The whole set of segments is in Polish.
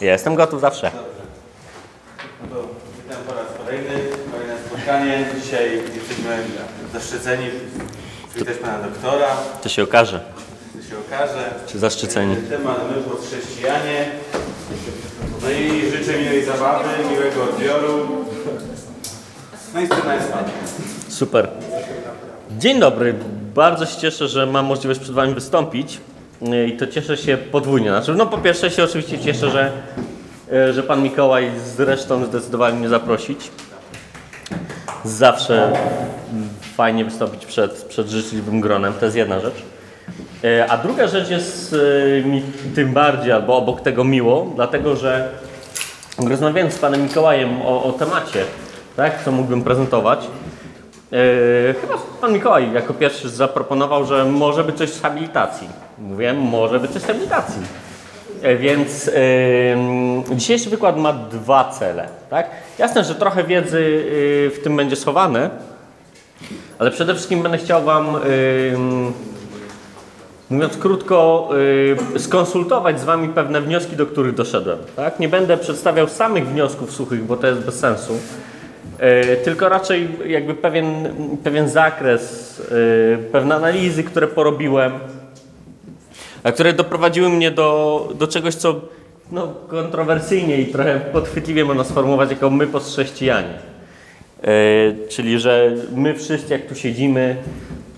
Ja jestem gotów zawsze. No to witam po raz kolejny, kolejne spotkanie. Dzisiaj jesteśmy zaszczyceni przywitać pana doktora. To się okaże. To się okaże. Czy zaszczyceni. Temat pod chrześcijanie. No i życzę miłej zabawy, miłego odbioru. No i scena jest. Super. Dzień dobry. Bardzo się cieszę, że mam możliwość przed Wami wystąpić. I to cieszę się podwójnie. Znaczy, no po pierwsze się oczywiście cieszę, że, yy, że Pan Mikołaj zresztą zdecydowali mnie zaprosić. Zawsze fajnie wystąpić przed, przed życzliwym gronem. To jest jedna rzecz. Yy, A druga rzecz jest yy, mi tym bardziej, albo obok tego miło, dlatego że rozmawiając z Panem Mikołajem o, o temacie, tak, co mógłbym prezentować, chyba pan Mikołaj jako pierwszy zaproponował, że może być coś z habilitacji. Mówię, może być. Yy, więc yy, dzisiejszy wykład ma dwa cele. Tak? Jasne, że trochę wiedzy yy, w tym będzie schowane, ale przede wszystkim będę chciał Wam, yy, mówiąc krótko, yy, skonsultować z Wami pewne wnioski, do których doszedłem. Tak? Nie będę przedstawiał samych wniosków suchych, bo to jest bez sensu. E, tylko raczej jakby pewien, pewien zakres, e, pewne analizy, które porobiłem, a które doprowadziły mnie do, do czegoś, co no, kontrowersyjnie i trochę podchwytliwie można sformułować jako my postchrześcijanie. E, Czyli, że my wszyscy, jak tu siedzimy,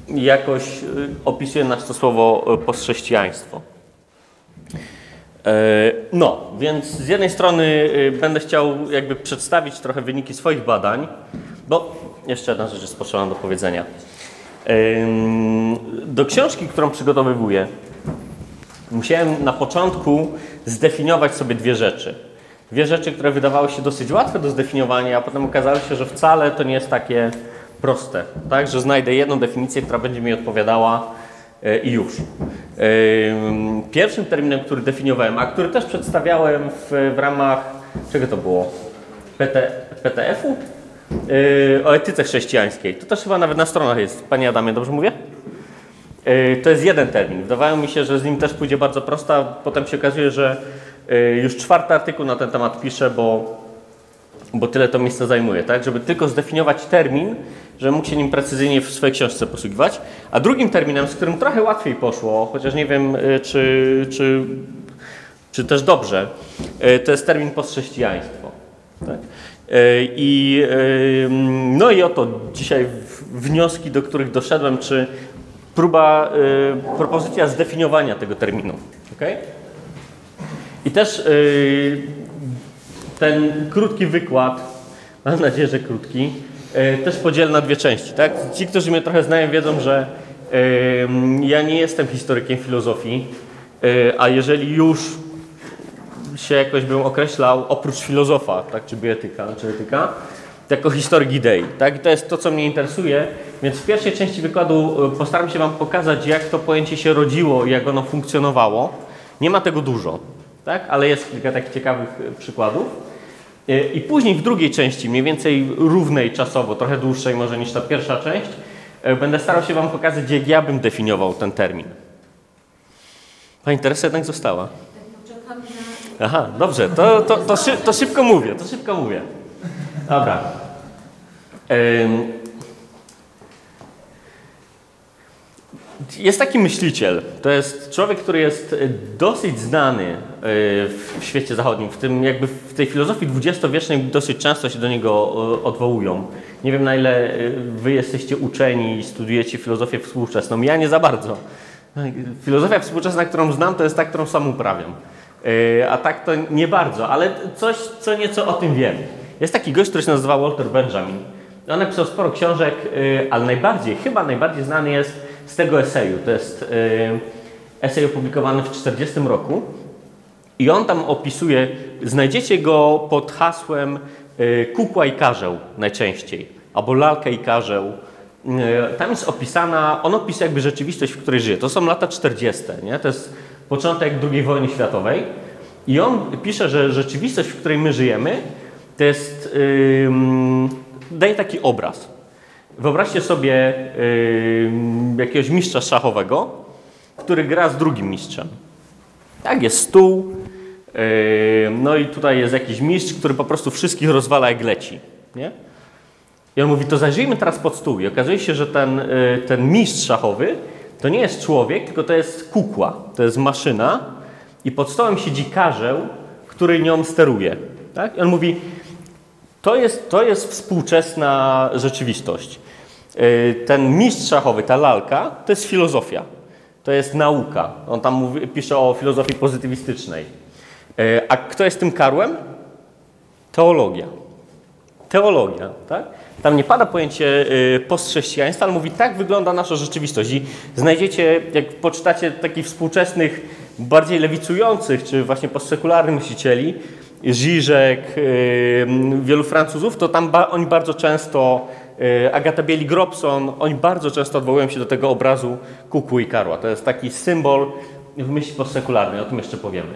jakoś e, opisuje nas to słowo e, postchrześcijaństwo. No, więc z jednej strony będę chciał jakby przedstawić trochę wyniki swoich badań, bo jeszcze jedna rzecz jest potrzebna do powiedzenia. Do książki, którą przygotowywuję, musiałem na początku zdefiniować sobie dwie rzeczy. Dwie rzeczy, które wydawały się dosyć łatwe do zdefiniowania, a potem okazało się, że wcale to nie jest takie proste. Tak, że znajdę jedną definicję, która będzie mi odpowiadała e, i już. Ym, Pierwszym terminem, który definiowałem, a który też przedstawiałem w, w ramach, czego to było? PT, PTF-u? Yy, o etyce chrześcijańskiej. To też chyba nawet na stronach jest. Panie Adamie, dobrze mówię? Yy, To jest jeden termin. Wydawało mi się, że z nim też pójdzie bardzo prosta. Potem się okazuje, że yy, już czwarty artykuł na ten temat piszę, bo, bo tyle to miejsce zajmuje, tak? Żeby tylko zdefiniować termin, że mógł się nim precyzyjnie w swojej książce posługiwać. A drugim terminem, z którym trochę łatwiej poszło, chociaż nie wiem, yy, czy, czy, czy też dobrze, to jest termin postchrześcijaństwo. Tak? I, no i oto dzisiaj wnioski, do których doszedłem, czy próba, yy, propozycja zdefiniowania tego terminu. Okay? I też yy, ten krótki wykład, mam nadzieję, że krótki, yy, też podzielę na dwie części. Tak? Ci, którzy mnie trochę znają, wiedzą, że yy, ja nie jestem historykiem filozofii, yy, a jeżeli już się jakoś bym określał, oprócz filozofa, tak, czy bioetyka, czy etyka, jako historyk idei. Tak? I to jest to, co mnie interesuje, więc w pierwszej części wykładu y, postaram się Wam pokazać, jak to pojęcie się rodziło i jak ono funkcjonowało. Nie ma tego dużo, tak? ale jest kilka takich ciekawych y, przykładów. Y, I później w drugiej części, mniej więcej równej czasowo, trochę dłuższej może niż ta pierwsza część, będę starał się Wam pokazać, jak ja bym definiował ten termin. Pani Teresa jednak została. Aha, dobrze, to, to, to, szy, to szybko mówię, to szybko mówię. Dobra. Jest taki myśliciel. To jest człowiek, który jest y, dosyć znany y, w świecie zachodnim. W tym jakby w tej filozofii dwudziestowiecznej dosyć często się do niego odwołują. Nie wiem na ile y, wy jesteście uczeni i studujecie filozofię współczesną. Ja nie za bardzo. Filozofia współczesna, którą znam, to jest ta, którą sam uprawiam. A tak to nie bardzo, ale coś, co nieco o tym wiem. Jest taki gość, który się nazywa Walter Benjamin. On napisał sporo książek, ale najbardziej, chyba najbardziej znany jest z tego eseju. To jest yy, esej opublikowany w 1940 roku. I on tam opisuje, znajdziecie go pod hasłem y, kukła i karzeł najczęściej, albo lalka i karzeł. Y, Tam jest opisana, on opisuje jakby rzeczywistość, w której żyje. To są lata 40., nie? to jest początek II wojny światowej. I on pisze, że rzeczywistość, w której my żyjemy, to jest, ym, daje taki obraz. Wyobraźcie sobie ym, jakiegoś mistrza szachowego, który gra z drugim mistrzem. Tak, jest stół, No i tutaj jest jakiś mistrz, który po prostu wszystkich rozwala jak leci. Nie? I on mówi, to zajrzyjmy teraz pod stół. I okazuje się, że ten, y, ten mistrz szachowy to nie jest człowiek, tylko to jest kukła, to jest maszyna i pod stołem siedzi karzeł, który nią steruje. Tak? I on mówi, to jest, to jest współczesna rzeczywistość. Y, Ten mistrz szachowy, ta lalka, to jest filozofia. To jest nauka. On tam mówi, pisze o filozofii pozytywistycznej. Y, A kto jest tym karłem? Teologia teologia, tak? Tam nie pada pojęcie y, postchrześcijaństwa, ale mówi, tak wygląda nasza rzeczywistość. I znajdziecie, jak poczytacie takich współczesnych, bardziej lewicujących, czy właśnie postsekularnych myślicieli, y, wielu Francuzów, to tam oni bardzo często, Agata Bieli-Grobson, oni bardzo często odwołują się do tego obrazu kukły i karła. To jest taki symbol w myśli postsekularnej, o tym jeszcze powiemy.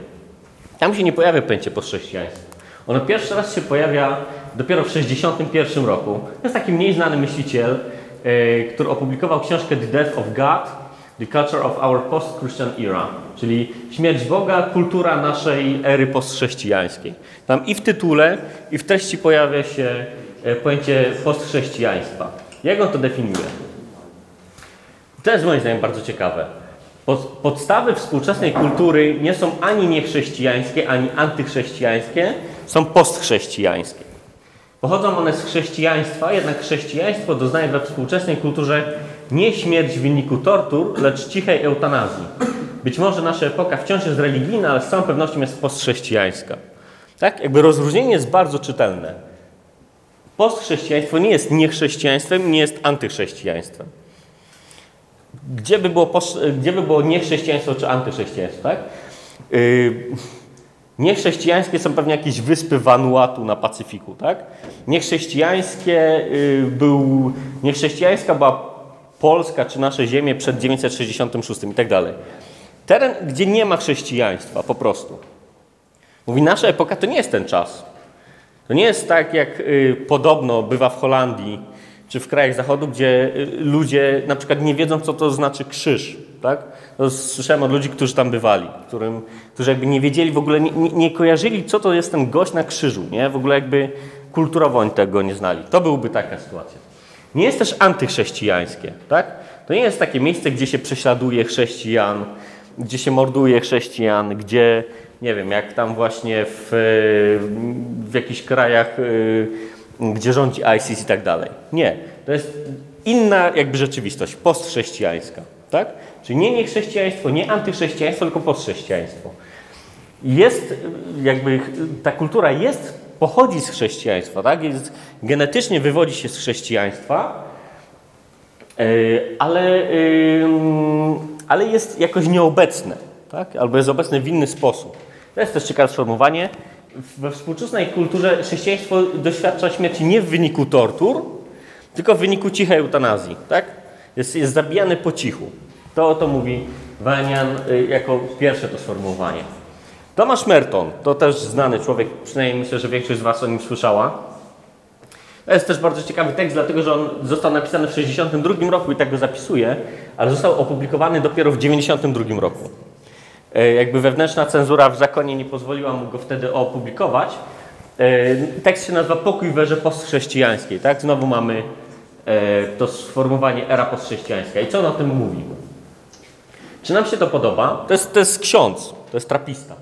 Tam się nie pojawia pojęcie postchrześcijaństwa. Ono pierwszy raz się pojawia dopiero w 1961 roku. To jest taki mniej znany myśliciel, e, który opublikował książkę The Death of God, The Culture of Our Post-Christian Era, czyli Śmierć Boga, kultura naszej ery postchrześcijańskiej. Tam i w tytule, i w treści pojawia się e, pojęcie postchrześcijaństwa. Jak on to definiuje? To jest moim zdaniem bardzo ciekawe. Pod, podstawy współczesnej kultury nie są ani niechrześcijańskie, ani antychrześcijańskie, są postchrześcijańskie. Pochodzą one z chrześcijaństwa, jednak chrześcijaństwo doznaje we współczesnej kulturze nie śmierć w wyniku tortur, lecz cichej eutanazji. Być może nasza epoka wciąż jest religijna, ale z całą pewnością jest postchrześcijańska. Tak? Jakby rozróżnienie jest bardzo czytelne. Postchrześcijaństwo nie jest niechrześcijaństwem, nie jest antychrześcijaństwem. Gdzie by było, gdzie by było niechrześcijaństwo czy antychrześcijaństwo, tak? Yy, niechrześcijańskie są pewnie jakieś wyspy Vanuatu na Pacyfiku, tak? Niechrześcijańskie yy, był, niechrześcijańska była Polska czy nasze ziemie przed 966 i tak dalej. Teren, gdzie nie ma chrześcijaństwa, po prostu. Mówi, nasza epoka to nie jest ten czas. To nie jest tak, jak y, podobno bywa w Holandii czy w krajach zachodu, gdzie y, ludzie na przykład nie wiedzą, co to znaczy krzyż. Tak? To słyszałem od ludzi, którzy tam bywali, którym, którzy jakby nie wiedzieli w ogóle, nie, nie kojarzyli, co to jest ten gość na krzyżu. Nie? W ogóle jakby kulturowo oni tego nie znali. To byłby taka sytuacja. Nie jest też antychrześcijańskie. Tak? To nie jest takie miejsce, gdzie się prześladuje chrześcijan, gdzie się morduje chrześcijan, gdzie, nie wiem, jak tam właśnie w, w jakichś krajach, y, gdzie rządzi ISIS i tak dalej. Nie. To jest inna jakby rzeczywistość, postchrześcijańska. Tak? Czyli nie niechrześcijaństwo, nie antychrześcijaństwo, tylko postchrześcijaństwo. Jest y, jakby, ta kultura jest, pochodzi z chrześcijaństwa, tak? Jest, genetycznie wywodzi się z chrześcijaństwa, yy, ale, yy, ale jest jakoś nieobecne, tak? albo jest obecne w inny sposób. To jest też ciekawe sformułowanie. We współczesnej kulturze chrześcijaństwo doświadcza śmierci nie w wyniku tortur, tylko w wyniku cichej eutanazji. Tak? Jest, jest zabijany po cichu. To o to mówi Wanian y, jako pierwsze to sformułowanie. Tomasz Merton, to też znany człowiek, przynajmniej myślę, że większość z Was o nim słyszała. To jest też bardzo ciekawy tekst, dlatego że on został napisany w 1962 roku i tak go zapisuje, ale został opublikowany dopiero w 1992 roku. E, Jakby wewnętrzna cenzura w zakonie nie pozwoliła mu go wtedy opublikować. E, Tekst się nazywa Pokój w erze postchrześcijańskiej. Tak? Znowu mamy e, to sformułowanie era postchrześcijańska. I co on o tym mówi? Czy nam się to podoba? To jest, to jest ksiądz, to jest trapista.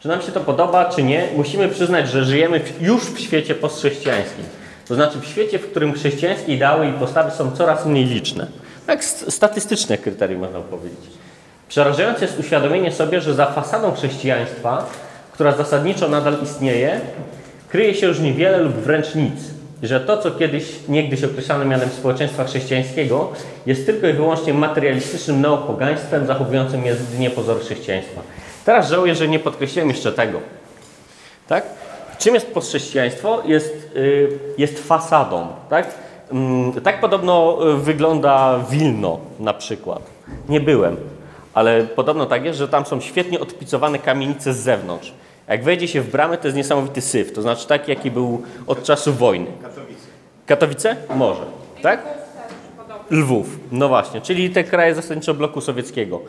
Czy nam się to podoba, czy nie? Musimy przyznać, że żyjemy już w świecie postchrześcijańskim. To znaczy w świecie, w którym chrześcijańskie ideały i postawy są coraz mniej liczne. Tak statystyczne kryterium można powiedzieć. Przerażające jest uświadomienie sobie, że za fasadą chrześcijaństwa, która zasadniczo nadal istnieje, kryje się już niewiele lub wręcz nic. Że to, co kiedyś, niegdyś określano mianem społeczeństwa chrześcijańskiego, jest tylko i wyłącznie materialistycznym neopogaństwem zachowującym jedynie pozory chrześcijaństwa. Teraz żałuję, że nie podkreśliłem jeszcze tego. Tak? Czym jest postchrześcijaństwo? Jest, y, jest fasadą. Tak? Mm, tak podobno y, wygląda Wilno na przykład. Nie byłem, ale podobno tak jest, że tam są świetnie odpicowane kamienice z zewnątrz. Jak wejdzie się w bramę, to jest niesamowity syf. To znaczy taki, jaki był od czasu wojny. Katowice. Katowice? Może. Tak? Lwów, no właśnie, czyli te kraje zasadniczo bloku sowieckiego.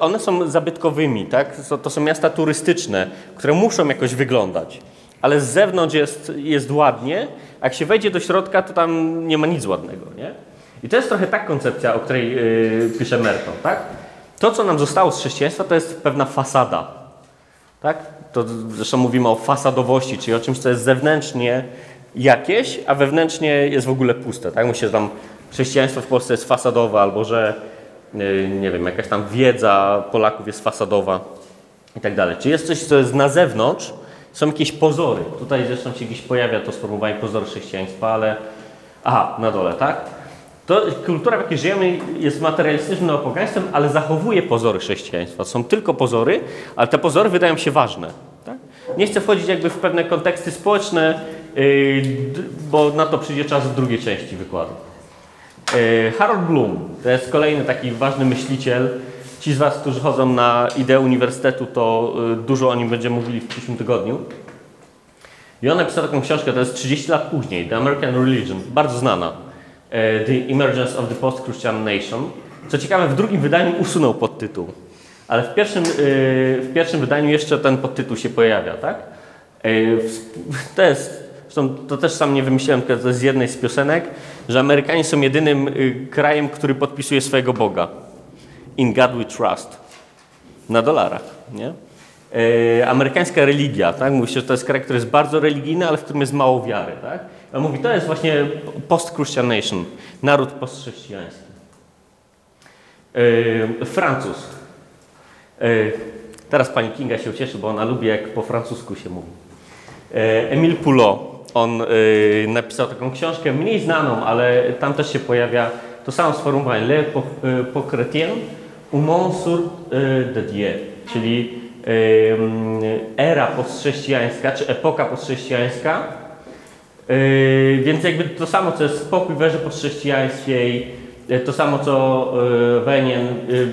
one są zabytkowymi, tak? To, to są miasta turystyczne, które muszą jakoś wyglądać. Ale z zewnątrz jest, jest ładnie, a jak się wejdzie do środka, to tam nie ma nic ładnego, nie? I to jest trochę tak koncepcja, o której yy, pisze Merton, tak? To, co nam zostało z chrześcijaństwa, to jest pewna fasada, tak? To zresztą mówimy o fasadowości, czyli o czymś, co jest zewnętrznie jakieś, a wewnętrznie jest w ogóle puste. Tak? Się, że tam chrześcijaństwo w Polsce jest fasadowe, albo że yy, nie wiem, jakaś tam wiedza Polaków jest fasadowa i tak dalej. Czy jest coś, co jest na zewnątrz, są jakieś pozory. Tutaj zresztą się gdzieś pojawia to sformułowanie pozory chrześcijaństwa, ale aha, na dole, tak? To kultura, w jakiej żyjemy, jest materialistycznym neopogaństwem, ale zachowuje pozory chrześcijaństwa. Są tylko pozory, ale te pozory wydają się ważne. Tak? Nie chcę wchodzić jakby w pewne konteksty społeczne, yy, bo na to przyjdzie czas w drugiej części wykładu. Yy, Harold Bloom to jest kolejny taki ważny myśliciel. Ci z Was, którzy chodzą na ideę uniwersytetu, to yy, dużo o nim będziemy mówili w przyszłym tygodniu. I on napisał taką książkę, to jest 30 lat później, The American Religion, bardzo znana. E, The Emergence of the Post-Christian Nation. Co ciekawe, w drugim wydaniu usunął podtytuł, ale w pierwszym, e, w pierwszym wydaniu jeszcze ten podtytuł się pojawia, tak? E, To jest, zresztą to też sam nie wymyśliłem, to jest z jednej z piosenek, że Amerykanie są jedynym y, krajem, który podpisuje swojego Boga. In God we trust na dolarach, nie? Amerykańska religia, tak? Mówi się, że to jest kraj, który jest bardzo religijny, ale w którym jest mało wiary, tak? A mówi, to jest właśnie post-Christian nation, naród postchrześcijański. E, Francuz. E, teraz pani Kinga się ucieszy, bo ona lubi, jak po francusku się mówi. E, Emile Poulot, on e, napisał taką książkę, mniej znaną, ale tam też się pojawia to samo sformułowanie, Le Pocretien ou Monde sur e, de Dieu, czyli mm, era postchrześcijańska, czy epoka postchrześcijańska, Yy, więc jakby to samo, co jest spokój w erze postchrześcijańskiej, yy, to samo, co yy, Wenien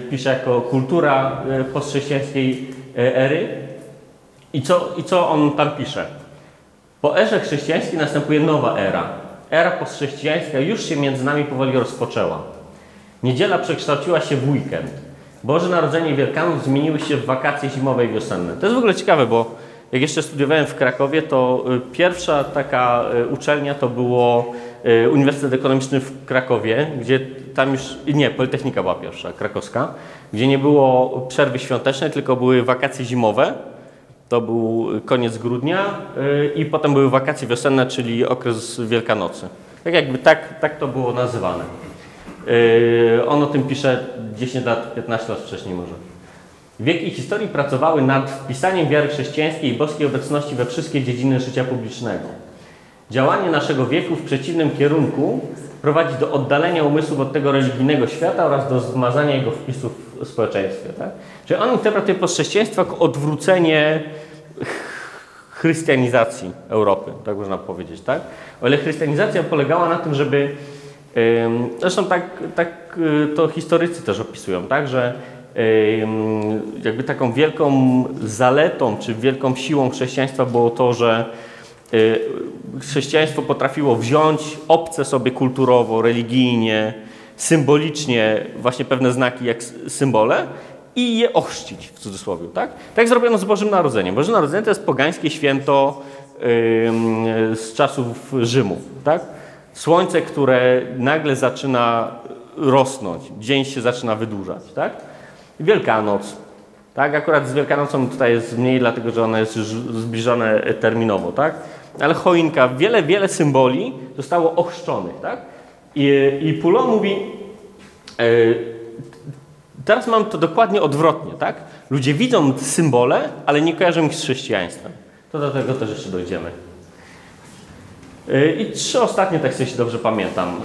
pisze jako kultura postchrześcijańskiej ery. I co, I co on tam pisze? Po erze chrześcijańskiej następuje nowa era. Era postchrześcijańska już się między nami powoli rozpoczęła. Niedziela przekształciła się w weekend. Boże Narodzenie i Wielkanoc zmieniły się w wakacje zimowe i wiosenne. To jest w ogóle ciekawe, bo jak jeszcze studiowałem w Krakowie, to y, pierwsza taka y, uczelnia to było y, Uniwersytet Ekonomiczny w Krakowie, gdzie tam już, nie, Politechnika była pierwsza, krakowska, gdzie nie było przerwy świątecznej, tylko były wakacje zimowe. To był koniec grudnia i potem były wakacje wiosenne, czyli okres Wielkanocy. Tak jakby tak, tak to było nazywane. On o tym pisze 10 lat, 15 lat wcześniej może. Wieki historii pracowały nad wpisaniem wiary chrześcijańskiej i boskiej obecności we wszystkie dziedziny życia publicznego. Działanie naszego wieku w przeciwnym kierunku prowadzi do oddalenia umysłów od tego religijnego świata oraz do zmazania jego wpisów w społeczeństwie. Tak? Czyli on interpretuje postchrześcijaństwo jako odwrócenie chrystianizacji Europy, tak można powiedzieć, tak? Chrystianizacja polegała na tym, żeby zresztą tak, tak y, to historycy też opisują, tak, że jakby taką wielką zaletą czy wielką siłą chrześcijaństwa było to, że y, chrześcijaństwo potrafiło wziąć obce sobie kulturowo, religijnie, symbolicznie właśnie pewne znaki jak symbole i je ochrzcić w cudzysłowie, tak? Tak zrobiono z Bożym Narodzeniem. Boże Narodzenie to jest pogańskie święto z czasów Rzymu, tak? Słońce, które nagle zaczyna rosnąć, dzień się zaczyna wydłużać, tak? Wielkanoc, tak? Akurat z Wielkanocą tutaj jest mniej, dlatego że one jest już zbliżone terminowo, tak? Ale choinka, wiele, wiele symboli zostało ochrzczonych, tak? I, i Pulo mówi, e, Teraz mam to dokładnie odwrotnie, tak? Ludzie widzą symbole, ale nie kojarzą ich z chrześcijaństwem. To do tego też jeszcze dojdziemy. I trzy ostatnie teksty, jeśli dobrze pamiętam.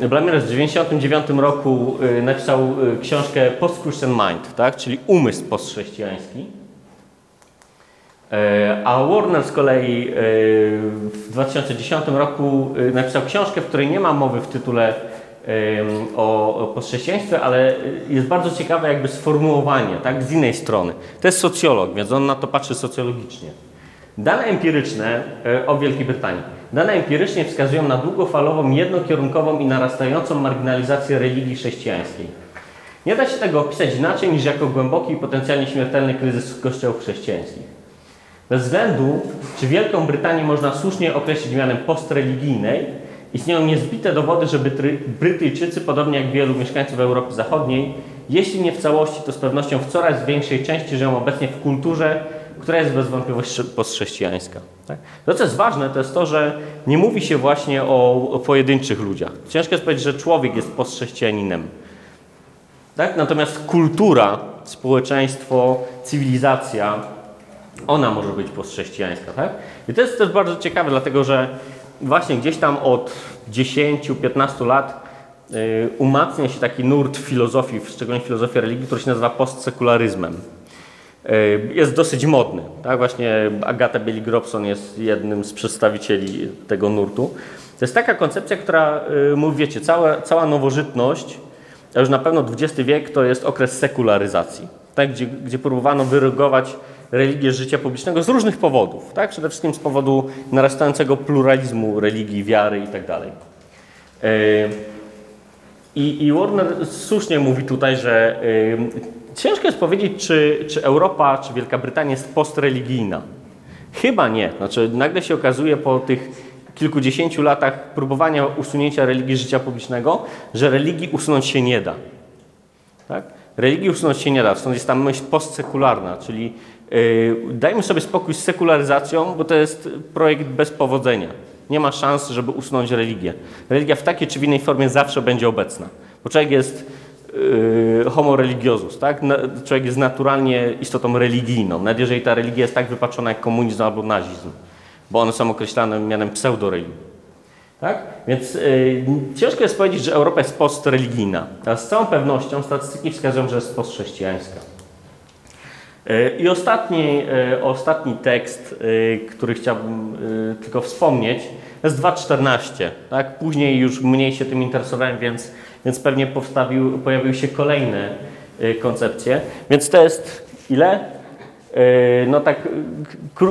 Yy, Blamires w 1999 roku yy, napisał yy, książkę Post-Christian Mind, tak? czyli umysł postchrześcijański. A Warner z kolei w 2010 roku napisał książkę, w której nie ma mowy w tytule o, postchrześcijaństwie, ale y, jest bardzo ciekawe jakby sformułowanie, tak, z innej strony. To jest socjolog, więc on na to patrzy socjologicznie. Dane empiryczne y, o Wielkiej Brytanii. Dane empirycznie wskazują na długofalową, jednokierunkową i narastającą marginalizację religii chrześcijańskiej. Nie da się tego opisać inaczej niż jako głęboki i potencjalnie śmiertelny kryzys kościołów chrześcijańskich. Bez względu, czy Wielką Brytanię można słusznie określić mianem postreligijnej, istnieją niezbite dowody, że Brytyjczycy, podobnie jak wielu mieszkańców Europy Zachodniej, jeśli nie w całości, to z pewnością w coraz większej części żyją obecnie w kulturze, która jest bez wątpliwości postchrześcijańska. Tak? To, co jest ważne, to jest to, że nie mówi się właśnie o, o pojedynczych ludziach. Ciężko jest powiedzieć, że człowiek jest postchrześcijaninem. Tak? Natomiast kultura, społeczeństwo, cywilizacja, ona może być postchrześcijańska. Tak? I to jest też bardzo ciekawe, dlatego że właśnie gdzieś tam od 10-15 lat y, umacnia się taki nurt filozofii, szczególnie filozofii religii, który się nazywa postsekularyzmem. Y, Jest dosyć modny. Tak? Właśnie Agata Billig-Robson jest jednym z przedstawicieli tego nurtu. To jest taka koncepcja, która y, mówi, wiecie, cała, cała nowożytność, a już na pewno XX wiek to jest okres sekularyzacji, tak? gdzie, gdzie próbowano wyrugować religię życia publicznego z różnych powodów. Tak? Przede wszystkim z powodu narastającego pluralizmu religii, wiary itd. Yy, I, I Warner słusznie mówi tutaj, że ciężko jest powiedzieć, czy, czy Europa, czy Wielka Brytania jest postreligijna. Chyba nie. Znaczy, nagle się okazuje po tych kilkudziesięciu latach próbowania usunięcia religii życia publicznego, że religii usunąć się nie da. Tak? Religii usunąć się nie da, stąd jest ta myśl postsekularna, czyli yy, dajmy sobie spokój z sekularyzacją, bo to jest projekt bez powodzenia. Nie ma szans, żeby usunąć religię. Religia w takiej czy w innej formie zawsze będzie obecna, bo człowiek jest homo religiosus, tak? Człowiek jest naturalnie istotą religijną, nawet jeżeli ta religia jest tak wypaczona jak komunizm albo nazizm, bo one są określane mianem pseudoreligii. Tak? Więc y, ciężko jest powiedzieć, że Europa jest postreligijna, a z całą pewnością statystyki wskazują, że jest postchrześcijańska. Y, I ostatni, y, ostatni tekst, y, który chciałbym y, tylko wspomnieć, to jest 2.14. Tak? Później już mniej się tym interesowałem, więc, więc pewnie powstawił, pojawiły się kolejne y, koncepcje. Więc to jest ile? Y, No tak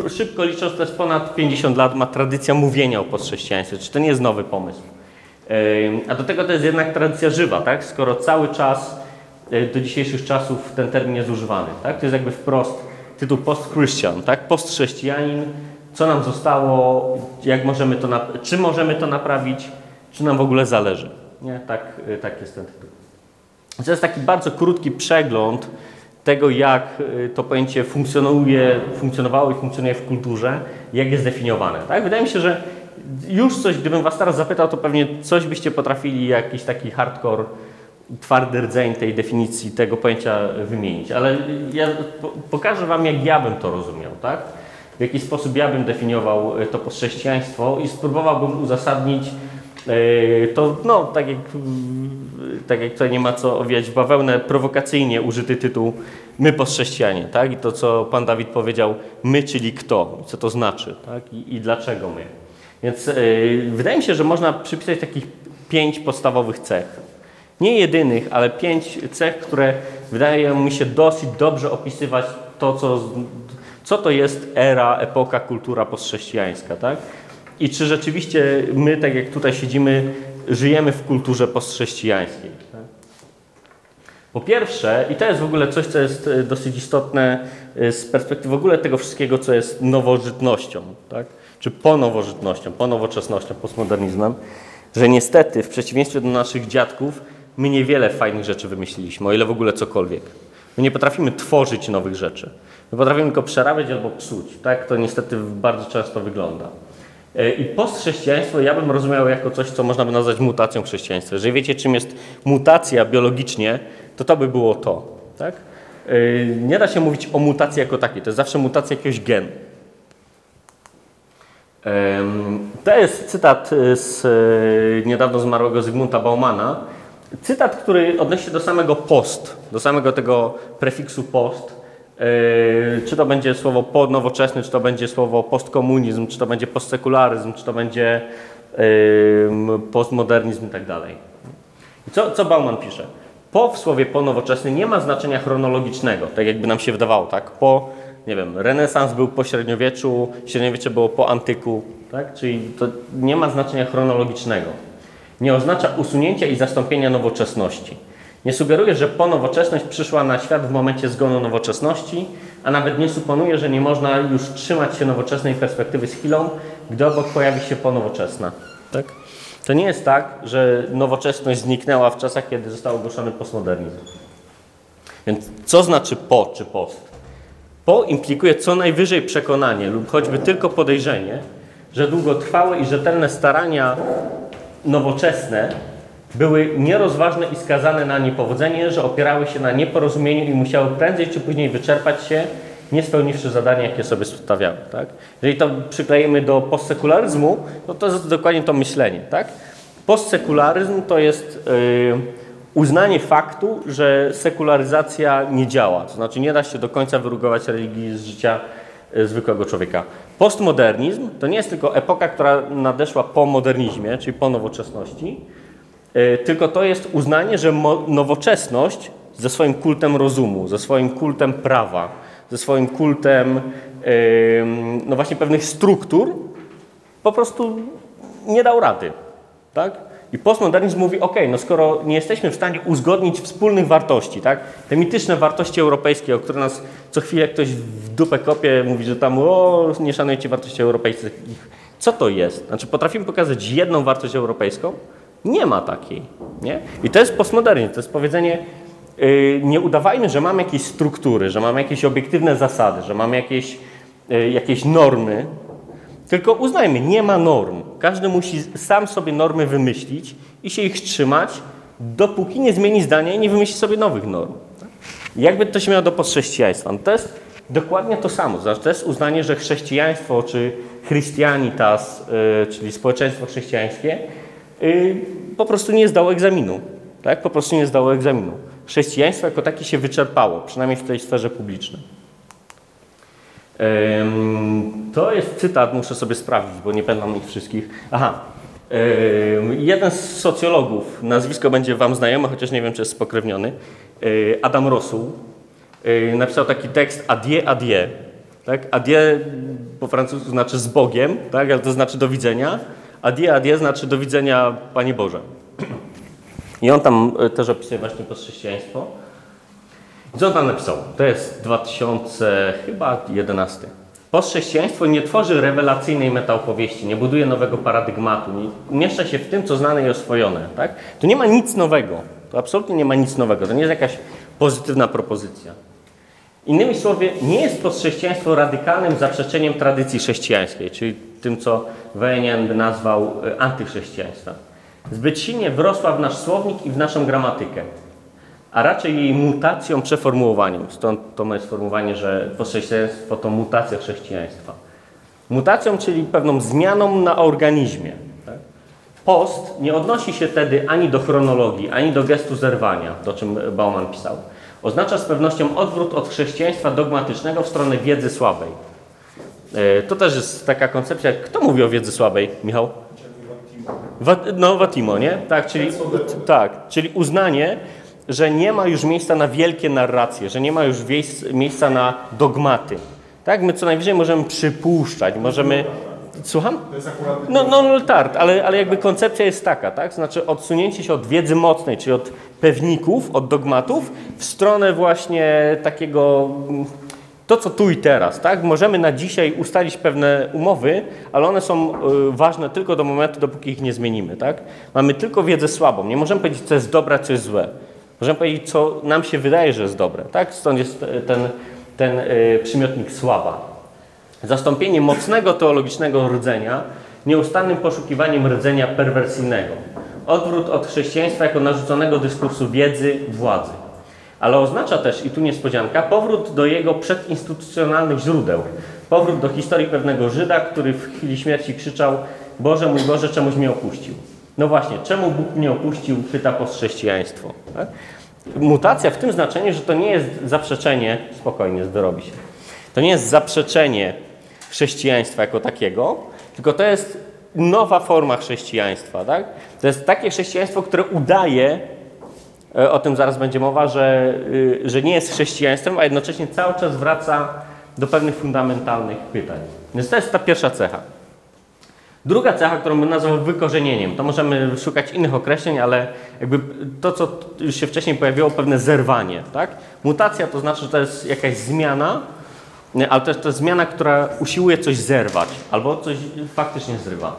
szybko licząc, to jest ponad 50 lat ma tradycja mówienia o postchrześcijaństwie. Czy to nie jest nowy pomysł? Y, A do tego to jest jednak tradycja żywa, tak? Skoro cały czas do dzisiejszych czasów ten termin jest używany, tak? To jest jakby wprost tytuł post-Christian, tak? Postchrześcijanin, co nam zostało, jak możemy to, czy możemy to naprawić, czy nam w ogóle zależy, nie? Tak, y, tak jest ten tytuł. To jest taki bardzo krótki przegląd tego, jak y, to pojęcie funkcjonuje, funkcjonowało i funkcjonuje w kulturze, jak jest definiowane. Tak? Wydaje mi się, że już coś, gdybym Was teraz zapytał, to pewnie coś byście potrafili, jakiś taki hardcore, twardy rdzeń tej definicji, tego pojęcia wymienić. Ale ja po- pokażę Wam, jak ja bym to rozumiał. Tak? W jaki sposób ja bym definiował y, to postchrześcijaństwo i spróbowałbym uzasadnić To no, tak jak, tak jak tutaj nie ma co owijać bawełnę, prowokacyjnie użyty tytuł My postchrześcijanie, tak? I to, co Pan Dawid powiedział, my, czyli kto, co to znaczy, tak? I, i dlaczego my. Więc yy, wydaje mi się, że można przypisać takich pięć podstawowych cech. Nie jedynych, ale pięć cech, które wydają mi się dosyć dobrze opisywać to, co, co to jest era, epoka, kultura postchrześcijańska, tak? I czy rzeczywiście my, tak jak tutaj siedzimy, żyjemy w kulturze postchrześcijańskiej. Po pierwsze, i to jest w ogóle coś, co jest e, dosyć istotne e, z perspektywy w ogóle tego wszystkiego, co jest nowożytnością, tak? czy ponowożytnością, ponowoczesnością, postmodernizmem, że niestety, w przeciwieństwie do naszych dziadków, my niewiele fajnych rzeczy wymyśliliśmy, o ile w ogóle cokolwiek. My nie potrafimy tworzyć nowych rzeczy. My potrafimy tylko przerabiać albo psuć. Tak to niestety bardzo często wygląda. E, I postchrześcijaństwo ja bym rozumiał jako coś, co można by nazwać mutacją chrześcijaństwa. Jeżeli wiecie, czym jest mutacja biologicznie, to to by było to. Tak? E, Nie da się mówić o mutacji jako takiej. To jest zawsze mutacja jakiegoś genu. Em, To jest cytat e, z niedawno zmarłego Zygmunta Baumana. Cytat, który odnosi się do samego post, do samego tego prefiksu post. E, Czy to będzie słowo podnowoczesny, czy to będzie słowo postkomunizm, czy to będzie postsekularyzm, czy to będzie em, postmodernizm i tak dalej. Co, co Bauman pisze? Po w słowie ponowoczesny nie ma znaczenia chronologicznego, tak jakby nam się wydawało, tak? Po, nie wiem, renesans był po średniowieczu, średniowiecze było po antyku, tak? Czyli to nie ma znaczenia chronologicznego. Nie oznacza usunięcia i zastąpienia nowoczesności. Nie sugeruje, że ponowoczesność przyszła na świat w momencie zgonu nowoczesności, a nawet nie suponuje, że nie można już trzymać się nowoczesnej perspektywy z chwilą, gdy obok pojawi się ponowoczesna. Tak? To nie jest tak, że nowoczesność zniknęła w czasach, kiedy został ogłoszony postmodernizm. Więc co znaczy po czy post? Po implikuje co najwyżej przekonanie lub choćby tylko podejrzenie, że długotrwałe i rzetelne starania nowoczesne były nierozważne i skazane na niepowodzenie, że opierały się na nieporozumieniu i musiały prędzej czy później wyczerpać się, nie spełniwszy zadania, jakie sobie stawiały. Tak? Jeżeli to przykleimy do postsekularyzmu, no to jest dokładnie to myślenie. Tak? Postsekularyzm to jest yy, uznanie faktu, że sekularyzacja nie działa. To znaczy nie da się do końca wyrugować religii z życia y, zwykłego człowieka. Postmodernizm to nie jest tylko epoka, która nadeszła po modernizmie, czyli po nowoczesności, tylko to jest uznanie, że nowoczesność ze swoim kultem rozumu, ze swoim kultem prawa, ze swoim kultem no właśnie pewnych struktur po prostu nie dał rady. Tak? I postmodernizm mówi, ok, no skoro nie jesteśmy w stanie uzgodnić wspólnych wartości, tak? te mityczne wartości europejskie, o które nas co chwilę ktoś w dupę kopie, mówi, że tam o, nie szanujecie wartości europejskich. Co to jest? Znaczy potrafimy pokazać jedną wartość europejską? Nie ma takiej. Nie? I to jest postmodernizm, to jest powiedzenie, yy, nie udawajmy, że mamy jakieś struktury, że mamy jakieś obiektywne zasady, że mamy jakieś, yy, jakieś normy, tylko uznajmy, nie ma norm. Każdy musi sam sobie normy wymyślić i się ich trzymać, dopóki nie zmieni zdania i nie wymyśli sobie nowych norm. Jakby to się miało do postchrześcijaństwa? No to jest dokładnie to samo. Znaczy, to jest uznanie, że chrześcijaństwo czy Christianitas, yy, czyli społeczeństwo chrześcijańskie, yy, po prostu nie zdało egzaminu. Tak? Po prostu nie zdało egzaminu. Chrześcijaństwo jako takie się wyczerpało, przynajmniej w tej sferze publicznej. To jest cytat, muszę sobie sprawdzić, bo nie pamiętam ich wszystkich. Aha. Jeden z socjologów, nazwisko będzie Wam znajome, chociaż nie wiem, czy jest spokrewniony, e, Adam Rosół, e, napisał taki tekst Adieu, adieu. Tak? Adieu po francusku znaczy z Bogiem, tak? ale to znaczy do widzenia. Adieu, adieu znaczy do widzenia, Panie Boże. I on tam e, też opisuje właśnie postchrześcijaństwo. Co on tam napisał? To jest 2000, chyba 11. Postchrześcijaństwo nie tworzy rewelacyjnej metaopowieści, nie buduje nowego paradygmatu, nie umieszcza się w tym, co znane i oswojone. Tak? Tu nie ma nic nowego. To absolutnie nie ma nic nowego. To nie jest jakaś pozytywna propozycja. Innymi słowy, nie jest postchrześcijaństwo radykalnym zaprzeczeniem tradycji chrześcijańskiej, czyli tym, co Wejnian by nazwał e, antychrześcijaństwem. Zbyt silnie wrosła w nasz słownik i w naszą gramatykę a raczej jej mutacją, przeformułowaniem. Stąd to moje sformułowanie, że postchrześcijaństwo to mutacja chrześcijaństwa. Mutacją, czyli pewną zmianą na organizmie. Tak? Post nie odnosi się wtedy ani do chronologii, ani do gestu zerwania, o czym Bauman pisał. Oznacza z pewnością odwrót od chrześcijaństwa dogmatycznego w stronę wiedzy słabej. E, To też jest taka koncepcja. Kto mówi o wiedzy słabej, Michał? Wa- no, Watimo, nie? Tak, czyli, tak, czyli uznanie, że nie ma już miejsca na wielkie narracje, że nie ma już miejsca na dogmaty. Tak, my co najwyżej możemy przypuszczać, możemy. Słucham? No, no, no tak, ale, ale jakby koncepcja jest taka, tak? Znaczy odsunięcie się od wiedzy mocnej, czyli od pewników, od dogmatów, w stronę właśnie takiego to, co tu i teraz, tak? Możemy na dzisiaj ustalić pewne umowy, ale one są y, ważne tylko do momentu, dopóki ich nie zmienimy, tak? Mamy tylko wiedzę słabą. Nie możemy powiedzieć, co jest dobre, co jest złe. Możemy powiedzieć, co nam się wydaje, że jest dobre, tak? Stąd jest e, ten, ten y, przymiotnik słaba. Zastąpienie mocnego teologicznego rdzenia nieustannym poszukiwaniem rdzenia perwersyjnego. Odwrót od chrześcijaństwa jako narzuconego dyskursu wiedzy, władzy. Ale oznacza też, i tu niespodzianka, powrót do jego przedinstytucjonalnych źródeł. Powrót do historii pewnego Żyda, który w chwili śmierci krzyczał Boże mój Boże, czemuś mnie opuścił. No właśnie, czemu Bóg mnie opuścił, pyta postchrześcijaństwo. Tak? Mutacja w tym znaczeniu, że to nie jest zaprzeczenie, spokojnie, zdrowi się, to nie jest zaprzeczenie chrześcijaństwa jako takiego, tylko to jest nowa forma chrześcijaństwa. Tak? To jest takie chrześcijaństwo, które udaje, o tym zaraz będzie mowa, że, y, że nie jest chrześcijaństwem, a jednocześnie cały czas wraca do pewnych fundamentalnych pytań. Więc to jest ta pierwsza cecha. Druga cecha, którą bym nazwał wykorzenieniem, to możemy szukać innych określeń, ale jakby to, co już się wcześniej pojawiło, pewne zerwanie, tak? Mutacja to znaczy, że to jest jakaś zmiana, nie, ale też to jest zmiana, która usiłuje coś zerwać, albo coś faktycznie zrywa.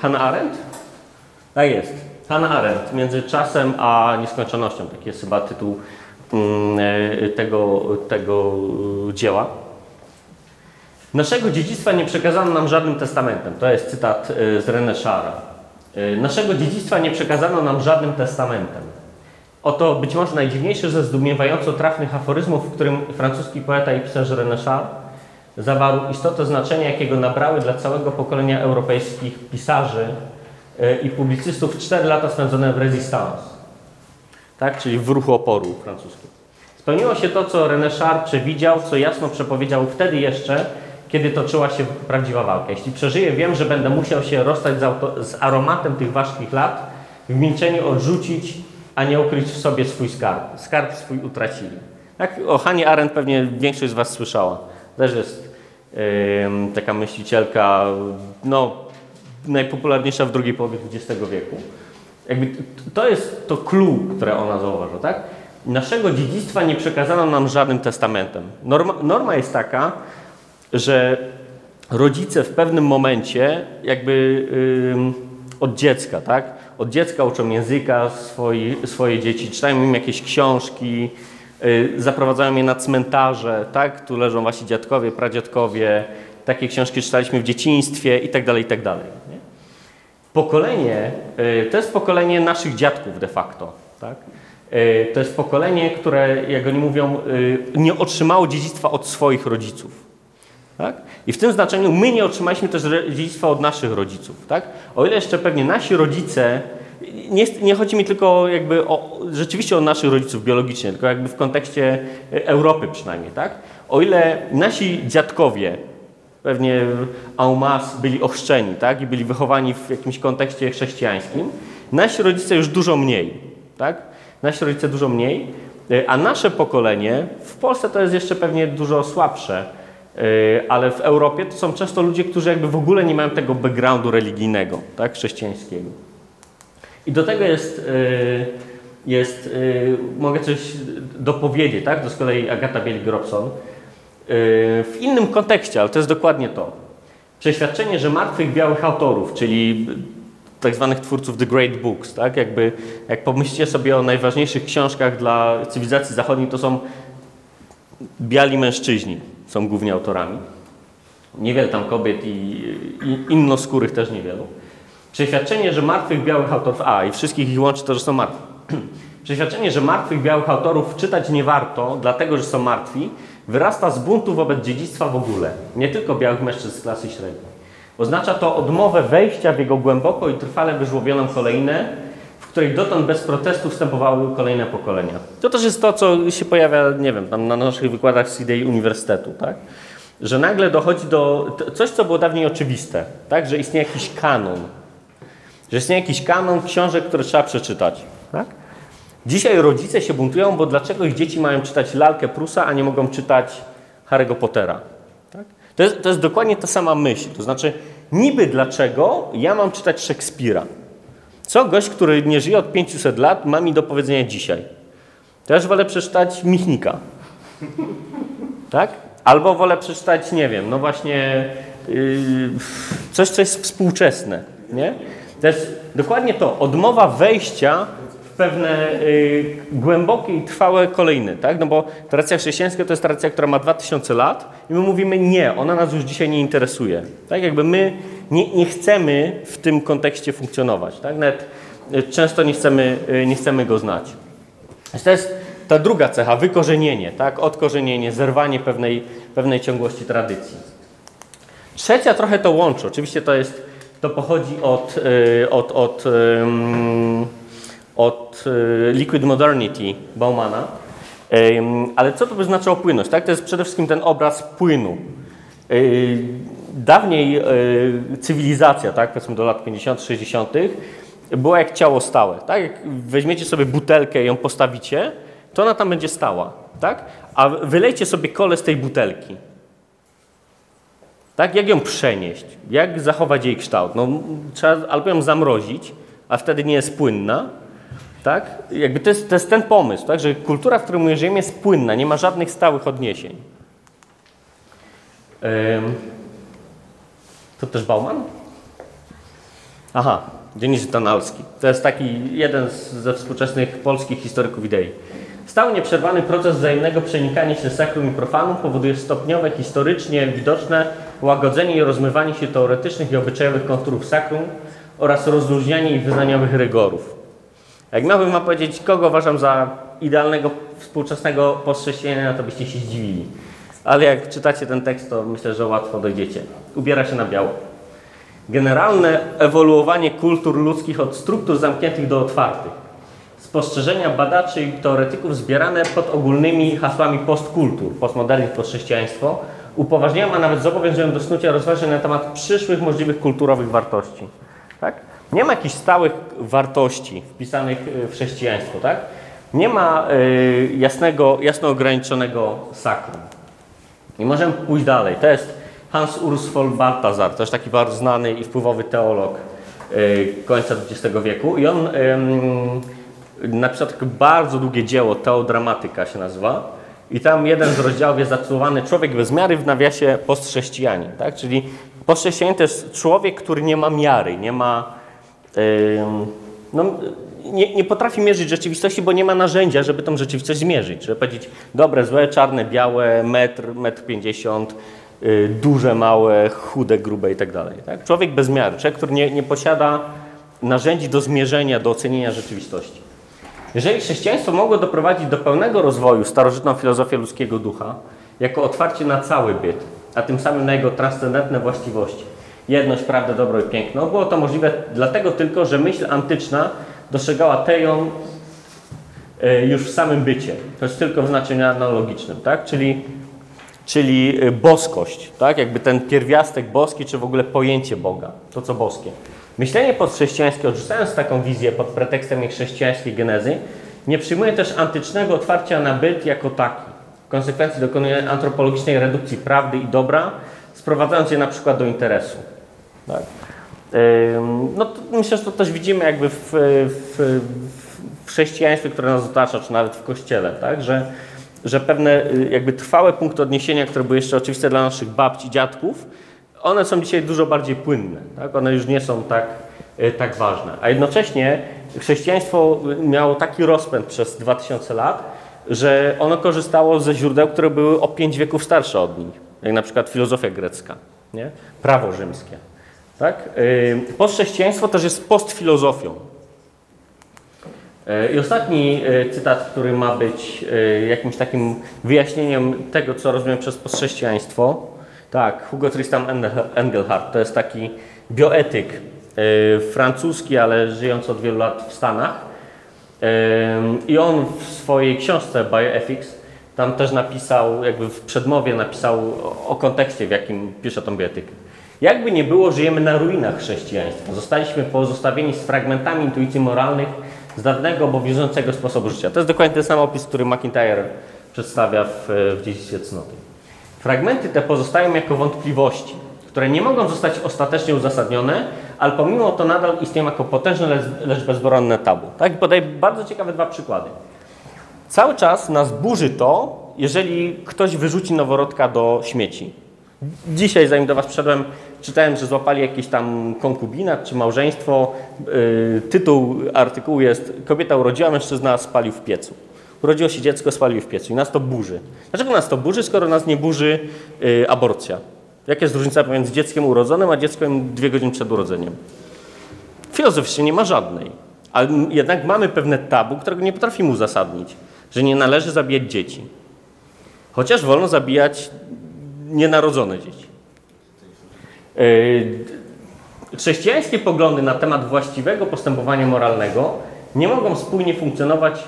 Hannah Arendt? Tak jest. Hannah Arendt, między czasem a nieskończonością, taki jest chyba tytuł mm, e, tego, tego dzieła. Naszego dziedzictwa nie przekazano nam żadnym testamentem. To jest cytat e, z René Chara. E, Naszego dziedzictwa nie przekazano nam żadnym testamentem. Oto być może najdziwniejszy ze zdumiewająco trafnych aforyzmów, w którym francuski poeta i pisarz René Char zawarł istotę znaczenia, jakiego nabrały dla całego pokolenia europejskich pisarzy i publicystów cztery lata spędzone w resistance, tak? czyli w ruchu oporu francuskim. Spełniło się to, co René Char przewidział, co jasno przepowiedział wtedy jeszcze, kiedy toczyła się prawdziwa walka. Jeśli przeżyję, wiem, że będę musiał się rozstać z, auto, z aromatem tych ważkich lat, w milczeniu odrzucić, a nie ukryć w sobie swój skarb. Skarb swój utracili. Tak? O Hanie Arendt pewnie większość z Was słyszała. Też jest ym, taka myślicielka, no, najpopularniejsza w drugiej połowie XX wieku. Jakby to jest to clue, które ona zauważa, tak? Naszego dziedzictwa nie przekazano nam żadnym testamentem. Norma, norma jest taka, że rodzice w pewnym momencie jakby ym, od dziecka, tak? Od dziecka uczą języka swoi, swoje dzieci, czytają im jakieś książki, y, zaprowadzają je na cmentarze, tak? Tu leżą wasi dziadkowie, pradziadkowie, takie książki czytaliśmy w dzieciństwie i tak dalej, i tak dalej. Nie? Pokolenie, y, to jest pokolenie naszych dziadków de facto, tak? Y, To jest pokolenie, które, jak oni mówią, y, nie otrzymało dziedzictwa od swoich rodziców. Tak? I w tym znaczeniu my nie otrzymaliśmy też dziedzictwa od naszych rodziców. Tak? O ile jeszcze pewnie nasi rodzice, nie, nie chodzi mi tylko jakby o, rzeczywiście o naszych rodziców biologicznie, tylko jakby w kontekście Europy przynajmniej. Tak? O ile nasi dziadkowie pewnie en masse byli ochrzczeni tak? i byli wychowani w jakimś kontekście chrześcijańskim, nasi rodzice już dużo mniej. Tak? Nasi rodzice dużo mniej, e, a nasze pokolenie, w Polsce to jest jeszcze pewnie dużo słabsze, Yy, ale w Europie to są często ludzie, którzy jakby w ogóle nie mają tego backgroundu religijnego, tak, chrześcijańskiego. I do tego jest, yy, jest mogę coś dopowiedzieć, tak, to z kolei Agata Bielik-Robson, w innym kontekście, ale to jest dokładnie to. Przeświadczenie, że martwych białych autorów, czyli tak zwanych twórców The Great Books, tak, jakby jak pomyślicie sobie o najważniejszych książkach dla cywilizacji zachodniej, to są biali mężczyźni są głównie autorami. Niewiele tam kobiet i, i innoskórych też niewielu. Przeświadczenie, że martwych białych autorów, a i wszystkich ich łączy to, że są martwi. Przeświadczenie, że martwych białych autorów czytać nie warto, dlatego że są martwi, wyrasta z buntu wobec dziedzictwa w ogóle, nie tylko białych mężczyzn z klasy średniej. Oznacza to odmowę wejścia w jego głęboko i trwale wyżłowioną kolejnę, w której dotąd bez protestu wstępowały kolejne pokolenia. To też jest to, co się pojawia, nie wiem, tam na naszych wykładach z idei uniwersytetu, tak? Że nagle dochodzi do coś, co było dawniej oczywiste, tak? Że istnieje jakiś kanon. Że istnieje jakiś kanon książek, które trzeba przeczytać, tak? Dzisiaj rodzice się buntują, bo dlaczego ich dzieci mają czytać lalkę Prusa, a nie mogą czytać Harry'ego Pottera? Tak? To, jest, to jest dokładnie ta sama myśl. To znaczy, niby dlaczego ja mam czytać Szekspira? Co gość, który nie żyje od 500 lat, ma mi do powiedzenia dzisiaj? Też wolę przeczytać Michnika. Tak? Albo wolę przeczytać, nie wiem, no właśnie yy, coś, co jest współczesne. Nie? To jest dokładnie to, odmowa wejścia pewne yy, głębokie i trwałe kolejny. Tak? No bo tradycja chrześcijańska to jest tradycja, która ma 2000 lat i my mówimy nie, ona nas już dzisiaj nie interesuje. Tak? Jakby my nie, nie chcemy w tym kontekście funkcjonować. Tak? Nawet yy, często nie chcemy, yy, nie chcemy go znać. To jest ta druga cecha, wykorzenienie, tak? odkorzenienie, zerwanie pewnej, pewnej ciągłości tradycji. Trzecia trochę to łączy. Oczywiście to jest, to pochodzi od, y, od, od, od y, Liquid Modernity Baumana. Ale co to by znaczyło płynność? Tak? To jest przede wszystkim ten obraz płynu. Y, Dawniej y, cywilizacja, tak, powiedzmy do lat 50., 60., była jak ciało stałe. Tak? Jak weźmiecie sobie butelkę i ją postawicie, to ona tam będzie stała. Tak? A wylejcie sobie kole z tej butelki. Tak? Jak ją przenieść? Jak zachować jej kształt? No, trzeba albo ją zamrozić, a wtedy nie jest płynna. Tak? Jakby to, jest, to jest ten pomysł, tak? że kultura, w której my żyjemy, jest płynna, nie ma żadnych stałych odniesień. Ym, to też Bauman? Aha, Dionis Tanalski. To jest taki jeden z, ze współczesnych polskich historyków idei. Stały nieprzerwany proces wzajemnego przenikania się sakrum i profanum powoduje stopniowe, historycznie widoczne łagodzenie i rozmywanie się teoretycznych i obyczajowych konturów sakrum oraz rozluźnianie ich wyznaniowych rygorów. Jak miałbym wam powiedzieć, kogo uważam za idealnego współczesnego postchrześcijanina, to byście się zdziwili. Ale jak czytacie ten tekst, to myślę, że łatwo dojdziecie. Ubiera się na biało. Generalne ewoluowanie kultur ludzkich od struktur zamkniętych do otwartych. Spostrzeżenia badaczy i teoretyków zbierane pod ogólnymi hasłami postkultur, postmodernizm, postchrześcijaństwo, upoważniają, a nawet zobowiązują do snucia rozważań na temat przyszłych możliwych kulturowych wartości. Tak? Nie ma jakichś stałych wartości wpisanych y, w chrześcijaństwo, tak? Nie ma y, jasnego, jasno ograniczonego sakrum. I możemy pójść dalej. To jest Hans Urs von Balthasar, też taki bardzo znany i wpływowy teolog y, końca XX wieku. I on ym, napisał takie bardzo długie dzieło, Teodramatyka się nazywa. I tam jeden z rozdziałów jest zatytułowany Człowiek bez miary w nawiasie postchrześcijanin. Tak? Czyli postchrześcijanin to jest człowiek, który nie ma miary, nie ma no, nie, nie potrafi mierzyć rzeczywistości, bo nie ma narzędzia, żeby tą rzeczywistość zmierzyć. Żeby powiedzieć dobre, złe, czarne, białe, metr, metr pięćdziesiąt, y, duże, małe, chude, grube i tak dalej. Tak? Człowiek bez miary, człowiek, który nie, nie posiada narzędzi do zmierzenia, do ocenienia rzeczywistości. Jeżeli chrześcijaństwo mogło doprowadzić do pełnego rozwoju starożytną filozofię ludzkiego ducha, jako otwarcie na cały byt, a tym samym na jego transcendentne właściwości, jedność, prawdę, dobro i piękno, było to możliwe dlatego tylko, że myśl antyczna dostrzegała tejon e, już w samym bycie. To jest tylko w znaczeniu analogicznym, tak? Czyli, czyli e, boskość, tak? Jakby ten pierwiastek boski, czy w ogóle pojęcie Boga, to co boskie. Myślenie podchrześcijańskie, odrzucając taką wizję pod pretekstem jej chrześcijańskiej genezy, nie przyjmuje też antycznego otwarcia na byt jako taki. W konsekwencji dokonuje antropologicznej redukcji prawdy i dobra, sprowadzając je na przykład do interesu. Tak? No myślę, że to też widzimy jakby w, w, w chrześcijaństwie, które nas otacza, czy nawet w Kościele, tak? że, że pewne y, jakby trwałe punkty odniesienia, które były jeszcze oczywiste dla naszych babci, dziadków, one są dzisiaj dużo bardziej płynne. Tak? One już nie są tak, y, tak ważne. A jednocześnie chrześcijaństwo miało taki rozpęd przez 2000 lat, że ono korzystało ze źródeł, które były o pięć wieków starsze od nich. Jak na przykład filozofia grecka, nie? prawo rzymskie. Tak? Yy, Postchrześcijaństwo też jest postfilozofią. Yy, I ostatni yy, cytat, który ma być jakimś takim wyjaśnieniem tego, co rozumiem przez postchrześcijaństwo. Tak, Hugo Tristan Engel- Engelhardt to jest taki bioetyk francuski, ale żyjący od wielu lat w Stanach. I on w swojej książce Bioethics tam też napisał, jakby w przedmowie napisał o kontekście, w jakim pisze tą bioetykę. Jakby nie było, żyjemy na ruinach chrześcijaństwa. Zostaliśmy pozostawieni z fragmentami intuicji moralnych z dawnego obowiązującego sposobu życia. To jest dokładnie ten sam opis, który McIntyre przedstawia w, w Dziedzictwie Cnoty. Fragmenty te pozostają jako wątpliwości, które nie mogą zostać ostatecznie uzasadnione, ale pomimo to nadal istnieją jako potężne, lecz, bezbronne tabu. Tak? Podaję bardzo ciekawe dwa przykłady. Cały czas nas burzy to, jeżeli ktoś wyrzuci noworodka do śmieci. Dzisiaj, zanim do Was przyszedłem, czytałem, że złapali jakiś tam konkubinat czy małżeństwo. Yy, tytuł artykułu jest Kobieta urodziła, mężczyzna spalił w piecu. Urodziło się dziecko, spalił w piecu i nas to burzy. Dlaczego nas to burzy, skoro nas nie burzy yy, aborcja? Jaka jest różnica pomiędzy dzieckiem urodzonym, a dzieckiem dwie godziny przed urodzeniem? Filozoficznie nie ma żadnej. Ale jednak mamy pewne tabu, którego nie potrafimy uzasadnić, że nie należy zabijać dzieci. Chociaż wolno zabijać nienarodzone dzieci. Yy, Chrześcijańskie poglądy na temat właściwego postępowania moralnego nie mogą spójnie funkcjonować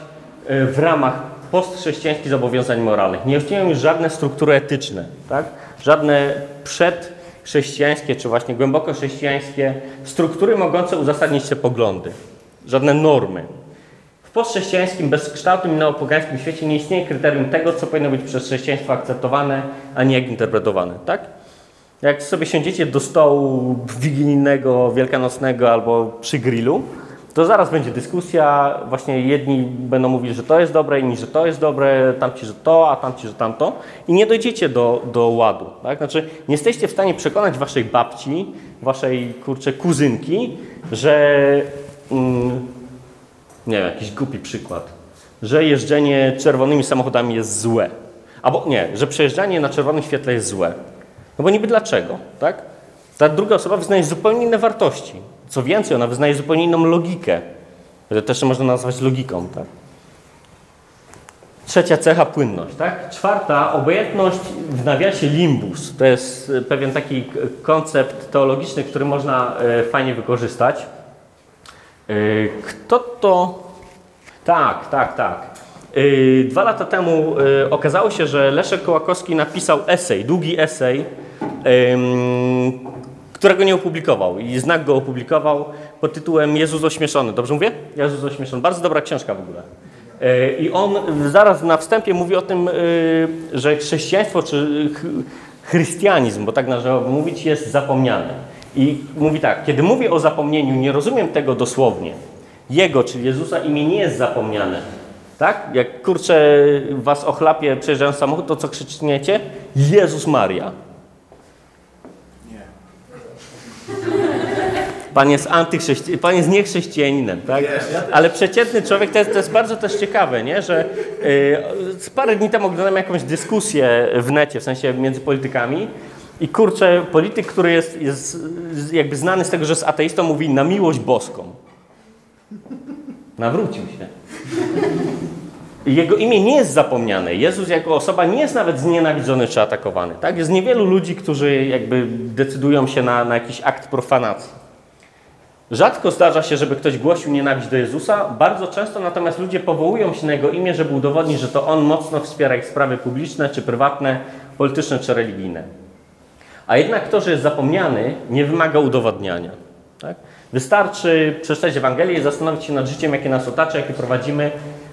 yy, w ramach postchrześcijańskich zobowiązań moralnych. Nie istnieją już żadne struktury etyczne, tak? żadne przedchrześcijańskie czy właśnie głęboko chrześcijańskie struktury mogące uzasadnić te poglądy, żadne normy. W postchrześcijańskim, bezkształtnym i neopogańskim świecie nie istnieje kryterium tego, co powinno być przez chrześcijaństwo akceptowane, a nie jak interpretowane. Tak? Jak sobie siądziecie do stołu wigilijnego, wielkanocnego albo przy grillu, to zaraz będzie dyskusja. Właśnie jedni będą mówili, że to jest dobre, inni, że to jest dobre, tamci, że to, a tamci, że tamto. I nie dojdziecie do, do ładu. Tak? Znaczy, nie jesteście w stanie przekonać waszej babci, waszej kurczę kuzynki, że. Mm, nie wiem, jakiś głupi przykład, że jeżdżenie czerwonymi samochodami jest złe. Albo nie, że przejeżdżanie na czerwonym świetle jest złe. No bo niby dlaczego, tak? Ta druga osoba wyznaje zupełnie inne wartości. Co więcej, ona wyznaje zupełnie inną logikę. To też można nazwać logiką, tak? Trzecia cecha płynność, tak? Czwarta obojętność w nawiasie limbus. To jest e, pewien taki koncept teologiczny, który można e, fajnie wykorzystać. E, Kto to? Tak, tak, tak. E, Dwa lata temu e, okazało się, że Leszek Kołakowski napisał esej, długi esej, którego nie opublikował. I znak go opublikował pod tytułem Jezus ośmieszony. Dobrze mówię? Jezus ośmieszony. Bardzo dobra książka w ogóle. I on zaraz na wstępie mówi o tym, że chrześcijaństwo czy ch- chrystianizm, bo tak należałoby mówić, jest zapomniane. I mówi tak, kiedy mówię o zapomnieniu, nie rozumiem tego dosłownie. Jego, czyli Jezusa, imię nie jest zapomniane. Tak? Jak kurczę was ochlapie przejeżdżając samochód, to co krzyczniecie? Jezus Maria. Pan jest antychrześcijaninem, pan jest niechrześcijaninem, tak? Ale przeciętny człowiek, to jest, to jest bardzo też ciekawe, nie? że yy, parę dni temu oglądałem jakąś dyskusję w necie, w sensie między politykami i kurczę, polityk, który jest, jest jakby znany z tego, że jest ateistą, mówi na miłość boską. Nawrócił się. Jego imię nie jest zapomniane. Jezus jako osoba nie jest nawet znienawidzony czy atakowany. Tak? Jest niewielu ludzi, którzy jakby decydują się na, na jakiś akt profanacji. Rzadko zdarza się, żeby ktoś głosił nienawiść do Jezusa. Bardzo często natomiast ludzie powołują się na Jego imię, żeby udowodnić, że to On mocno wspiera ich sprawy publiczne, czy prywatne, polityczne, czy religijne. A jednak to, że jest zapomniany, nie wymaga udowadniania. Tak? Wystarczy przeczytać Ewangelię i zastanowić się nad życiem, jakie nas otacza, jakie prowadzimy,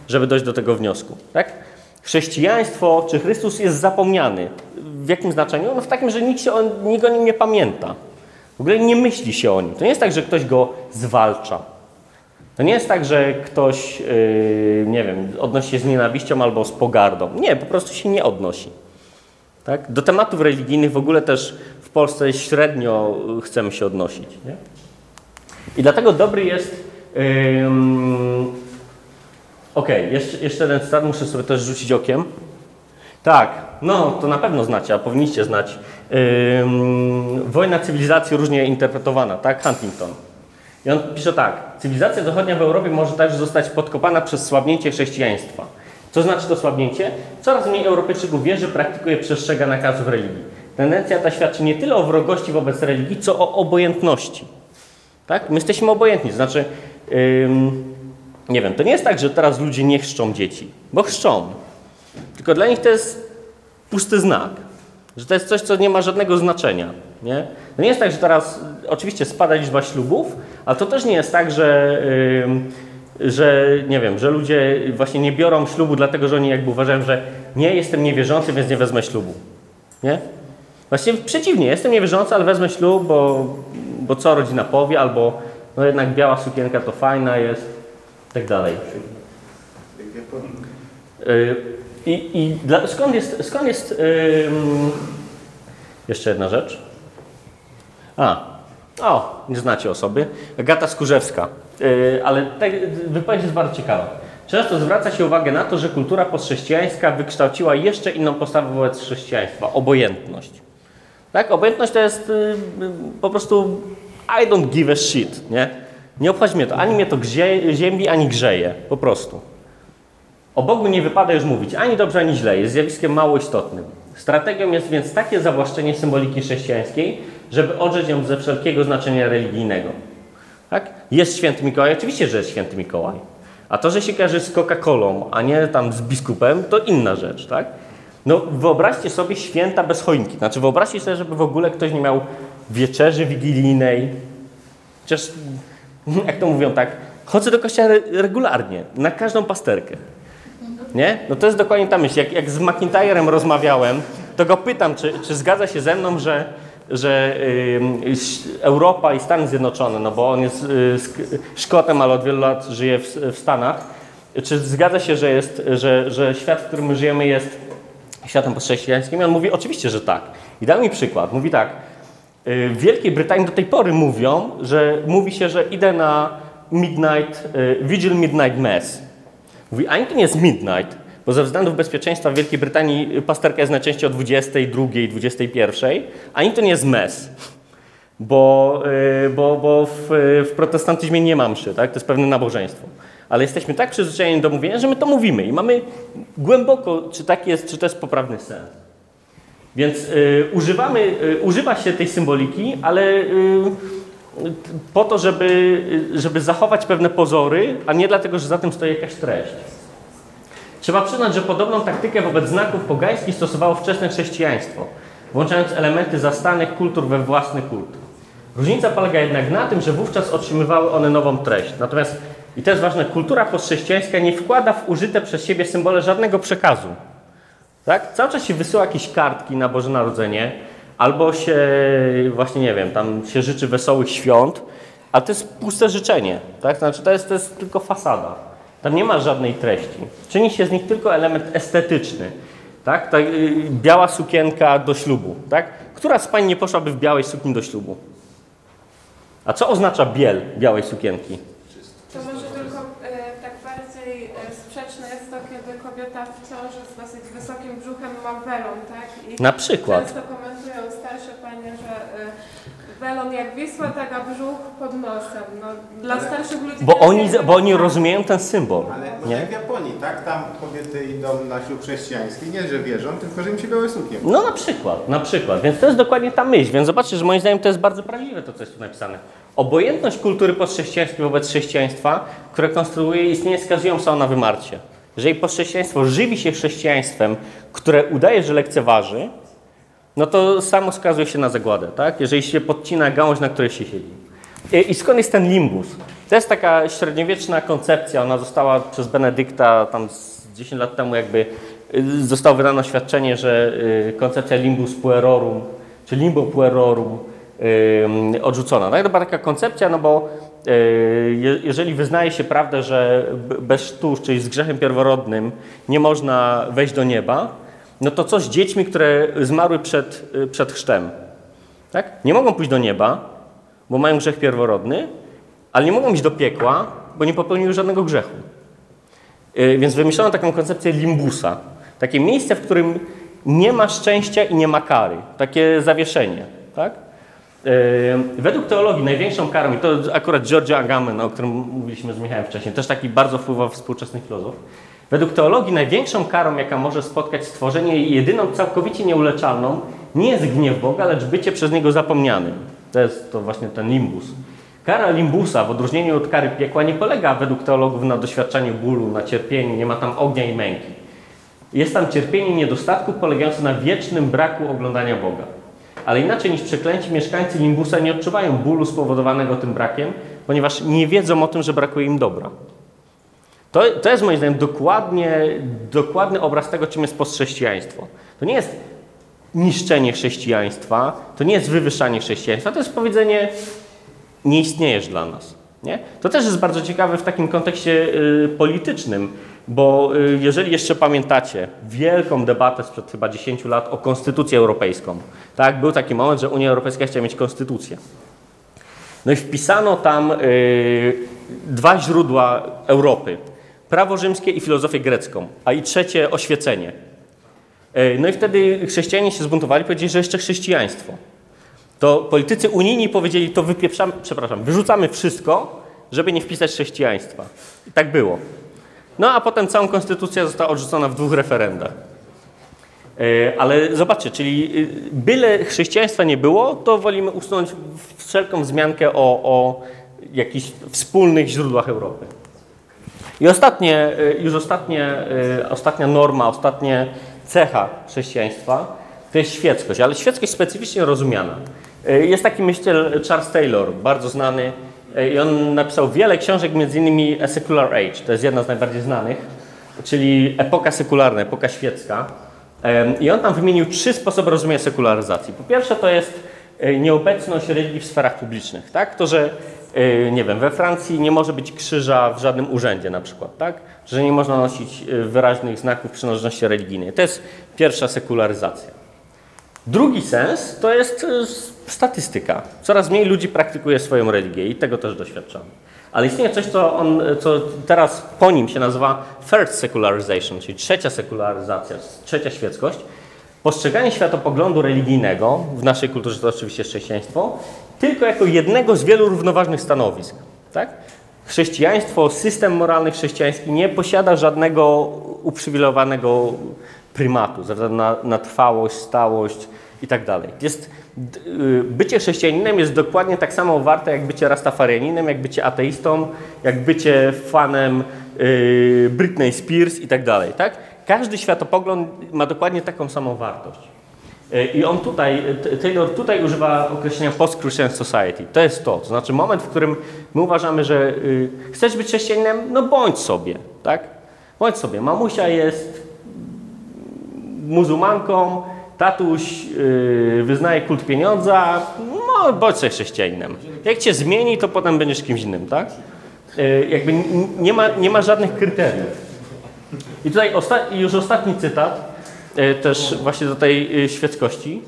żeby dojść do tego wniosku. Tak? Chrześcijaństwo czy Chrystus jest zapomniany. W jakim znaczeniu? No w takim, że nikt, się o, nikt o nim nie pamięta. W ogóle nie myśli się o nim. To nie jest tak, że ktoś go zwalcza. To nie jest tak, że ktoś, yy, nie wiem, odnosi się z nienawiścią albo z pogardą. Nie, po prostu się nie odnosi. Tak? Do tematów religijnych w ogóle też w Polsce średnio y, chcemy się odnosić. Nie? I dlatego dobry jest. ym, Okej, jeszcze, jeszcze jeden cytat, muszę sobie też rzucić okiem. Tak, no to na pewno znacie, a powinniście znać. Ym, Wojna cywilizacji różnie interpretowana, tak? Huntington. I on pisze tak. Cywilizacja zachodnia w Europie może także zostać podkopana przez słabnięcie chrześcijaństwa. Co znaczy to słabnięcie? Coraz mniej Europejczyków wierzy, praktykuje, przestrzega nakazów religii. Tendencja ta świadczy nie tyle o wrogości wobec religii, co o obojętności. Tak? My jesteśmy obojętni, znaczy, ym, nie wiem, to nie jest tak, że teraz ludzie nie chrzczą dzieci, bo chrzczą. Tylko dla nich to jest pusty znak, że to jest coś, co nie ma żadnego znaczenia. Nie? To nie jest tak, że teraz oczywiście spada liczba ślubów, ale to też nie jest tak, że, ym, że nie wiem, że ludzie właśnie nie biorą ślubu, dlatego że oni jakby uważają, że nie jestem niewierzący, więc nie wezmę ślubu. Nie? Właściwie przeciwnie, jestem niewierzący, ale wezmę ślub, bo, bo co rodzina powie, albo no jednak biała sukienka to fajna jest, tak dalej. Y, I, i dla, skąd jest, skąd jest jeszcze jedna rzecz? A, o, nie znacie osoby. Agata Skurzewska. Yy, ale ta wypowiedź jest bardzo ciekawa. Często zwraca się uwagę na to, że kultura postchrześcijańska wykształciła jeszcze inną postawę wobec chrześcijaństwa obojętność. Tak? Obojętność to jest yy, po prostu I don't give a shit. Nie, nie obchodzi mnie to. Ani mnie to grzeje, ziemi, ani grzeje. Po prostu. O Bogu nie wypada już mówić ani dobrze, ani źle. Jest zjawiskiem mało istotnym. Strategią jest więc takie zawłaszczenie symboliki chrześcijańskiej, żeby odrzeć ją ze wszelkiego znaczenia religijnego. Tak? Jest święty Mikołaj? Oczywiście, że jest święty Mikołaj. A to, że się kojarzy z Coca-Colą, a nie tam z biskupem, to inna rzecz, tak? No wyobraźcie sobie święta bez choinki. Znaczy wyobraźcie sobie, żeby w ogóle ktoś nie miał wieczerzy wigilijnej. Chociaż, jak to mówią tak, chodzę do kościoła re- regularnie, na każdą pasterkę. Nie? No to jest dokładnie ta myśl. Jak, jak z McIntyrem rozmawiałem, to go pytam, czy, czy zgadza się ze mną, że że y, Europa i Stany Zjednoczone, no bo on jest y, Szkotem, ale od wielu lat żyje w, Stanach, czy zgadza się, że, jest, że, że świat, w którym my żyjemy jest światem postchrześcijańskim? I on mówi, oczywiście, że tak. I dał mi przykład. Mówi tak, y, w Wielkiej Brytanii do tej pory mówią, że mówi się, że idę na midnight, vigil midnight mass. Mówi, ani to nie jest midnight, bo ze względów bezpieczeństwa w Wielkiej Brytanii pasterka jest najczęściej o 22, 21, ani to nie jest mes. Bo, y, bo, bo w, w protestantyzmie nie ma mszy, tak? to jest pewne nabożeństwo. Ale jesteśmy tak przyzwyczajeni do mówienia, że my to mówimy i mamy głęboko, czy tak jest, czy to jest poprawny sens. Więc y, używamy, y, używa się tej symboliki, ale y, po to, żeby, y, żeby zachować pewne pozory, a nie dlatego, że za tym stoi jakaś treść. Trzeba przyznać, że podobną taktykę wobec znaków pogańskich stosowało wczesne chrześcijaństwo, włączając elementy zastanych kultur we własny kult. Różnica polega jednak na tym, że wówczas otrzymywały one nową treść. Natomiast, i to jest ważne, kultura postchrześcijańska nie wkłada w użyte przez siebie symbole żadnego przekazu. Tak? Cały czas się wysyła jakieś kartki na Boże Narodzenie, albo się, właśnie nie wiem, tam się życzy wesołych świąt, ale to jest puste życzenie. Tak? Znaczy, to jest, to jest tylko fasada. Tam nie ma żadnej treści. Czyni się z nich tylko element estetyczny. Tak? Ta, y, biała sukienka do ślubu. Tak? Która z pań nie poszłaby w białej sukni do ślubu? A co oznacza biel białej sukienki? To może tylko e, tak bardziej e, sprzeczne jest to, kiedy kobieta w ciąży z dosyć wysokim brzuchem ma welon, tak? I Na przykład. Często komentują starsze panie, że welon jak Wisła, tak a brzuch pod nosem. No, dla starszych ludzi... Bo oni, bo oni rozumieją ten symbol. Ale może Nie? jak w Japonii, tak? Tam kobiety idą na ślub chrześcijański, nie że wierzą, tylko że im się białe suknie. No na przykład, na przykład. Więc to jest dokładnie ta myśl. Więc zobaczcie, że moim zdaniem to jest bardzo prawdziwe to, co jest tu napisane. Obojętność kultury postchrześcijańskiej wobec chrześcijaństwa, które konstruuje i istnieje, skazują są na wymarcie. Jeżeli postchrześcijaństwo żywi się chrześcijaństwem, które udaje, że lekceważy, no to samo skazuje się na zagładę, tak? Jeżeli się podcina gałąź, na której się siedzi. I, I skąd jest ten limbus? To jest taka średniowieczna koncepcja, ona została przez Benedykta tam z 10 lat temu jakby y, zostało wydane oświadczenie, że y, koncepcja limbus puerorum, czy limbo puerorum y, odrzucona. Tak? To była taka koncepcja, no bo je- jeżeli wyznaje się prawdę, że bez sztusz, czyli z grzechem pierworodnym nie można wejść do nieba, no to co z dziećmi, które zmarły przed, y, przed chrztem? Tak? Nie mogą pójść do nieba, bo mają grzech pierworodny, ale nie mogą iść do piekła, bo nie popełniły żadnego grzechu. Yy, Więc wymyślono taką koncepcję limbusa. Takie miejsce, w którym nie ma szczęścia i nie ma kary. Takie zawieszenie. Tak? Yy, Według teologii największą karą, i to akurat George Agamben, o którym mówiliśmy z Michałem wcześniej, też taki bardzo wpływowy współczesny filozof. Według teologii największą karą, jaka może spotkać stworzenie i jedyną całkowicie nieuleczalną, nie jest gniew Boga, lecz bycie przez Niego zapomnianym. To jest to właśnie ten limbus. Kara limbusa, w odróżnieniu od kary piekła, nie polega według teologów na doświadczaniu bólu, na cierpieniu, nie ma tam ognia i męki. Jest tam cierpienie niedostatku polegające na wiecznym braku oglądania Boga. Ale inaczej niż przeklęci mieszkańcy limbusa nie odczuwają bólu spowodowanego tym brakiem, ponieważ nie wiedzą o tym, że brakuje im dobra. To, to jest moim zdaniem dokładnie, dokładny obraz tego, czym jest postchrześcijaństwo. To nie jest niszczenie chrześcijaństwa, to nie jest wywyższanie chrześcijaństwa, to jest powiedzenie nie istniejesz dla nas. Nie? To też jest bardzo ciekawe w takim kontekście y, politycznym, bo y, jeżeli jeszcze pamiętacie wielką debatę sprzed chyba 10 lat o konstytucję europejską, tak? był taki moment, że Unia Europejska chciała mieć konstytucję. No i wpisano tam y, dwa źródła Europy. Prawo rzymskie i filozofię grecką, a i trzecie oświecenie. Y, no i wtedy chrześcijanie się zbuntowali, powiedzieli, że jeszcze chrześcijaństwo. To politycy unijni powiedzieli, to wypieprzamy, przepraszam, wyrzucamy wszystko, żeby nie wpisać chrześcijaństwa. I tak było. No a potem całą konstytucja została odrzucona w dwóch referendach. E, Ale zobaczcie, czyli y, byle chrześcijaństwa nie było, to wolimy usunąć wszelką wzmiankę o, o jakichś wspólnych źródłach Europy. I ostatnie, y, już ostatnie, y, ostatnia norma, ostatnia cecha chrześcijaństwa to jest świeckość, ale świeckość specyficznie rozumiana. Y, Jest taki myśliciel Charles Taylor, bardzo znany, i on napisał wiele książek, między innymi A Secular Age, to jest jedna z najbardziej znanych, czyli epoka sekularna, epoka świecka. I on tam wymienił trzy sposoby rozumienia sekularyzacji. Po pierwsze to jest nieobecność religii w sferach publicznych, tak? To, że nie wiem, we Francji nie może być krzyża w żadnym urzędzie na przykład, tak? Że nie można nosić e, wyraźnych znaków przynależności religijnej. To jest pierwsza sekularyzacja. Drugi sens to jest s- statystyka. Coraz mniej ludzi praktykuje swoją religię i tego też doświadczamy. Ale istnieje coś, co, on, co teraz po nim się nazywa third secularization, czyli trzecia sekularyzacja, trzecia świeckość. Postrzeganie światopoglądu religijnego, w naszej kulturze to oczywiście chrześcijaństwo, tylko jako jednego z wielu równoważnych stanowisk. Tak? Chrześcijaństwo, system moralny chrześcijański nie posiada żadnego uprzywilejowanego prymatu ze względu na, na trwałość, stałość i tak. Jest, y, bycie chrześcijaninem jest dokładnie tak samo warte jak bycie rastafarianinem, jak bycie ateistą, jak bycie fanem y, Britney Spears i tak. Tak? Każdy światopogląd ma dokładnie taką samą wartość. Y, I on tutaj, T- Taylor tutaj używa określenia post-Christian society. To jest to, to znaczy moment, w którym my uważamy, że y, chcesz być chrześcijaninem, no bądź sobie, tak? Bądź sobie. Mamusia jest muzułmanką, tatuś yy, wyznaje kult pieniądza, no bądź sobie chrześcijaninem. Jak cię zmieni, to potem będziesz kimś innym, tak? Yy, jakby nie ma, nie ma żadnych kryteriów. I tutaj osta- już ostatni cytat, też właśnie do tej yy, świeckości.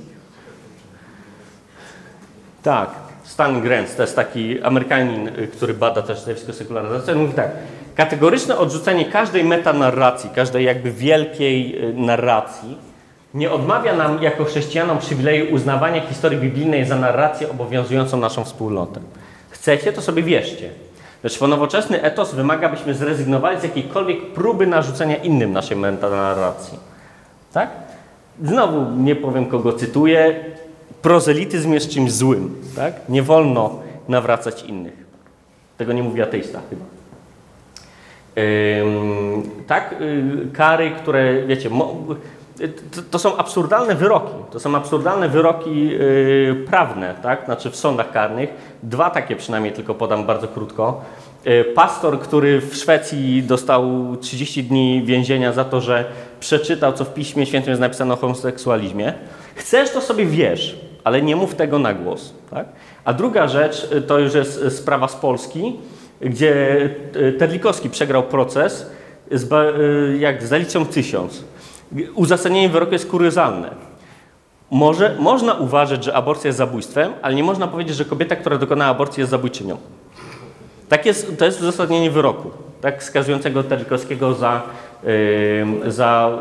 Tak, Stan Grant, to jest taki Amerykanin, y, który bada też zjawisko sekularyzacji. Mówi tak, kategoryczne odrzucenie każdej metanarracji, każdej jakby wielkiej narracji nie odmawia nam jako chrześcijanom przywileju uznawania historii biblijnej za narrację obowiązującą naszą wspólnotę. Chcecie, to sobie wierzcie. Lecz nowoczesny etos wymaga, byśmy zrezygnowali z jakiejkolwiek próby narzucenia innym naszej metanarracji. Tak? Znowu nie powiem, kogo cytuję. Prozelityzm jest czymś złym. Tak? Nie wolno nawracać innych. Tego nie mówi ateista chyba. Tak, y, kary, które, wiecie, mo, to, to są absurdalne wyroki. To są absurdalne wyroki y, prawne, tak? Znaczy w sądach karnych. Dwa takie przynajmniej tylko podam bardzo krótko. Y, pastor, który w Szwecji dostał 30 dni więzienia za to, że przeczytał, co w Piśmie Świętym jest napisane o homoseksualizmie. Chcesz, to sobie wiesz, ale nie mów tego na głos. Tak? A druga rzecz, y, to już jest y, sprawa z Polski, gdzie Terlikowski przegrał proces z, jak zaliczą tysiąc. Uzasadnienie wyroku jest kuriozalne. Może, można uważać, że aborcja jest zabójstwem, ale nie można powiedzieć, że kobieta, która dokonała aborcji jest zabójczynią. Tak jest, to jest uzasadnienie wyroku, tak, skazującego Terlikowskiego za, y, za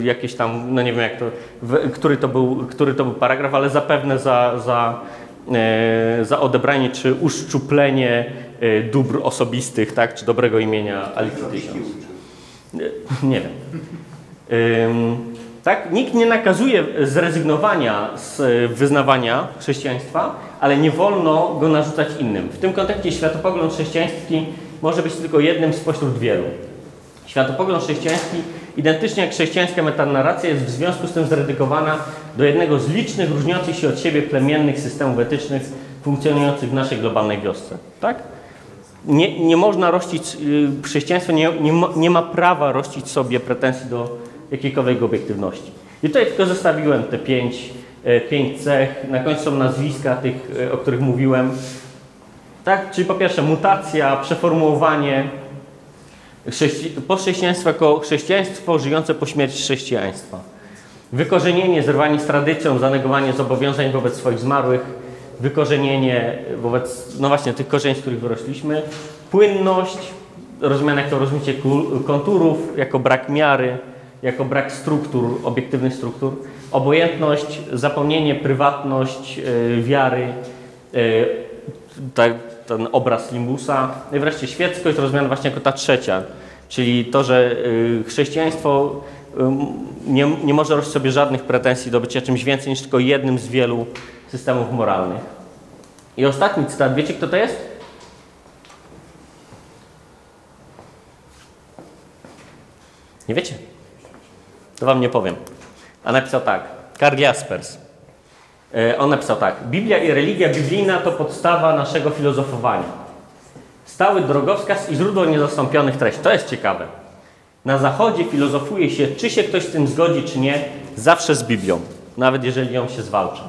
y, jakieś tam, no nie wiem jak to, w, który, to był, który to był paragraf, ale zapewne za, za, y, za odebranie czy uszczuplenie y, dóbr osobistych, tak, czy dobrego imienia Alicji Tysiąc. Nie wiem. Tak? Nikt nie nakazuje zrezygnowania z y, wyznawania chrześcijaństwa, ale nie wolno go narzucać innym. W tym kontekście światopogląd chrześcijański może być tylko jednym spośród wielu. Światopogląd chrześcijański, identycznie jak chrześcijańska metanarracja, jest w związku z tym zredukowana do jednego z licznych, różniących się od siebie plemiennych systemów etycznych funkcjonujących w naszej globalnej wiosce. Tak? Nie, nie można rościć, y, chrześcijaństwo nie, nie, mo- nie ma prawa rościć sobie pretensji do jakiejkolwiek obiektywności. I tutaj tylko zostawiłem te pięć, e, pięć cech. Na końcu są nazwiska tych, e, o których mówiłem. Tak? Czyli po pierwsze mutacja, przeformułowanie chrześci- jako chrześcijaństwo żyjące po śmierci chrześcijaństwa. Wykorzenienie, zerwanie z tradycją, zanegowanie zobowiązań wobec swoich zmarłych, wykorzenienie wobec, no właśnie, tych korzeni, z których wyrośliśmy, płynność, rozumiane jako rozmycie konturów, jako brak miary, jako brak struktur, obiektywnych struktur, obojętność, zapomnienie, prywatność, yy, wiary, yy, tak, ten obraz limbusa, no i wreszcie świeckość rozumiana właśnie jako ta trzecia, czyli to, że y, chrześcijaństwo nie, nie może robić sobie żadnych pretensji do bycia czymś więcej niż tylko jednym z wielu systemów moralnych. I ostatni cytat, wiecie kto to jest? Nie wiecie? To wam nie powiem. A napisał tak, Karl Jaspers. E, On napisał tak. Biblia i religia biblijna to podstawa naszego filozofowania. Stały drogowskaz i źródło niezastąpionych treści. To jest ciekawe. Na zachodzie filozofuje się, czy się ktoś z tym zgodzi, czy nie, zawsze z Biblią, nawet jeżeli ją się zwalcza.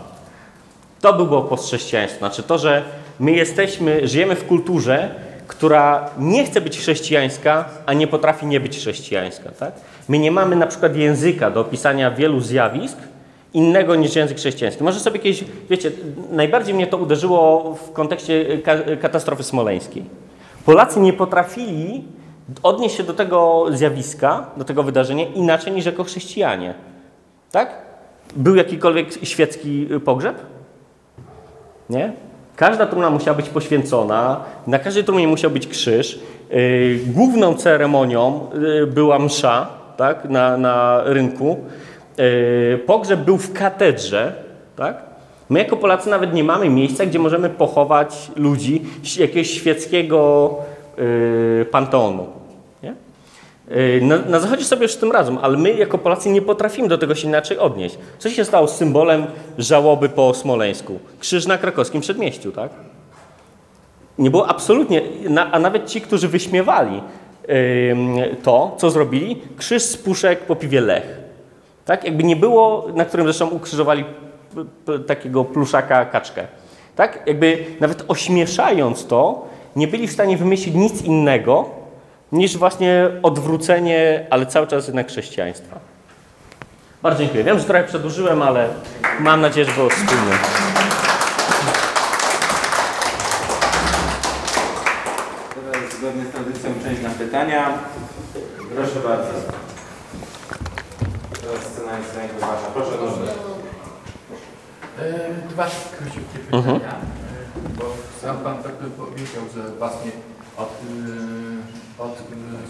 To by było postchrześcijaństwo. Znaczy to, że my jesteśmy, żyjemy w kulturze, która nie chce być chrześcijańska, a nie potrafi nie być chrześcijańska. Tak? My nie mamy na przykład języka do opisania wielu zjawisk innego niż język chrześcijański. Może sobie kiedyś, wiecie, najbardziej mnie to uderzyło w kontekście ka katastrofy smoleńskiej. Polacy nie potrafili odnieść się do tego zjawiska, do tego wydarzenia inaczej niż jako chrześcijanie. Tak? Był jakikolwiek świecki y, pogrzeb? Nie? Każda trumna musiała być poświęcona, na każdej trumnie musiał być krzyż. Główną ceremonią była msza tak? na, na rynku. Yy, pogrzeb był w katedrze. Tak? My jako Polacy nawet nie mamy miejsca, gdzie możemy pochować ludzi jakiegoś świeckiego yy, panteonu. Nie? Yy, Na, na zachodzie sobie już z tym razem, ale my jako Polacy nie potrafimy do tego się inaczej odnieść. Co się stało z symbolem żałoby po Smoleńsku? Krzyż na krakowskim przedmieściu, tak? Nie było absolutnie, na, a nawet ci, którzy wyśmiewali to, co zrobili, krzyż z puszek po piwie Lech. Tak? Jakby nie było, na którym zresztą ukrzyżowali takiego pluszaka kaczkę. Tak? Jakby nawet ośmieszając to, nie byli w stanie wymyślić nic innego, niż właśnie odwrócenie, ale cały czas jednak chrześcijaństwa. Bardzo dziękuję. Wiem, że trochę przedłużyłem, ale mam nadzieję, że było wspólne. Teraz zgodnie z tradycją część na pytania. Proszę bardzo. Teraz scena jest najważniejsza. Proszę dobrze. Dwa króciutkie pytania, e, bo sam Pan tak by powiedział, że właśnie od, e, od e,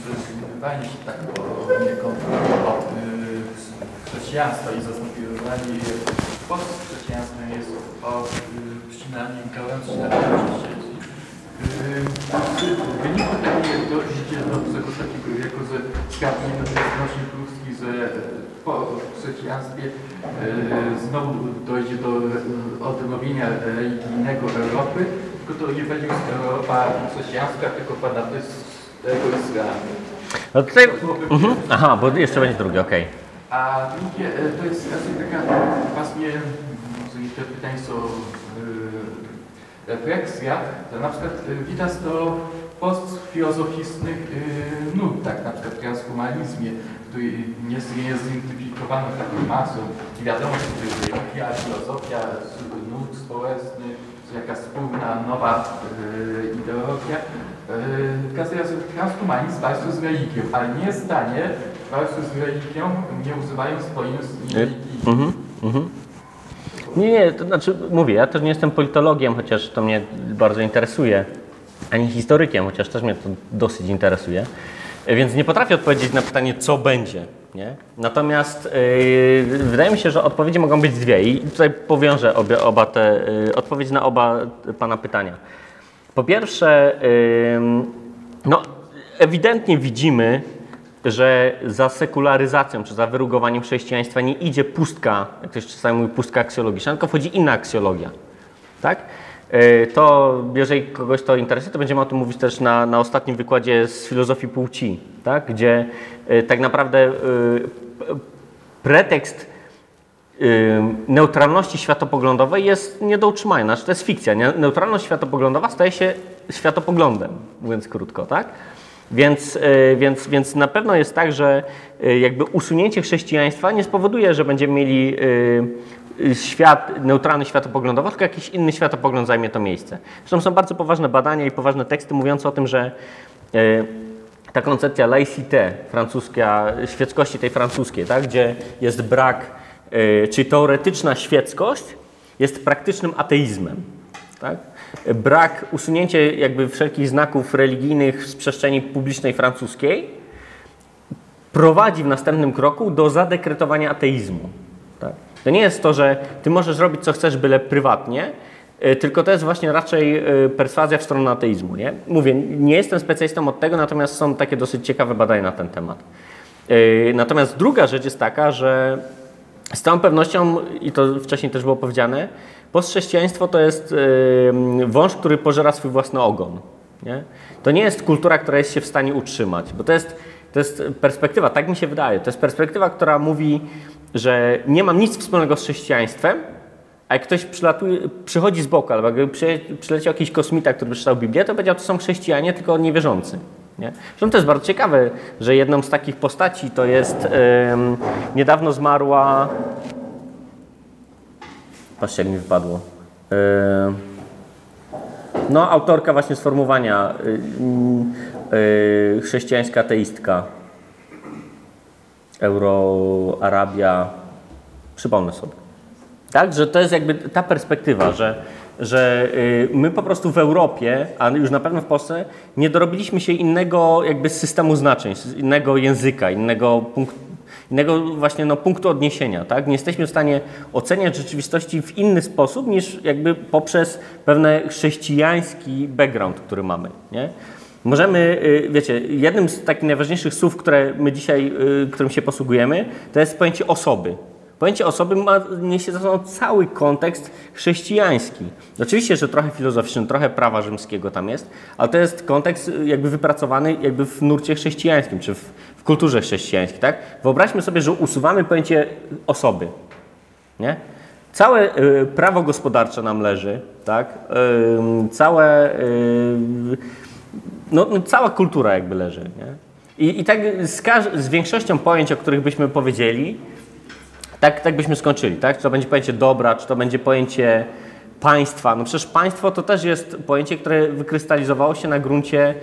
zrezygnowania się tak poniekąd od chrześcijaństwa i zastępowanie je postchrześcijaństwem jest od przynajmniej gałęzi na sieci. Czy w wyniku tego dojdzie do tego takiego, jako że zgadniemy odnośnie Polski, że po chrześcijaństwie e, znowu dojdzie do e, odrobienia religijnego Europy, tylko to nie będzie Europa chrześcijańska, tylko fanatyckiego islamu. No tutaj... To byłoby Mhm. Aha, bo jeszcze będzie drugi, okej. a drugie, e, to jest raczej taka właśnie, nie te pytania są e, refleksja, to na przykład e, widać to postfilozoficznych e, nut, tak na przykład w transhumanizmie, który nie jest, nie jest zidentyfikowany taką masą. Nie wiadomo, czy to jest religia, filozofia, nut społecznych, czy jakaś wspólna nowa e, ideologia. W każdym razie transhumanizm walczy z religią, ale nie jest w stanie walczyć z religią, nie używając pojęć religii. Mhm. Mhm. Nie, nie, to znaczy mówię, ja też nie jestem politologiem, chociaż to mnie bardzo interesuje, ani historykiem, chociaż też mnie to dosyć interesuje. E, Więc nie potrafię odpowiedzieć na pytanie, co będzie. Nie? Natomiast yy, wydaje mi się, że odpowiedzi mogą być dwie i tutaj powiążę obie, oba te yy, odpowiedzi na oba Pana pytania. Po pierwsze, ym, no, ewidentnie widzimy, że za sekularyzacją czy za wyrugowaniem chrześcijaństwa nie idzie pustka, jak ktoś czasami mówi, pustka aksjologiczna, tylko wchodzi inna aksjologia. Tak? Yy, To, jeżeli kogoś to interesuje, to będziemy o tym mówić też na, na ostatnim wykładzie z filozofii płci, tak? gdzie yy, tak naprawdę p- pretekst neutralności światopoglądowej jest nie do utrzymania. Znaczy, to jest fikcja. Neutralność światopoglądowa staje się światopoglądem, mówiąc krótko, tak? Więc, y, więc, więc na pewno jest tak, że y, jakby usunięcie chrześcijaństwa nie spowoduje, że będziemy mieli y, świat, neutralny światopoglądowo, tylko jakiś inny światopogląd zajmie to miejsce. Zresztą są bardzo poważne badania i poważne teksty mówiące o tym, że ta koncepcja laïcité francuska, świeckości tej francuskiej, tak, gdzie jest brak, czyli teoretyczna świeckość jest praktycznym ateizmem. Tak? Brak, usunięcie jakby wszelkich znaków religijnych z przestrzeni publicznej francuskiej prowadzi w następnym kroku do zadekretowania ateizmu. Tak? To nie jest to, że ty możesz robić co chcesz, byle prywatnie, y, tylko to jest właśnie raczej y, perswazja w stronę ateizmu. Nie? Mówię, nie jestem specjalistą od tego, natomiast są takie dosyć ciekawe badania na ten temat. Y, Natomiast druga rzecz jest taka, że z całą pewnością, i to wcześniej też było powiedziane, postchrześcijaństwo to jest wąż, który pożera swój własny ogon. Nie? To nie jest kultura, która jest się w stanie utrzymać, bo to jest, to jest perspektywa, tak mi się wydaje, to jest perspektywa, która mówi, że nie mam nic wspólnego z chrześcijaństwem, a jak ktoś przychodzi z boku, albo jakby przy, przyleciał jakiś kosmita, który by czytał Biblię, to powiedział, to są chrześcijanie, tylko niewierzący. Nie? Zresztą to jest bardzo ciekawe, że jedną z takich postaci to jest em, niedawno zmarła. Patrzcie, jak mi wypadło. Em, no, autorka właśnie sformułowania y, y, chrześcijańska ateistka. Euro-Arabia. Przypomnę sobie. Tak, że to jest jakby ta perspektywa, że, że my po prostu w Europie, a już na pewno w Polsce, nie dorobiliśmy się innego jakby systemu znaczeń, innego języka, innego punktu, innego właśnie no, punktu odniesienia. Tak? Nie jesteśmy w stanie oceniać rzeczywistości w inny sposób niż jakby poprzez pewien chrześcijański background, który mamy. Nie? Możemy, y, wiecie, jednym z takich najważniejszych słów, które my dzisiaj, y, którym się posługujemy, to jest pojęcie osoby. Pojęcie osoby ma, niesie ze sobą cały kontekst chrześcijański. Oczywiście, że trochę filozoficzny, trochę prawa rzymskiego tam jest, ale to jest kontekst y, jakby wypracowany jakby w nurcie chrześcijańskim, czy w, w kulturze chrześcijańskiej, tak? Wyobraźmy sobie, że usuwamy pojęcie osoby, nie? Całe y, prawo gospodarcze nam leży, tak? Całe, y, no, no, cała kultura jakby leży, nie? I, i tak z, z większością pojęć, o których byśmy powiedzieli, tak, tak byśmy skończyli, tak? Czy to będzie pojęcie dobra, czy to będzie pojęcie państwa. No przecież państwo to też jest pojęcie, które wykrystalizowało się na gruncie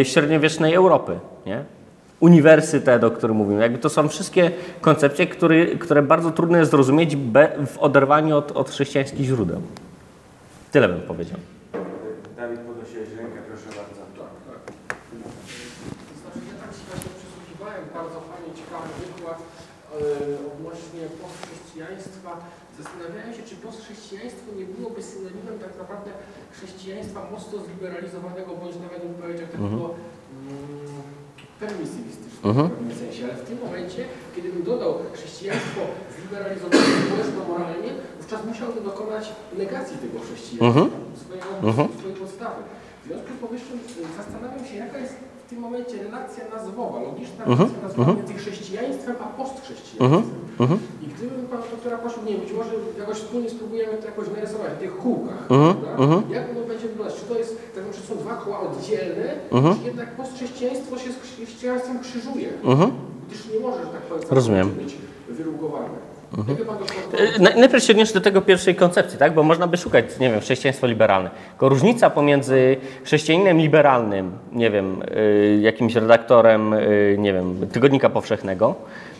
y, średniowiecznej Europy, nie? Uniwersytet, o którym mówimy. Jakby to są wszystkie koncepcje, które, które bardzo trudno jest zrozumieć w oderwaniu od, od chrześcijańskich źródeł. Tyle bym powiedział. Dawid, podnosiłeś rękę, proszę bardzo. To znaczy, ja tak się właśnie przysłuchiwałem, bardzo fajnie, ciekawy wykład e, odnośnie postchrześcijaństwa. Zastanawiałem się, czy postchrześcijaństwo nie byłoby synonimem tak naprawdę chrześcijaństwa mocno zliberalizowanego, bądź nawet bym powiedział takiego mm, permisywistycznego Mhm. w pewnym sensie. Ale w tym momencie, kiedy bym dodał chrześcijaństwo zliberalizowane społeczno-moralnie, wówczas musiałbym dokonać negacji tego chrześcijaństwa, swojego, Mhm. swojej podstawy. W związku z powyższym y, zastanawiam się, jaka jest w tym momencie relacja nazwowa, logiczna Mhm. relacja nazwowa między chrześcijaństwem a postchrześcijaństwem. Mhm. I gdybym pan doktora prosił, nie być może jakoś wspólnie spróbujemy to jakoś narysować w tych kółkach, Mhm. prawda? Mhm. jak ono będzie wyglądać? Czy to jest, tak czy są dwa koła oddzielne, Mhm. czy jednak postchrześcijaństwo się z chrześcijaństwem krzyżuje? Mhm. Gdyż nie może, że tak powiem, Rozumiem. Mhm. być wyrugowane. Doktor Y, naj- Najpierw się odnieść do tego pierwszej koncepcji, tak? bo można by szukać, nie wiem, chrześcijaństwo liberalne. Tylko różnica pomiędzy chrześcijaninem liberalnym, nie wiem, y, jakimś redaktorem, y, nie wiem, tygodnika powszechnego,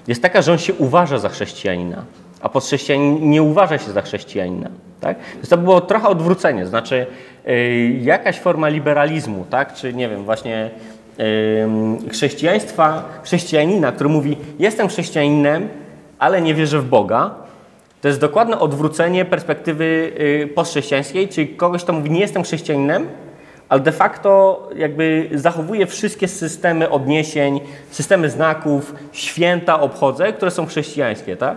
jest taka, że on się uważa za chrześcijanina, a postchrześcijanin nie uważa się za chrześcijanina. Tak? Więc to było trochę odwrócenie, znaczy jakaś forma liberalizmu, tak? czy nie wiem, właśnie chrześcijaństwa, chrześcijanina, który mówi, jestem chrześcijaninem, ale nie wierzę w Boga, to jest dokładne odwrócenie perspektywy y, postchrześcijańskiej, czyli kogoś, kto mówi, nie jestem chrześcijaninem, ale de facto jakby zachowuje wszystkie systemy odniesień, systemy znaków, święta obchodzę, które są chrześcijańskie, tak?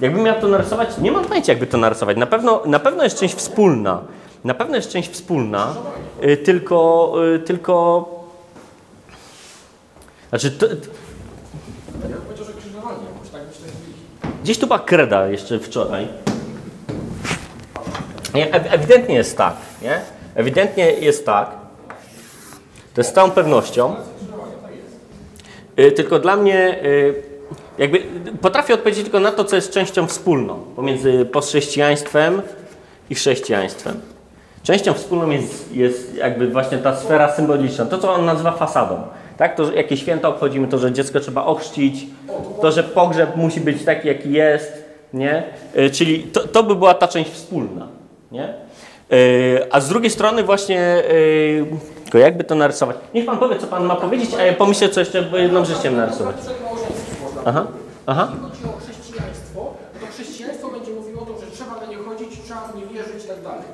Jakbym miał to narysować, nie mam pojęcia, jakby to narysować. Na pewno, na pewno jest część wspólna. Na pewno jest część wspólna, y, tylko, y, tylko... Znaczy, to, Ja bym powiedział, że krzyżowanie, czy tak byście mówili. Gdzieś tu była kreda jeszcze wczoraj. Nie, ew- ewidentnie jest tak, nie? Ewidentnie jest tak. To jest z całą pewnością. Y, Tylko dla mnie y, jakby potrafię odpowiedzieć tylko na to, co jest częścią wspólną pomiędzy postchrześcijaństwem i chrześcijaństwem. Częścią wspólną jest, jest jakby właśnie ta sfera symboliczna, to co on nazywa fasadą. Tak? To, że jakie święta obchodzimy, to, że dziecko trzeba ochrzcić, to, że pogrzeb musi być taki, jaki jest, nie? Y, Czyli to, to by była ta część wspólna, nie? Y, A z drugiej strony właśnie, y, tylko jakby to narysować? Niech Pan powie, co Pan ma powiedzieć, a ja pomyślę, co jeszcze, bo jedną rzecz chciałem narysować. Aha, aha. Jeśli chodzi o chrześcijaństwo, to chrześcijaństwo będzie mówiło o tym, że trzeba na nie chodzić, trzeba w nie wierzyć i tak dalej.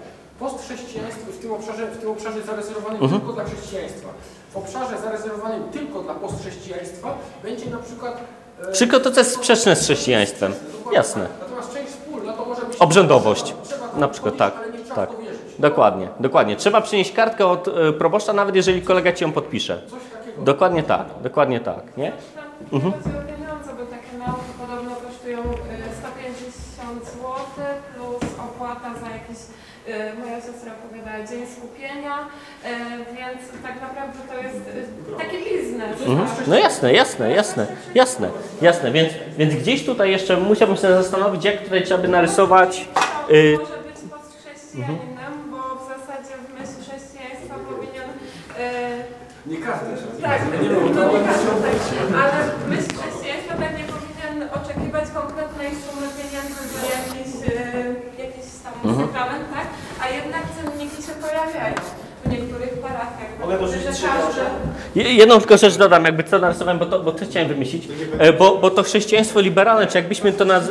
Postchrześcijaństwo w tym obszarze, w tym obszarze zarezerwowanym Mhm. tylko dla chrześcijaństwa. W obszarze zarezerwowanym tylko dla postchrześcijaństwa będzie na przykład... e, Wszystko to, co jest sprzeczne z chrześcijaństwem. Jasne. Natomiast część wspólna to może być... Obrzędowość. Na przykład, tak, Ale nie trzeba tak. Dokładnie, dokładnie. Trzeba przynieść kartkę od y, proboszcza, nawet jeżeli kolega ci ją podpisze. Coś takiego. Dokładnie tak, dokładnie tak, nie? O pieniądze, bo takie nauki podobno kosztują y, 150 zł plus opłata jakiś, e, moja siostra Dzień Skupienia, e, więc tak naprawdę to jest e, taki biznes. Mhm. No jasne, jasne, jasne, jasne, jasne. Więc, więc gdzieś tutaj jeszcze musiałbym się zastanowić, jak tutaj trzeba by narysować. Y, może być postchrześcijaninem, bo w zasadzie w myśl chrześcijaństwa powinien... e, Nie każdy. Tak, nie, no, nie każdy, tak. Ale myśl chrześcijaństwa tak nie powinien oczekiwać konkretnej sumy pieniędzy za jakiś, jakiś tam sakrament, tak? A jednak cenniki pojawiają w niektórych parafiach. Mogę dorzucić trzy Jedną tylko rzecz dodam, jakby co narysowałem, bo to, bo to chciałem wymyślić, E, bo, bo to chrześcijaństwo liberalne, czy jakbyśmy to, naz,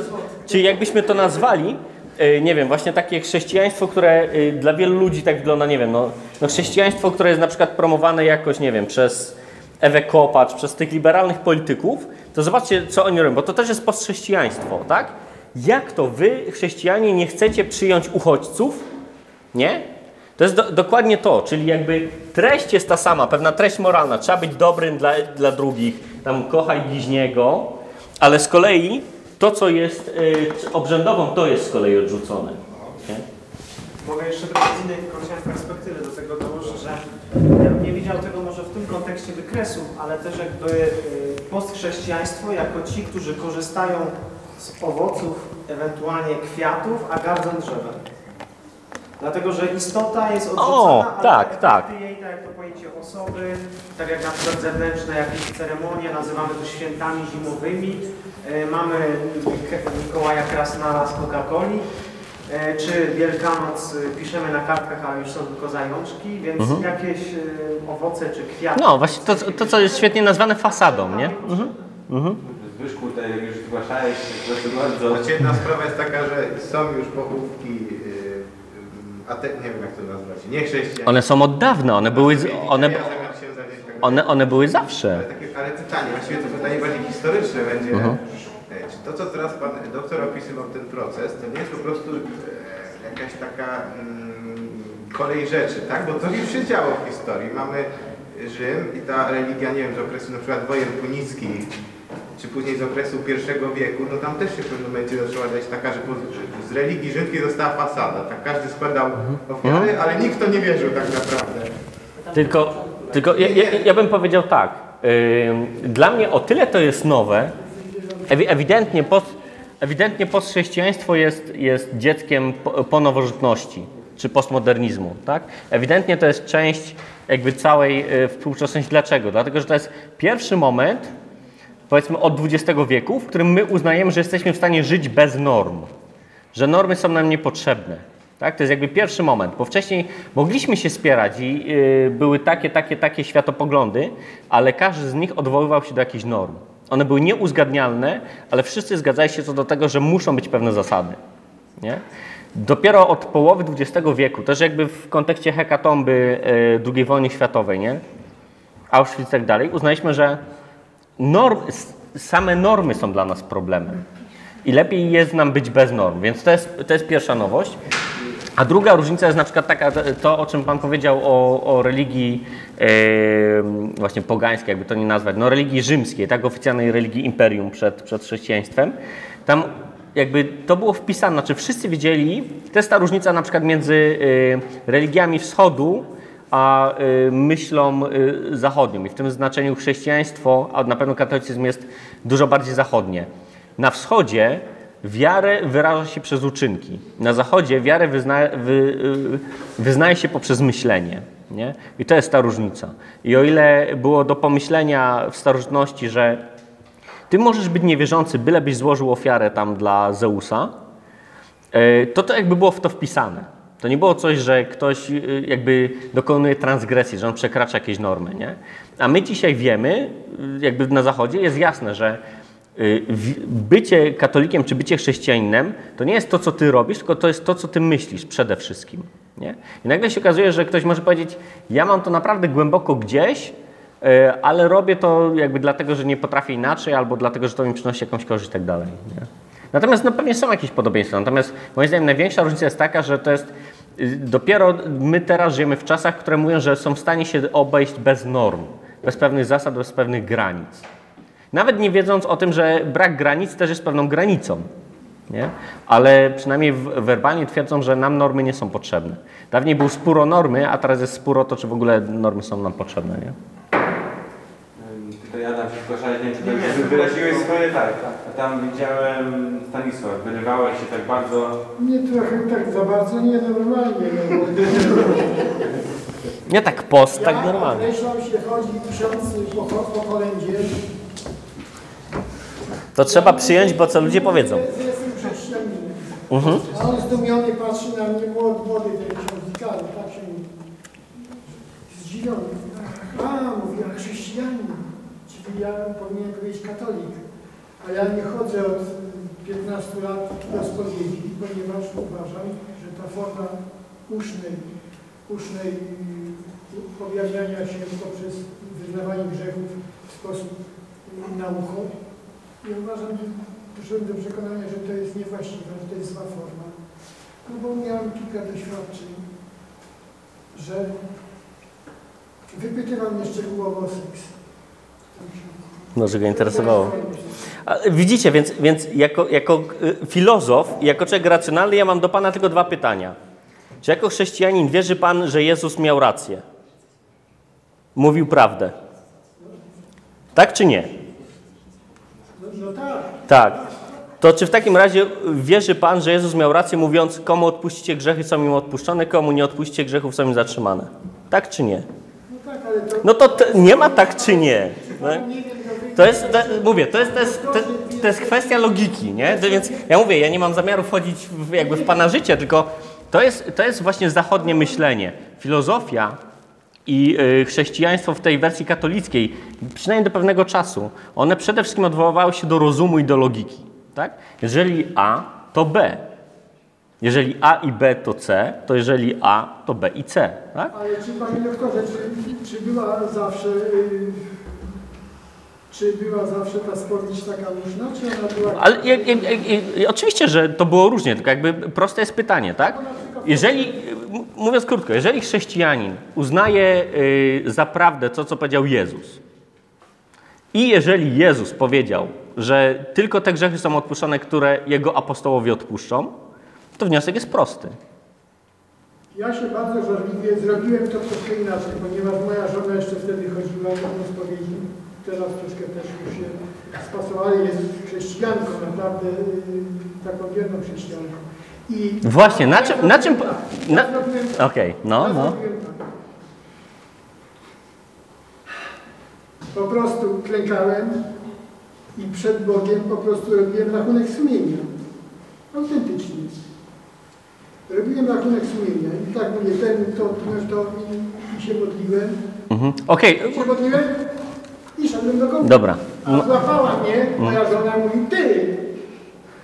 czy jakbyśmy to nazwali, e, nie wiem, właśnie takie chrześcijaństwo, które e, dla wielu ludzi tak wygląda, nie wiem, no, no chrześcijaństwo, które jest na przykład promowane jakoś, nie wiem, przez Ewę Kopacz, przez tych liberalnych polityków, to zobaczcie, co oni robią, bo to też jest postchrześcijaństwo, tak? Jak to wy, chrześcijanie, nie chcecie przyjąć uchodźców, nie? To jest do, dokładnie to, czyli jakby treść jest ta sama, pewna treść moralna. Trzeba być dobrym dla, dla drugich, tam kochaj bliźniego, ale z kolei to, co jest y, obrzędową, to jest z kolei odrzucone. Nie? Mogę jeszcze trochę z innej perspektywy do tego dołożyć, że ja nie widział tego może w tym kontekście wykresu, ale też jakby y, postchrześcijaństwo jako ci, którzy korzystają z owoców, ewentualnie kwiatów, a gardzą drzewem. Dlatego, że istota jest odrzucona, O, ale tak, tak. jej, tak jak to pojęcie osoby, tak jak na przykład zewnętrzne jakieś ceremonie, nazywamy to świętami zimowymi. E, Mamy Mik- Mikołaja Krasnala z Coca-Coli, e, czy Wielkanoc e, piszemy na kartkach, ale już są tylko zajączki, więc jakieś e, owoce czy kwiaty. No, właśnie to, to, co jest świetnie nazwane fasadą, nie? Mhm. Zbyszku, tutaj jak już zgłaszałeś, proszę bardzo. Znaczy jedna sprawa jest taka, że są już pochówki, yy, ate, nie wiem jak to nazwać, niechrześcijańskie. One są od dawna, one były, one, nie one, one były zawsze. Ale, takie, ale pytanie, właściwie to pytanie bardziej historyczne będzie. Mhm. E, Czy to, co teraz pan doktor opisywał, ten proces, to nie jest po prostu e, jakaś taka mm, kolej rzeczy, tak? Bo to już się działo w historii. Mamy Rzym i ta religia, nie wiem, z okresu na przykład wojen punickich, czy później z okresu I wieku, no tam też się w pewnym momencie zaczęła dać taka, że z religii rzymskiej została fasada. Tak każdy składał Mhm. ofiary, ale nikt to nie wierzył tak naprawdę. Tylko, tylko ja, ja, ja bym powiedział tak. Dla mnie o tyle to jest nowe. Ewi- Ewidentnie, post, ewidentnie postchrześcijaństwo jest, jest dzieckiem po, po nowożytności czy postmodernizmu. Tak? Ewidentnie to jest część jakby całej y, współczesności. Dlaczego? Dlatego, że to jest pierwszy moment, powiedzmy od XX wieku, w którym my uznajemy, że jesteśmy w stanie żyć bez norm że normy są nam niepotrzebne. Tak? To jest jakby pierwszy moment, bo wcześniej mogliśmy się spierać i yy, były takie, takie, takie światopoglądy, ale każdy z nich odwoływał się do jakichś norm. One były nieuzgadnialne, ale wszyscy zgadzali się co do tego, że muszą być pewne zasady. Nie? Dopiero od połowy XX wieku, też jakby w kontekście hekatomby yy, II wojny światowej, nie? Auschwitz i tak dalej, uznaliśmy, że norm, same normy są dla nas problemem. I lepiej jest nam być bez norm, więc to jest, to jest pierwsza nowość. A druga różnica jest na przykład taka, to o czym Pan powiedział o, o religii właśnie pogańskiej, jakby to nie nazwać, no religii rzymskiej, tak oficjalnej religii imperium przed, przed chrześcijaństwem. Tam jakby to było wpisane, znaczy wszyscy wiedzieli, to jest ta różnica na przykład między e, religiami wschodu a y, myślą y, zachodnią. I w tym znaczeniu chrześcijaństwo, a na pewno katolicyzm jest dużo bardziej zachodnie. Na wschodzie wiarę wyraża się przez uczynki. Na zachodzie wiarę wyzna, wy, y, wyznaje się poprzez myślenie. Nie? I to jest ta różnica. I o ile było do pomyślenia w starożytności, że ty możesz być niewierzący, bylebyś złożył ofiarę tam dla Zeusa, to to jakby było w to wpisane. To nie było coś, że ktoś y, jakby dokonuje transgresji, że on przekracza jakieś normy, nie? A my dzisiaj wiemy, y, jakby na Zachodzie jest jasne, że y, bycie katolikiem czy bycie chrześcijaninem to nie jest to, co ty robisz, tylko to jest to, co ty myślisz przede wszystkim, nie? I nagle się okazuje, że ktoś może powiedzieć, ja mam to naprawdę głęboko gdzieś, y, ale robię to jakby dlatego, że nie potrafię inaczej, albo dlatego, że to mi przynosi jakąś korzyść i tak dalej, nie? Natomiast no, pewnie są jakieś podobieństwa. Natomiast moim zdaniem największa różnica jest taka, że to jest y, dopiero my teraz żyjemy w czasach, które mówią, że są w stanie się obejść bez norm, bez pewnych zasad, bez pewnych granic. Nawet nie wiedząc o tym, że brak granic też jest pewną granicą. Nie? Ale przynajmniej werbalnie twierdzą, że nam normy nie są potrzebne. Dawniej był spór o normy, a teraz jest spór o to, czy w ogóle normy są nam potrzebne. Nie? Tylko ja na przykład, ale nie wiem, czy Nie, nie, wyraziłeś swoje tak. A tam widziałem Stanisław, wyrywałeś się tak bardzo. Nie trochę tak za bardzo nienormalnie. No, Nie tak post, ja tak normalnie. określam się chodzi ksiądz po, po kolędzie. To trzeba przyjąć, bo co ludzie powiedzą. Jestem chrześcijaninem. Mhm. A on zdumiony patrzy na mnie, młody, młody ten ksiądz wikary, tak się mówi. Zdziwiony. A, mówi, a chrześcijanin. Ja powinienem powiedzieć katolik. A ja nie chodzę od 15 lat do spowiedzi, ponieważ uważam, że ta forma usznej, usznej y, objawiania się poprzez wyznawanie grzechów w sposób na ucho. I uważam, doszedłem do przekonania, że to jest niewłaściwe, że to jest zła forma. No bo miałem kilka doświadczeń, że wypytywał mnie szczegółowo o seks. Może go interesowało. Widzicie, więc, więc jako, jako y, filozof jako człowiek racjonalny ja mam do Pana tylko dwa pytania. Czy jako chrześcijanin wierzy Pan, że Jezus miał rację? Mówił prawdę? Tak czy nie? No, no tak, Tak. To czy w takim razie wierzy Pan, że Jezus miał rację mówiąc, komu odpuścicie grzechy, są im odpuszczone, komu nie odpuścicie grzechów, są im zatrzymane? Tak czy nie? no to... No nie ma tak czy nie. No. To jest, to, mówię, to jest, to, jest, to, jest kwestia logiki, nie? Więc ja mówię, ja nie mam zamiaru wchodzić w, jakby w Pana życie, tylko to jest, to jest właśnie zachodnie myślenie. Filozofia i y, chrześcijaństwo w tej wersji katolickiej, przynajmniej do pewnego czasu, one przede wszystkim odwoływały się do rozumu i do logiki, tak? Jeżeli A, to B. Jeżeli A i B to C, to jeżeli A, to B i C, tak? Ale czy panie doktorze, czy, czy była zawsze... y, czy była zawsze ta spowiedź taka różna, czy ona była... Ale oczywiście, że to było różnie, tylko jakby proste jest pytanie, tak? Jeżeli, mówiąc krótko, jeżeli chrześcijanin uznaje y, za prawdę to, co powiedział Jezus i jeżeli Jezus powiedział, że tylko te grzechy są odpuszczone, które Jego apostołowie odpuszczą, to wniosek jest prosty. Ja się bardzo żarliwie zrobiłem to troszkę inaczej, ponieważ moja żona jeszcze wtedy chodziła do spowiedzi. Teraz troszkę też już się spasowała, jest chrześcijanką, naprawdę y, taką wierną chrześcijanką. I Właśnie, na czym- na czym tak, na- zrobiłem Okej, no, ja no. zrobiłem tak. Po prostu klękałem i przed Bogiem po prostu robiłem rachunek sumienia. Autentycznie. Robiłem rachunek sumienia i tak mówię, ten, to, to, to i, i się modliłem. Mhm. Okej, I się modliłem i szedłem do kąta. dobra. A złapała mnie, moja żona mówi, ty,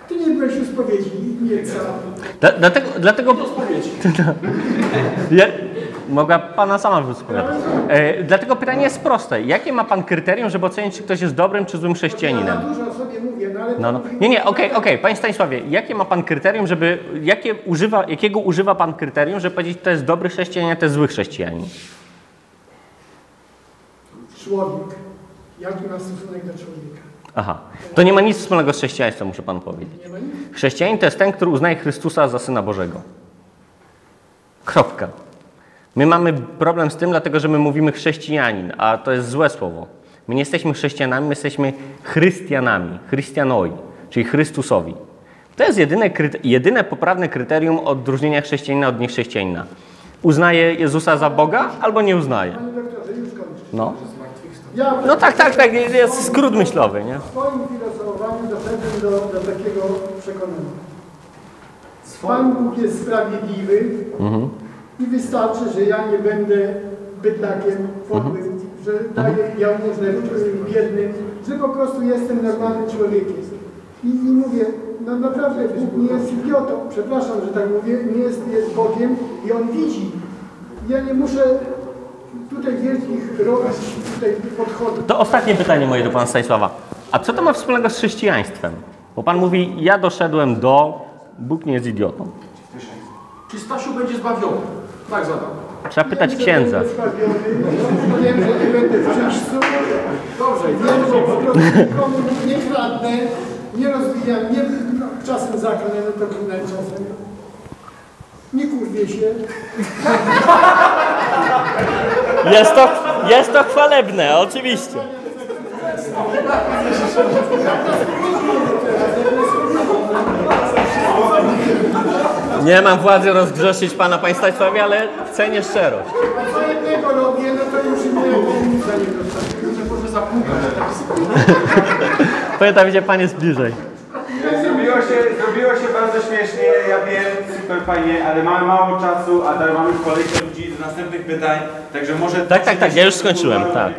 ty nie byłeś u spowiedzi, nie co. Dla, dlatego, dlatego ja, mogła Pana sama wysłuchać. E, dlatego pytanie jest proste. Jakie ma Pan kryterium, żeby ocenić, czy ktoś jest dobrym czy złym Ja chrześcijaninem? za dużo o sobie mówię, no ale... No, no. Nie, nie, okej, okej. Panie Stanisławie, jakie ma Pan kryterium, żeby, jakie używa, jakiego używa Pan kryterium, żeby powiedzieć, to jest dobry chrześcijanin, a to jest zły chrześcijanin? Człowiek. Jaki ma stosunek do człowieka? Aha. To nie ma nic wspólnego z chrześcijaństwem, muszę Panu powiedzieć. Nie ma nic? Chrześcijanin to jest ten, który uznaje Chrystusa za Syna Bożego. Kropka. My mamy problem z tym, dlatego że my mówimy chrześcijanin, a to jest złe słowo. My nie jesteśmy chrześcijanami, my jesteśmy chrystianami, chrystianoi, czyli Chrystusowi. To jest jedyne, jedyne poprawne kryterium odróżnienia chrześcijanina od niechrześcijanina. Uznaje Jezusa za Boga albo nie uznaje. No, no tak, tak, tak, jest skrót myślowy, nie? w swoim filozofowaniu doszedłem do, do takiego przekonania. Pan Bóg jest sprawiedliwy i wystarczy, że ja nie będę bydlakiem podłym, że daję jałmużnę y, biednym, że po prostu jestem normalnym człowiekiem. I, I mówię, no naprawdę Bóg nie jest idiotą, przepraszam, że tak mówię, nie jest, jest Bogiem i On widzi. Ja nie muszę tutaj wielkich robić tutaj podchodów. To ostatnie pytanie moje do Pana Stanisława. A co to ma wspólnego z chrześcijaństwem? Bo Pan mówi, ja doszedłem do, Bóg nie jest idiotą. Czy Stasiu będzie zbawiony? Tak zadam. Trzeba pytać księdza. Wiem, że nie będę w czyśćcu. Dobrze, Wiem, że po prostu nikomu nie kradnę. nie rozwijam, nie, no, czasem zaklnę, no to klnę czasem. Nie kurwię się. Jest to, jest to chwalebne, oczywiście. Nie mam władzy rozgrzeszyć pana państwa, ale cenię szczerość. Co. Pamiętam, gdzie pan jest bliżej. Zrobiło się, zrobiło się bardzo śmiesznie, ja wiem, super fajnie, ale mamy mało czasu, a dalej mamy kolejkę następnych pytań, także może... Tak, tak, tak, ja już skończyłem, Czego, tak.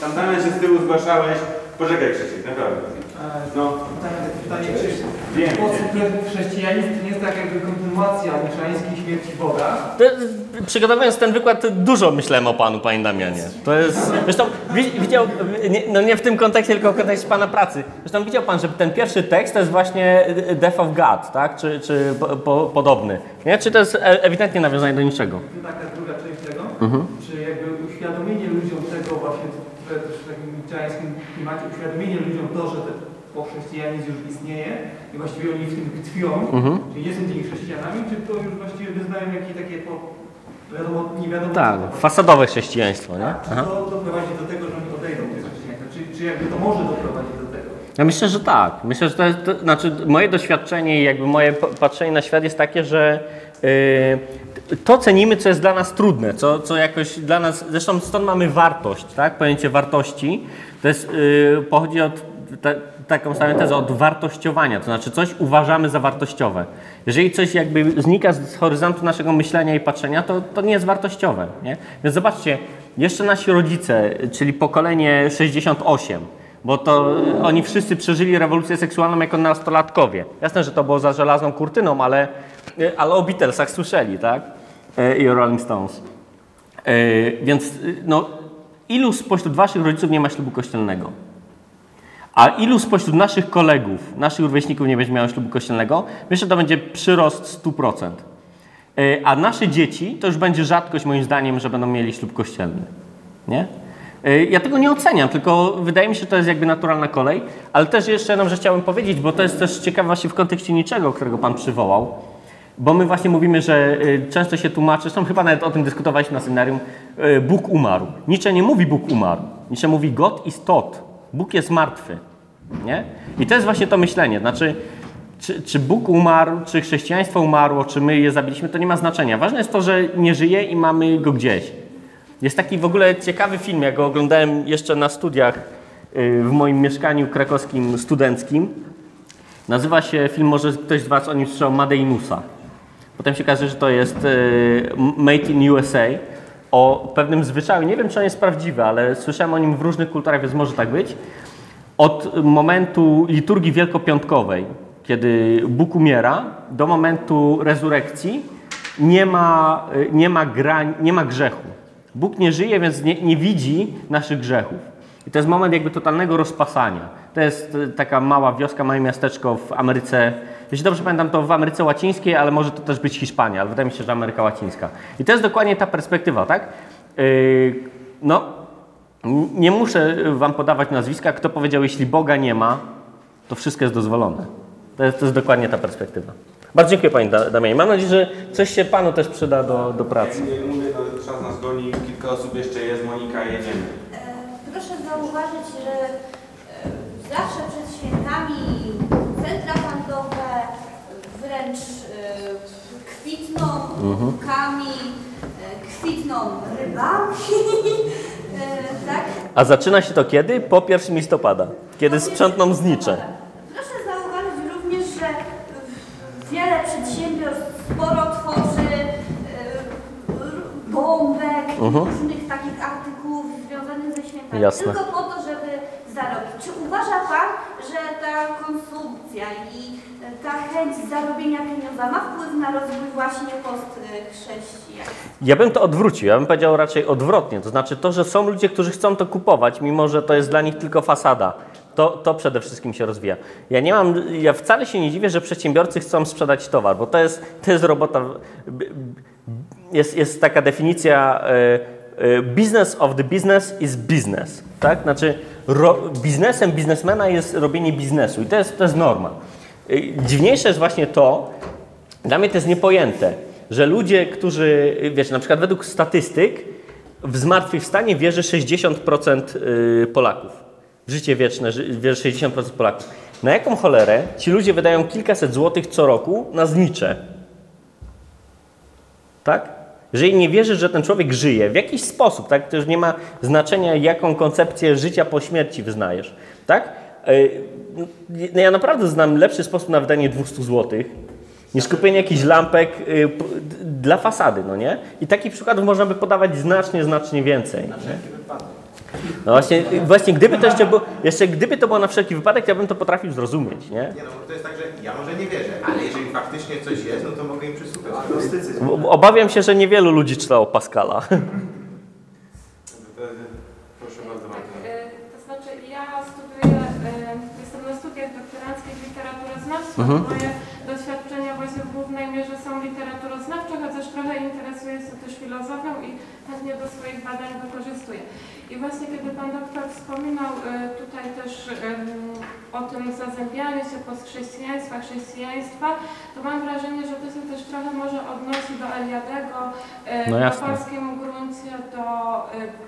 Tam Damian się z tyłu zgłaszałeś. Poczekaj Krzysiek, naprawdę. No, Pytanie, czy wiem. sposób chrześcijanizm to nie jest tak jakby kontynuacja mieszańskiej śmierci Boga? To, przygotowując ten wykład, dużo myślałem o panu, panie Damianie. To jest. Zresztą wi- widział, nie, no nie w tym kontekście, tylko w kontekście pana pracy. Zresztą widział pan, że ten pierwszy tekst to jest właśnie Death of God, tak? Czy, czy po, po, podobny. Nie? Czy to jest e- ewidentnie nawiązanie do niczego? To taka druga część tego. Mhm. Czy jakby uświadomienie ludziom tego właśnie, w takim mieszańskim klimacie, uświadomienie ludziom to, że te, po chrześcijanizm już istnieje i właściwie oni w tym tkwią, Mhm. czyli nie są tymi chrześcijanami, czy to już właściwie wyznają jakieś takie po, wiadomo, nie wiadomo Tak, co. fasadowe chrześcijaństwo, nie? Czy to doprowadzi do tego, że oni odejdą od chrześcijaństwa? Czy, czy jakby to może doprowadzić do tego? Ja myślę, że tak. Myślę, że to, jest, to znaczy moje doświadczenie i jakby moje patrzenie na świat jest takie, że yy, to cenimy, co jest dla nas trudne, co, co jakoś dla nas, zresztą stąd mamy wartość, tak? Pojęcie wartości, to jest, yy, pochodzi od, ta, taką samą tezę, od wartościowania, to znaczy coś uważamy za wartościowe. Jeżeli coś jakby znika z horyzontu naszego myślenia i patrzenia, to, to nie jest wartościowe, nie? Więc zobaczcie, jeszcze nasi rodzice, czyli pokolenie 68, bo to oni wszyscy przeżyli rewolucję seksualną jako nastolatkowie. Jasne, że to było za żelazną kurtyną, ale, ale o Beatlesach słyszeli, tak? E, I o Rolling Stones. E, Więc no, ilu spośród waszych rodziców nie ma ślubu kościelnego? A ilu spośród naszych kolegów, naszych rówieśników nie będzie miało ślubu kościelnego? Myślę, że to będzie przyrost 100%. E, A nasze dzieci to już będzie rzadkość moim zdaniem, że będą mieli ślub kościelny. Nie? E, Ja tego nie oceniam, tylko wydaje mi się, że to jest jakby naturalna kolej. Ale też jeszcze jedną rzecz chciałem powiedzieć, bo to jest też ciekawe właśnie w kontekście niczego, którego Pan przywołał. Bo my właśnie mówimy, że y, często się tłumaczy, zresztą chyba nawet o tym dyskutowaliśmy na seminarium, Bóg umarł. Nietzsche nie mówi Bóg umarł. Nietzsche mówi God is tot. Bóg jest martwy. Nie? I to jest właśnie to myślenie. Znaczy, czy, czy Bóg umarł, czy chrześcijaństwo umarło, czy my je zabiliśmy, to nie ma znaczenia. Ważne jest to, że nie żyje i mamy go gdzieś. Jest taki w ogóle ciekawy film, ja go oglądałem jeszcze na studiach y, w moim mieszkaniu krakowskim studenckim. Nazywa się film, może ktoś z Was o nim słyszał, Madeinusa. Potem się okaże, że to jest y, Made in USA o pewnym zwyczaju. Nie wiem, czy on jest prawdziwy, ale słyszałem o nim w różnych kulturach, więc może tak być. Od momentu liturgii wielkopiątkowej, kiedy Bóg umiera, do momentu rezurekcji nie ma, nie ma, grań, nie ma grzechu. Bóg nie żyje, więc nie, nie widzi naszych grzechów. I to jest moment jakby totalnego rozpasania. To jest taka mała wioska, małe miasteczko w Ameryce. Jeśli dobrze pamiętam, to w Ameryce Łacińskiej, ale może to też być Hiszpania, ale wydaje mi się, że Ameryka Łacińska. I to jest dokładnie ta perspektywa, tak? Yy, no, nie muszę wam podawać nazwiska. Kto powiedział, jeśli Boga nie ma, to wszystko jest dozwolone. To jest, to jest dokładnie ta perspektywa. Bardzo dziękuję Panie Da- Damianie. Mam nadzieję, że coś się Panu też przyda do, do pracy. Jak mówię, to czas nas goni, kilka osób jeszcze jest, Monika, jedziemy. E, Proszę zauważyć, że e, zawsze przed świętami centra wręcz e, kwitną łukami, e, kwitną rybami, e, tak? A zaczyna się to kiedy? Po 1 listopada, kiedy sprzątną znicze. Proszę zauważyć również, że wiele przedsiębiorstw sporo tworzy e, r- bombek, różnych takich artykułów związanych ze świętami. Jasne. Tylko po to, żeby zarobić. Czy uważa Pan, że ta konsumpcja i ta chęć zarobienia pieniądza ma wpływ na rozwój właśnie postchrześcijan? Ja bym to odwrócił, ja bym powiedział raczej odwrotnie. To znaczy to, że są ludzie, którzy chcą to kupować, mimo że to jest dla nich tylko fasada. To, to przede wszystkim się rozwija. Ja nie mam, ja wcale się nie dziwię, że przedsiębiorcy chcą sprzedać towar, bo to jest, to jest robota. Jest, jest taka definicja e, e, business of the business is business. Tak? Znaczy ro, biznesem biznesmena jest robienie biznesu i to jest, to jest norma. Y, Dziwniejsze jest właśnie to, dla mnie to jest niepojęte, że ludzie, którzy, y, wiesz, na przykład według statystyk w zmartwychwstanie wierzy 60% y, Polaków. W życie wieczne wierzy 60% Polaków. Na jaką cholerę ci ludzie wydają kilkaset złotych co roku na znicze? Tak? Jeżeli nie wierzysz, że ten człowiek żyje w jakiś sposób, tak? To już nie ma znaczenia, jaką koncepcję życia po śmierci wyznajesz, tak? Yy, no Ja naprawdę znam lepszy sposób na wydanie 200 zł niż kupienie jakichś lampek d- dla fasady, no nie? I takich przykładów można by podawać znacznie, znacznie więcej. No właśnie, właśnie gdyby to jeszcze było, jeszcze gdyby to było na wszelki wypadek, ja bym to potrafił zrozumieć, nie? Nie no, bo to jest tak, że ja może nie wierzę, ale jeżeli faktycznie coś jest, no to mogę im przysłuchać. Agnostycyzm. Obawiam się, że niewielu ludzi czytało Pascala. Proszę bardzo, Martyna. E, To znaczy ja studiuję, e, jestem na studiach doktoranckich literaturoznawstwa. Mhm. Moje doświadczenia właśnie w głównej mierze są literaturoznawcze, chociaż trochę interesuję się też filozofią i chętnie do swoich badań wykorzystuję. I właśnie kiedy Pan doktor wspominał e, tutaj też em, o tym zazębianiu się postchrześcijaństwa, chrześcijaństwa, to mam wrażenie, że to się też trochę może odnosi do Eliadego, e, No do e,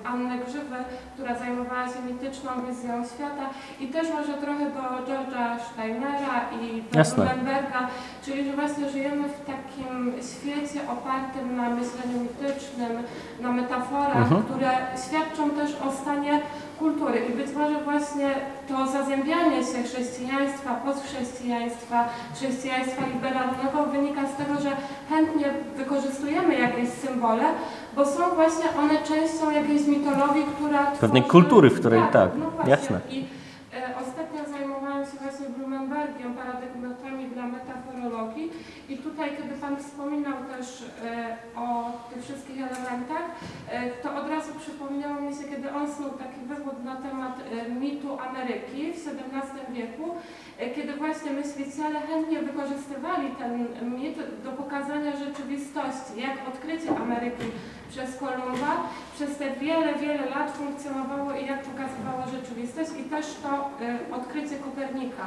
Anny Grzywy, która zajmowała się mityczną wizją świata i też może trochę do George'a Steinera i do czyli że właśnie żyjemy w takim świecie opartym na myśleniu mitycznym, na metaforach, Mhm. które świadczą też o stanie kultury i być może właśnie to zazębianie się chrześcijaństwa, postchrześcijaństwa, chrześcijaństwa liberalnego wynika z tego, że chętnie wykorzystujemy jakieś symbole, bo są właśnie one częścią jakiejś mitologii, która Pewnej tworzy- kultury, w której tak, no właśnie. jasne. I e, ostatnio zajmowałam się właśnie Blumenbergiem, paradygmatami dla metaforologii i tutaj, kiedy Pan wspominał też e, o tych wszystkich elementach, e, to od razu przypomniało mi się, kiedy on snuł taki wywód na temat e, mitu Ameryki w XVII wieku, kiedy właśnie myśliciele chętnie wykorzystywali ten mit do pokazania rzeczywistości, jak odkrycie Ameryki przez Kolumba przez te wiele, wiele lat funkcjonowało i jak pokazywało rzeczywistość i też to e, odkrycie Kopernika.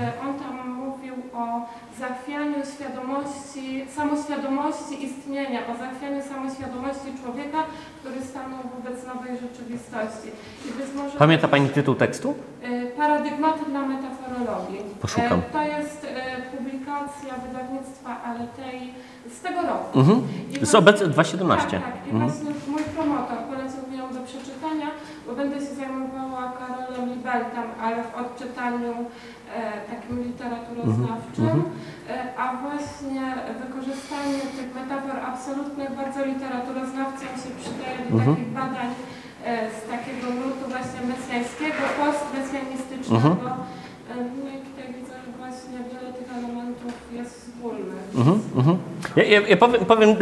E, on tam mówił o zachwianiu świadomości, samoświadomości istnienia, o zachwianiu samoświadomości człowieka, który stanął wobec nowej rzeczywistości. Może Pamięta Pani tytuł tekstu? E, Paradygmaty dla metaforologii. Poszukam. To jest publikacja wydawnictwa Aletei z tego roku. Mhm. Z obecnie 2017. Tak, tak. I Mhm. właśnie mój promotor polecił mi ją do przeczytania, bo będę się zajmowała Karolem Libeltem, ale w odczytaniu e, takim literaturoznawczym. Mhm. E, a właśnie wykorzystanie tych metafor absolutnych bardzo literaturoznawcom się przydaje do Mhm. takich badań e, z takiego nurtu właśnie mesjańskiego, postmesjanistycznego. Mhm. E, No i tutaj wiele tych elementów jest wspólnych. Mhm, mhm. Ja, ja, ja powiem, powiem,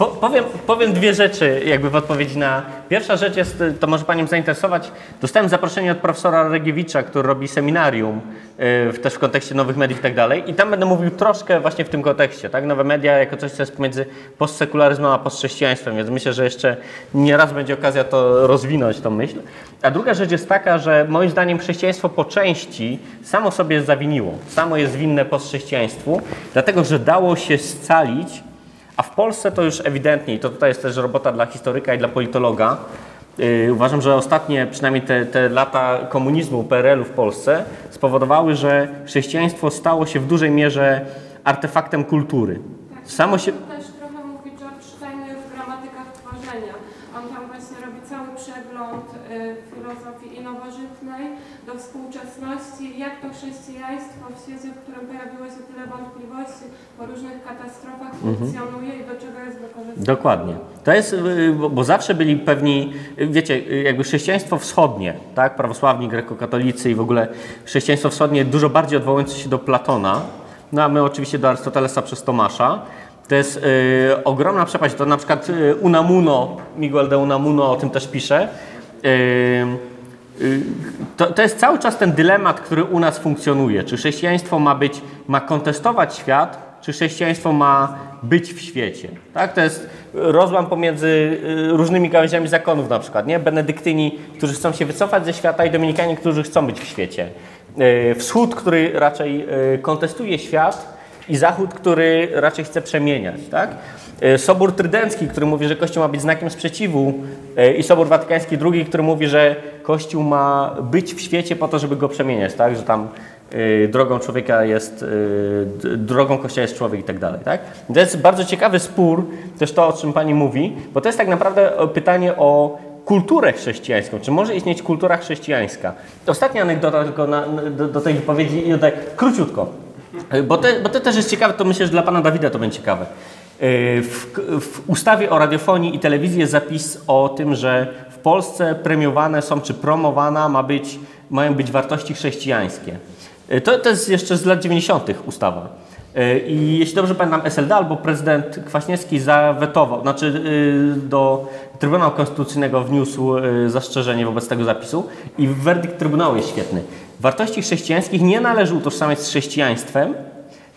po, powiem, powiem dwie rzeczy jakby w odpowiedzi na... Pierwsza rzecz jest, to może Panią zainteresować. Dostałem zaproszenie od profesora Regiewicza, który robi seminarium y, też w kontekście nowych mediów i tak dalej. I tam będę mówił troszkę właśnie w tym kontekście, tak? Nowe media jako coś, co jest pomiędzy postsekularyzmem a postchrześcijaństwem, więc myślę, że jeszcze nie raz będzie okazja to rozwinąć, tą myśl. A druga rzecz jest taka, że moim zdaniem chrześcijaństwo po części samo sobie zawiniło. Samo jest winne postchrześcijaństwu, dlatego że dało się scalić, a w Polsce to już ewidentnie, i to tutaj jest też robota dla historyka i dla politologa, Yy, uważam, że ostatnie, przynajmniej te, te lata komunizmu, PRL-u w Polsce spowodowały, że chrześcijaństwo stało się w dużej mierze artefaktem kultury. Tak, Samo się... To też trochę mówi George Steiner w gramatykach tworzenia. On tam właśnie robi cały przegląd y, filozofii i nowożytnej do współczesności, jak to chrześcijaństwo w świecie, w którym pojawiło się tyle wątpliwości po różnych katastrofach funkcjonuje i do czego jest wykorzystywane. Dokładnie. To jest, y, bo, zawsze byli pewni, y, wiecie, y, jakby chrześcijaństwo wschodnie, tak, prawosławni, grekokatolicy i w ogóle chrześcijaństwo wschodnie dużo bardziej odwołujące się do Platona, no a my oczywiście do Arystotelesa przez Tomasza. To jest y, ogromna przepaść. To na przykład Unamuno, Miguel de Unamuno o tym też pisze. Y, y, to, to jest cały czas ten dylemat, który u nas funkcjonuje. Czy chrześcijaństwo ma być, ma kontestować świat, czy chrześcijaństwo ma być w świecie. Tak? To jest rozłam pomiędzy y, różnymi gałęziami zakonów na przykład. Nie? Benedyktyni, którzy chcą się wycofać ze świata i Dominikanie, którzy chcą być w świecie. Y, Wschód, który raczej y, kontestuje świat i Zachód, który raczej chce przemieniać. Tak? Sobór Trydencki, który mówi, że Kościół ma być znakiem sprzeciwu i Sobór Watykański II, który mówi, że Kościół ma być w świecie po to, żeby go przemieniać, tak? że tam drogą człowieka jest, y, drogą Kościoła jest człowiek i tak dalej. Tak? To jest bardzo ciekawy spór, też to, o czym Pani mówi, bo to jest tak naprawdę o- pytanie o kulturę chrześcijańską. Czy może istnieć kultura chrześcijańska? Ostatnia anegdota tylko na, do, do tej wypowiedzi i tutaj króciutko. Y, Bo, te, bo to też jest ciekawe, to myślę, że dla pana Dawida to będzie ciekawe. Y, W, w ustawie o radiofonii i telewizji jest zapis o tym, że w Polsce premiowane są, czy promowana ma być, mają być wartości chrześcijańskie. Y, To, to jest jeszcze z lat 90. ustawa. Y, I jeśli dobrze pamiętam, SLD albo prezydent Kwaśniewski zawetował, znaczy y, do Trybunału Konstytucyjnego wniósł zastrzeżenie wobec tego zapisu i werdykt Trybunału jest świetny. Wartości chrześcijańskich nie należy utożsamiać z chrześcijaństwem,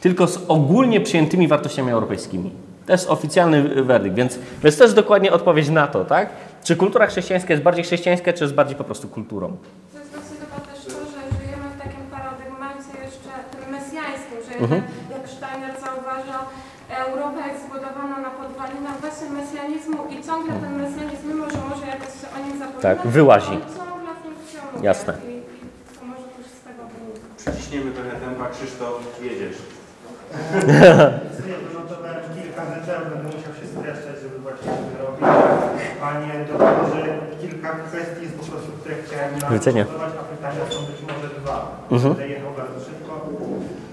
tylko z ogólnie przyjętymi wartościami europejskimi. To jest oficjalny werdykt, więc, więc to jest dokładnie odpowiedź na to, tak? Czy kultura chrześcijańska jest bardziej chrześcijańska, czy jest bardziej po prostu kulturą? To jest właśnie chyba też to, że żyjemy w takim paradygmacie jeszcze tym mesjańskim, że Mhm. jednak, jak Steiner zauważał, Europa jest zbudowana na podwalinach właśnie mesjanizmu i ciągle ten mesjanizm, mimo że może jakoś się o nim zapominać, Tak, wyłazi. on ciągle funkcjonuje. Jasne. I, i to może też z tego wynika. Przyciśniemy trochę tempa. Krzysztof, jedziesz. sobie wynotowałem kilka rzeczy, ale będę musiał się streszczać, żeby właśnie to wyrobić. Panie doktorze, kilka kwestii jest po prostu, które chciałem Widzenia. nastosować, a pytania są być może dwa. Mhm. Będę jechał bardzo szybko.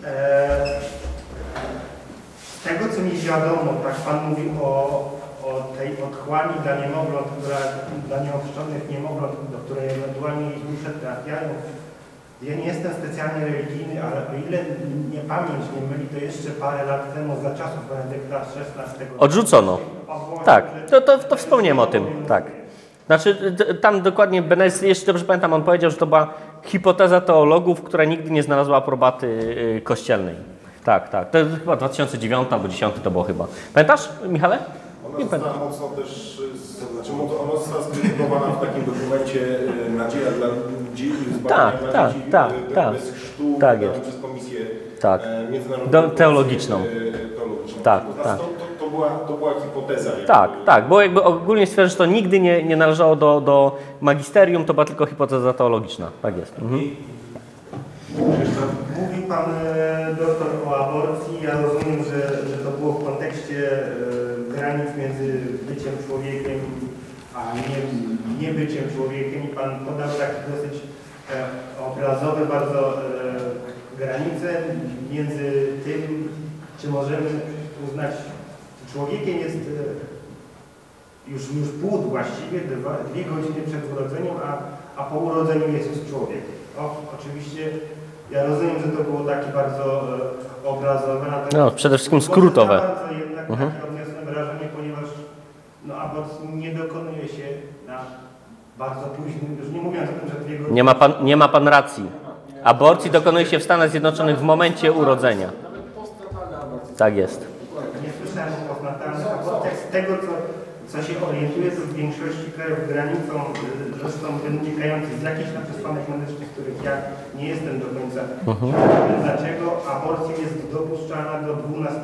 Eee, z tego, co mi wiadomo, tak Pan mówił o, o tej otchłani dla niemowląt, która, dla nieochrzczonych niemowląt, do której ewentualnie dusze trafiają. Ja nie jestem specjalnie religijny, ale o ile nie pamięć nie myli, to jeszcze parę lat temu, za czasów Benedykta XVI. Odrzucono. Tak, to, to, to wspomniałem o tym, tak. Znaczy, tam dokładnie jeśli dobrze pamiętam, on powiedział, że to była hipoteza teologów, która nigdy nie znalazła aprobaty y, kościelnej. Tak, tak. To jest chyba 2009 albo 2010 to było chyba. Pamiętasz, Michale? Ona została mocno też, znaczy ona została skrytykowana w takim dokumencie y, Nadzieja dla dzieci, zbawienia Tak, dla tak, dzieci, tak, y, tak. bez chrztu, Tak jest. przez Komisję Tak. e, Międzynarodową. Teologiczną. teologiczną. Tak, tak. To, to, była, to była hipoteza. jakby. Tak, tak, bo jakby ogólnie stwierdza, że to nigdy nie, nie należało do, do magisterium, to była tylko hipoteza teologiczna. Tak jest. Mhm. Mówił Pan e, doktor o aborcji. Ja rozumiem, że, że to było w kontekście e, granic między byciem człowiekiem a nie, nie byciem człowiekiem i Pan podał takie dosyć e, obrazowe bardzo granice między tym, czy możemy uznać, człowiekiem jest e, już, już płód właściwie, dwa, dwie godziny przed urodzeniem, a, a po urodzeniu jest już człowiek. O, oczywiście ja rozumiem, że to było takie bardzo e, obrazowe, natomiast No, przede wszystkim skrótowe. jednak Mhm. takie odniosłem wrażenie, ponieważ no, aborcji nie dokonuje się na bardzo późnym, już nie mówiąc o tym, że dwie godziny... Nie ma, pan, nie ma pan racji. Aborcji dokonuje się w Stanach Zjednoczonych w momencie urodzenia. Tak jest. Nie słyszałem. Z tego, co, co się orientuję, to w większości krajów granicą, y, zresztą wynikających z jakichś tam przesłanek medycznych, których ja nie jestem do końca świadomy, dlaczego aborcja jest dopuszczana do 12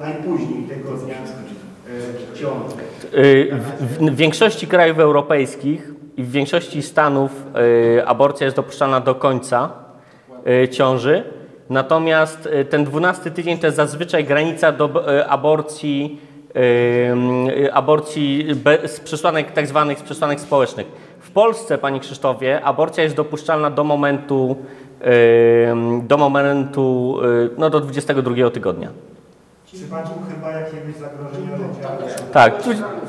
najpóźniej tygodnia y, ciąży. W, w większości krajów europejskich i w większości stanów y, aborcja jest dopuszczalna do końca y, ciąży. Natomiast y, ten 12 tydzień to jest zazwyczaj granica do y, aborcji, aborcji z przesłanek tak zwanych z przesłanek społecznych. W Polsce, Panie Krzysztofie, aborcja jest dopuszczalna do momentu, do momentu, y, no do 22 tygodnia. Czy Pan chyba jakiegoś zagrożenia życia? Tak,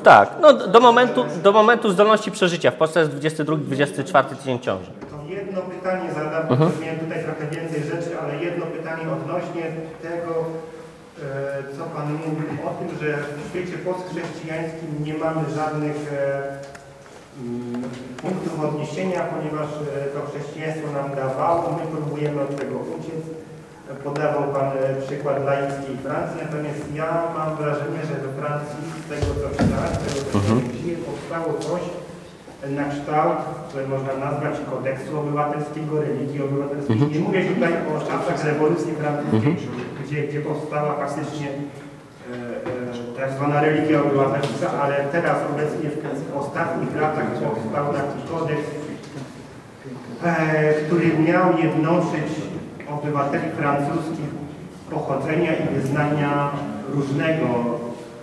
tak. No, do, momentu, do momentu zdolności przeżycia. W Polsce jest 22-24 tydzień ciąży. To jedno pytanie zadam, Mhm. miałem tutaj trochę więcej rzeczy, ale jedno pytanie odnośnie tego, co Pan mówił o tym, że w świecie postchrześcijańskim nie mamy żadnych e, mm, punktów odniesienia, ponieważ e, to chrześcijaństwo nam dawało, my próbujemy od tego uciec, Podawał Pan e, przykład laickiej Francji, natomiast ja mam wrażenie, że we Francji z tego co czytałem, z tego co Mhm. mhm. powstało coś na kształt, które można nazwać kodeksu obywatelskiego, religii obywatelskiej. Mhm. Nie mówię tutaj o czasach rewolucji francuskiej, Mhm. Gdzie, gdzie powstała faktycznie e, e, tak zwana religia obywatelska, ale teraz obecnie w, ostatnich latach powstał taki kodeks, e, który miał jednoczyć obywateli francuskich pochodzenia i wyznania różnego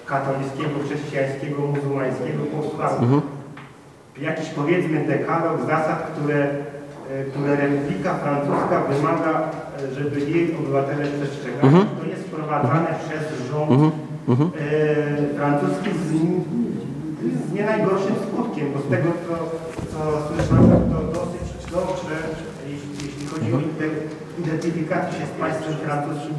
katolickiego, chrześcijańskiego, muzułmańskiego powstał Mhm. jakiś powiedzmy dekalog zasad, które, e, które Republika Francuska wymaga, żeby jej obywatele przestrzegali. Mhm. To jest wprowadzane przez rząd Mhm. Mhm. e, francuski z, z nie najgorszym skutkiem, bo z tego co, co słyszałem, to dosyć dobrze, jeśli, jeśli chodzi o ide- identyfikację się z państwem francuskim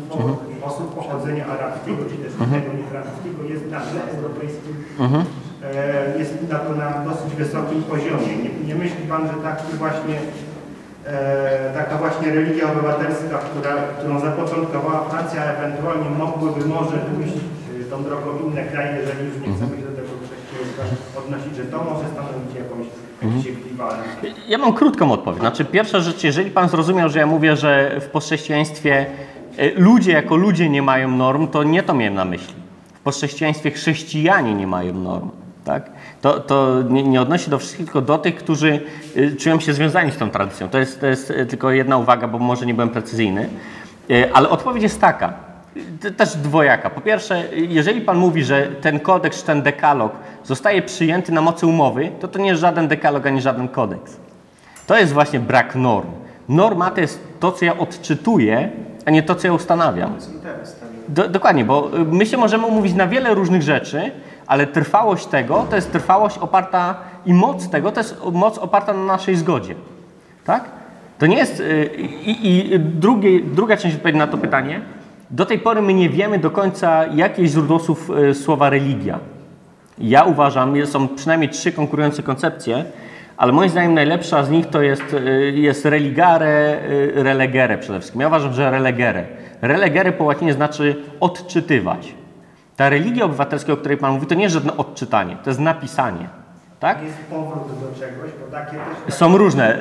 osób pochodzenia arabskiego, czy też innego niefrancuskiego, jest na tle europejskim Mhm. e, jest na to na dosyć wysokim poziomie. Nie, nie myśli Pan, że taki właśnie, e, taka właśnie religia obywatelska, która, którą zapoczątkowała Francja, ewentualnie mogłyby może pójść e, tą drogą inne kraje, jeżeli już nie chcemy się do tego chrześcijaństwa odnosić, że to może stanowić jakąś, ekwiwalent. Ja mam krótką odpowiedź. Znaczy, pierwsza rzecz, jeżeli pan zrozumiał, że ja mówię, że w poschrześcijaństwie e, ludzie jako ludzie nie mają norm, to nie to miałem na myśli. W poschrześcijaństwie chrześcijanie nie mają norm. Tak? To, to nie, nie odnosi do wszystkich, tylko do tych, którzy y, czują się związani z tą tradycją. To jest, to jest y, tylko jedna uwaga, bo może nie byłem precyzyjny. Y, Ale odpowiedź jest taka, też dwojaka. Po pierwsze, jeżeli Pan mówi, że ten kodeks, czy ten dekalog zostaje przyjęty na mocy umowy, to to nie jest żaden dekalog ani żaden kodeks. To jest właśnie brak norm. Norma to jest to, co ja odczytuję, a nie to, co ja ustanawiam. Ten. Do, dokładnie, bo my się możemy umówić na wiele różnych rzeczy, ale trwałość tego to jest trwałość oparta i moc tego to jest moc oparta na naszej zgodzie. Tak? To nie jest. y, I, i drugie, druga część odpowiedzi na to pytanie. Do tej pory my nie wiemy do końca, jakie jest źródło słów, y, słowa religia. Ja uważam, są przynajmniej trzy konkurujące koncepcje, ale moim zdaniem najlepsza z nich to jest, y, jest religare, relegere przede wszystkim. Ja uważam, że relegere. Relegere po łacinie znaczy odczytywać. Ta religia obywatelska, o której Pan mówi, to nie jest żadne odczytanie, to jest napisanie. Tak? Jest powrót do czegoś, bo takie też... Są różne.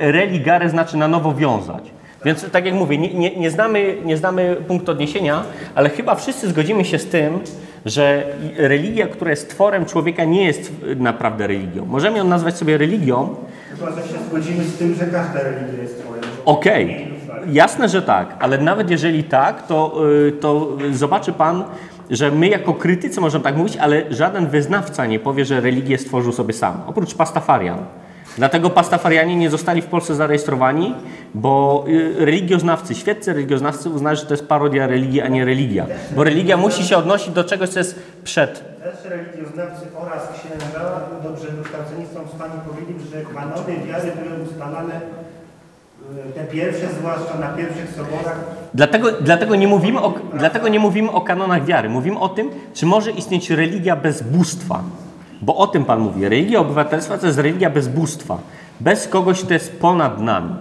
Religare znaczy na nowo wiązać. Więc tak jak mówię, nie, nie, nie, znamy, nie znamy punktu odniesienia, ale chyba wszyscy zgodzimy się z tym, że religia, która jest tworem człowieka, nie jest naprawdę religią. Możemy ją nazwać sobie religią, Chyba, że się zgodzimy z tym, że każda religia jest twoją. Okej, jasne, że tak, ale nawet jeżeli tak, to, y, to zobaczy Pan, że my jako krytycy możemy tak mówić, ale żaden wyznawca nie powie, że religię stworzył sobie sam, oprócz pastafarian. Dlatego pastafarianie nie zostali w Polsce zarejestrowani, bo y, religioznawcy, świeccy religioznawcy uznali, że to jest parodia religii, a nie religia. Bo religia musi się odnosić do czegoś, co jest przed. Też religioznawcy oraz księża, dobrze wykształceni, są w stanie powiedzieć, że kanony wiary były ustalane, te pierwsze, zwłaszcza na pierwszych soborach, Dlatego, dlatego, nie mówimy o, dlatego nie mówimy o kanonach wiary. Mówimy o tym, czy może istnieć religia bez bóstwa. Bo o tym Pan mówi. Religia obywatelstwa to jest religia bez bóstwa. Bez kogoś, kto jest ponad nami.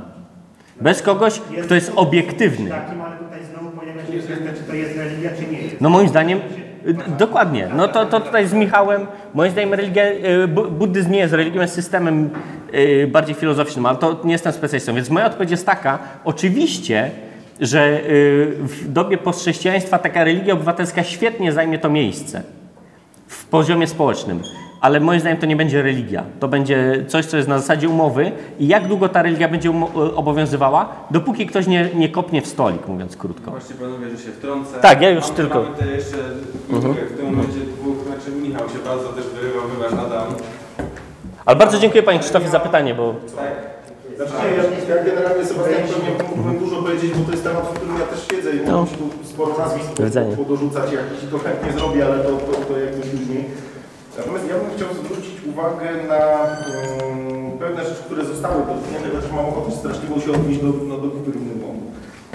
Bez kogoś, kto jest obiektywny. takim, ale tutaj znowu pojawia się kwestia, czy to jest religia, czy nie jest. No moim zdaniem, dokładnie. No to, to tutaj z Michałem, moim zdaniem religia, y, bu- buddyzm nie jest religią, jest systemem y, bardziej filozoficznym, ale to nie jestem specjalistą. Więc moja odpowiedź jest taka, oczywiście, że y, w dobie postchrześcijaństwa taka religia obywatelska świetnie zajmie to miejsce w poziomie społecznym. Ale moim zdaniem to nie będzie religia. To będzie coś, co jest na zasadzie umowy i jak długo ta religia będzie y, obowiązywała, dopóki ktoś nie, nie kopnie w stolik, mówiąc krótko. Właśnie panowie, że się wtrącę. Tak, ja już Mam- tylko- Mamy tutaj jeszcze Mhm. w tym momencie dwóch, znaczy Michał się bardzo też wyrywał, wybacz Adam. Ale bardzo dziękuję Panie Krzysztofie za pytanie, bo Tak. Znaczy, ja, ja generalnie Sebastian pewnie mógłbym dużo powiedzieć, bo to jest temat, w którym ja też siedzę i No. mógłbym ci tu sporo nazwisk Do widzenia. podorzucać, jak ci to chętnie zrobię, ale to, to, to jakby później. Natomiast ja bym chciał zwrócić uwagę na um, pewne rzeczy, które zostały dotknięte, chociaż mam ochotę straszliwą się odnieść do, no, do wątku.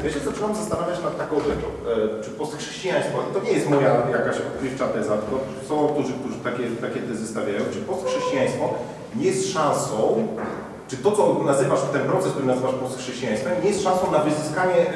Ja się zaczynam zastanawiać nad taką rzeczą, e, czy postchrześcijaństwo, to nie jest moja jakaś odkrywcza teza, tylko są autorzy, którzy takie, takie tezy stawiają, czy postchrześcijaństwo nie jest szansą czy to, co nazywasz, ten proces, który nazywasz postchrześcijaństwem, nie jest szansą na wyzyskanie e,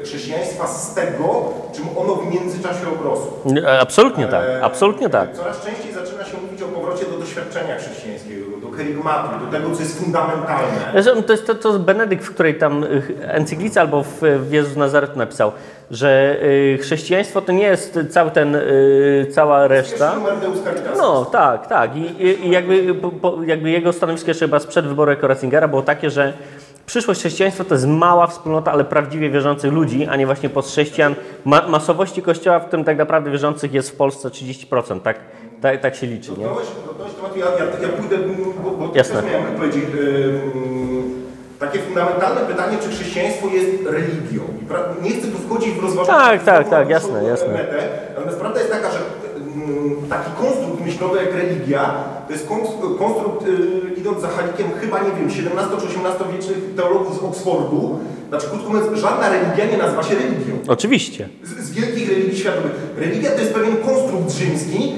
e, chrześcijaństwa z tego, czym ono w międzyczasie obrosło. E, Absolutnie tak, E, absolutnie tak. Coraz częściej zaczyna się mówić o powrocie do doświadczenia chrześcijańskiego, do kerygmatu, do tego, co jest fundamentalne. Zresztą To jest to, to Benedykt, w której tam y, encyklice albo w, w Jezus Nazaretu napisał, że y, chrześcijaństwo to nie jest cały ten, y, cała reszta. No, tak, tak. I, i, jakby, po, jakby jego stanowisko jeszcze chyba sprzed wyboru jako Ratzingera było takie, że przyszłość chrześcijaństwa to jest mała wspólnota, ale prawdziwie wierzących ludzi, a nie właśnie postchrześcijan. Ma, masowości kościoła, w którym tak naprawdę wierzących jest w Polsce 30%, tak, tak, tak się liczy, nie? Dotknąłeś, dotknąłeś tematu, ja, ja, ja pójdę, bo, bo Jasne. też miałem odpowiedzi. Ym, takie fundamentalne pytanie, czy chrześcijaństwo jest religią. I nie chcę tu wchodzić w rozważanie. Tak, tak, tak, jasne, jasne. Metę, natomiast prawda jest taka, że taki konstrukt myślowy jak religia, to jest konstrukt, y, idąc za Halikiem, chyba nie wiem, 17 czy 18 wiecznych teologów z Oksfordu. Znaczy, krótko mówiąc, żadna religia nie nazywa się religią Oczywiście. z, z wielkich religii światowych. Religia to jest pewien konstrukt rzymski,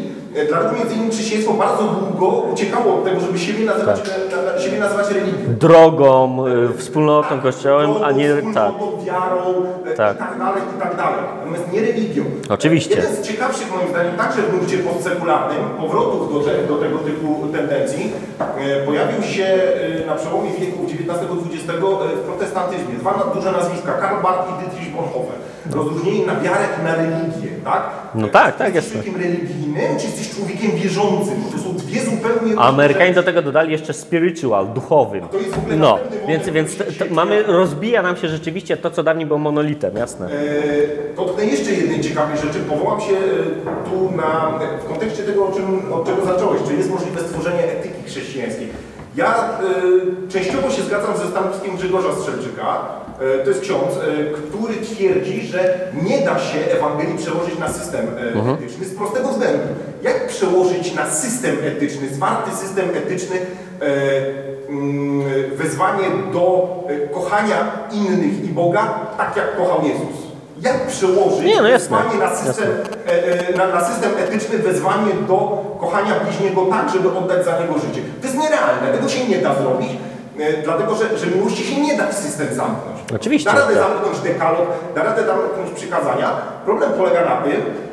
dlatego między innymi chrześcijaństwo bardzo długo uciekało od tego, żeby siebie nazywać, Tak. na, siebie nazywać religią. Drogą, y, wspólnotą, kościołem, a nie... Drogą, Tak. wiarą e, Tak. i tak dalej, i tak dalej. Natomiast nie religią. Oczywiście. Jeden z ciekawszych moim zdaniem, także w nurcie postsekularnym, powrotów do, te, do tego typu tendencji, e, pojawił się e, na przełomie wieków XIX-XX e, w protestantyzmie. Dwa duże nazwiska, Karl Barth i Dietrich Bonhoeffer. Rozróżnieni na wiarę i na religię, tak? No tak, tak, Jesteś jasne. człowiekiem religijnym, czy jesteś człowiekiem wierzącym? To są dwie zupełnie różne Amerykanie do tego dodali jeszcze spiritual, duchowym. To jest w ogóle No, następny wątek, więc, więc który się to, świetnie- mamy, rozbija nam się rzeczywiście to, co dawniej było monolitem, jasne. E, Dotknę jeszcze jednej ciekawej rzeczy. Powołam się e, tu na, w kontekście tego, o czym, od czego zacząłeś, czy jest możliwe stworzenie etyki chrześcijańskiej. Ja e, częściowo się zgadzam ze stanowiskiem Grzegorza Strzelczyka. E, to jest ksiądz, e, który twierdzi, że nie da się Ewangelii przełożyć na system e, etyczny z prostego względu. Jak przełożyć na system etyczny, zwarty system etyczny mm, wezwanie do e, kochania innych i Boga tak jak kochał Jezus? Jak przełożyć Nie, no wezwanie na system, e, e, na, na system etyczny, wezwanie do kochania bliźniego tak, żeby oddać za niego życie? To jest nierealne, tego się nie da zrobić, e, dlatego że, że miłości się nie da w system zamknąć. Oczywiście, Da radę tak. zamknąć dekalog, da radę zamknąć przykazania. Problem polega na tym,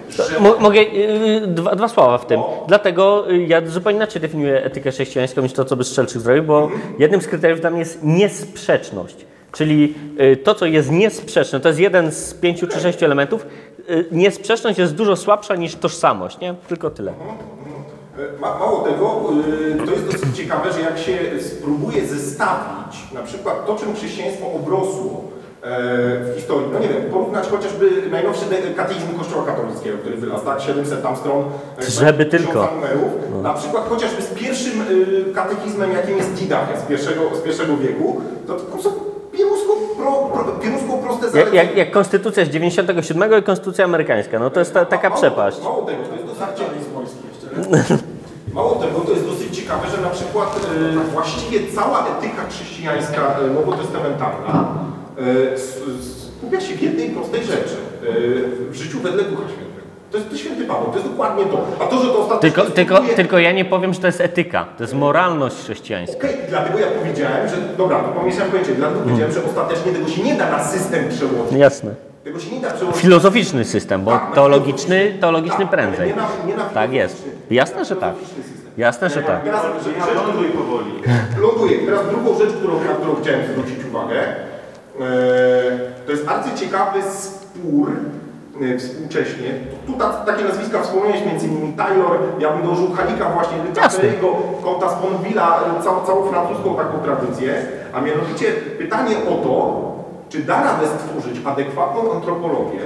że... Mo, mogę y, dwa, dwa słowa w tym. Dlatego y, ja zupełnie inaczej definiuję etykę chrześcijańską niż to, co by Strzelczyk zrobił, bo jednym z kryteriów dla mnie jest niesprzeczność. Czyli y, to, co jest niesprzeczne, to jest jeden z pięciu czy sześciu elementów. Y, Niesprzeczność jest dużo słabsza niż tożsamość, nie? Tylko tyle. Ma, mało tego, y, to jest dosyć ciekawe, że jak się spróbuje zestawić na przykład to, czym chrześcijaństwo obrosło e, w historii, no nie wiem, porównać chociażby najnowszy katechizm Kościoła katolickiego, który wylazł, tak, 700 tam stron, e, Żeby tylko. numerów, na przykład chociażby z pierwszym katechizmem, jakim jest Didache z pierwszego, z pierwszego wieku, to, to są pierusko, pro, pro, proste Jak, zalecenia. jak, jak konstytucja z 97 i konstytucja amerykańska, no to jest ta, taka Mało- przepaść. Mało tego, to jest dosyć Mało tego, to jest dosyć ciekawe, że na przykład e, właściwie cała etyka chrześcijańska e, nowotestamentalna e, skupia się w jednej prostej rzeczy. E, w życiu wedle Ducha Świętego. To jest to święty Paweł, to jest dokładnie to. A to, że to ostatecznie Tylko, tylko, tylko ja nie powiem, że to jest etyka, to jest moralność chrześcijańska. Okej, dlatego ja powiedziałem, że dobra, to pomyślałem pojęcie, dlatego powiedziałem, że ostatecznie tego się nie da na system przełożyć. Jasne. Tego się nie da przełożyć. Filozoficzny system, bo Tak, teologiczny, teologiczny Tak, ale prędzej. nie na- nie na Tak jest. Jasne, że tak. Jasne, że tak. Teraz ląduje powoli. Ląduje. Teraz drugą rzecz, którą, na którą chciałem zwrócić uwagę, e, to jest arcyciekawy spór e, współcześnie. Tu ta, takie nazwiska wspomniałeś, między innymi Taylor, ja bym dołożył Halika właśnie, Jasne. Caperego, Konta Sponvilla, całą, całą francuską taką tradycję, a mianowicie pytanie o to, czy da radę stworzyć adekwatną antropologię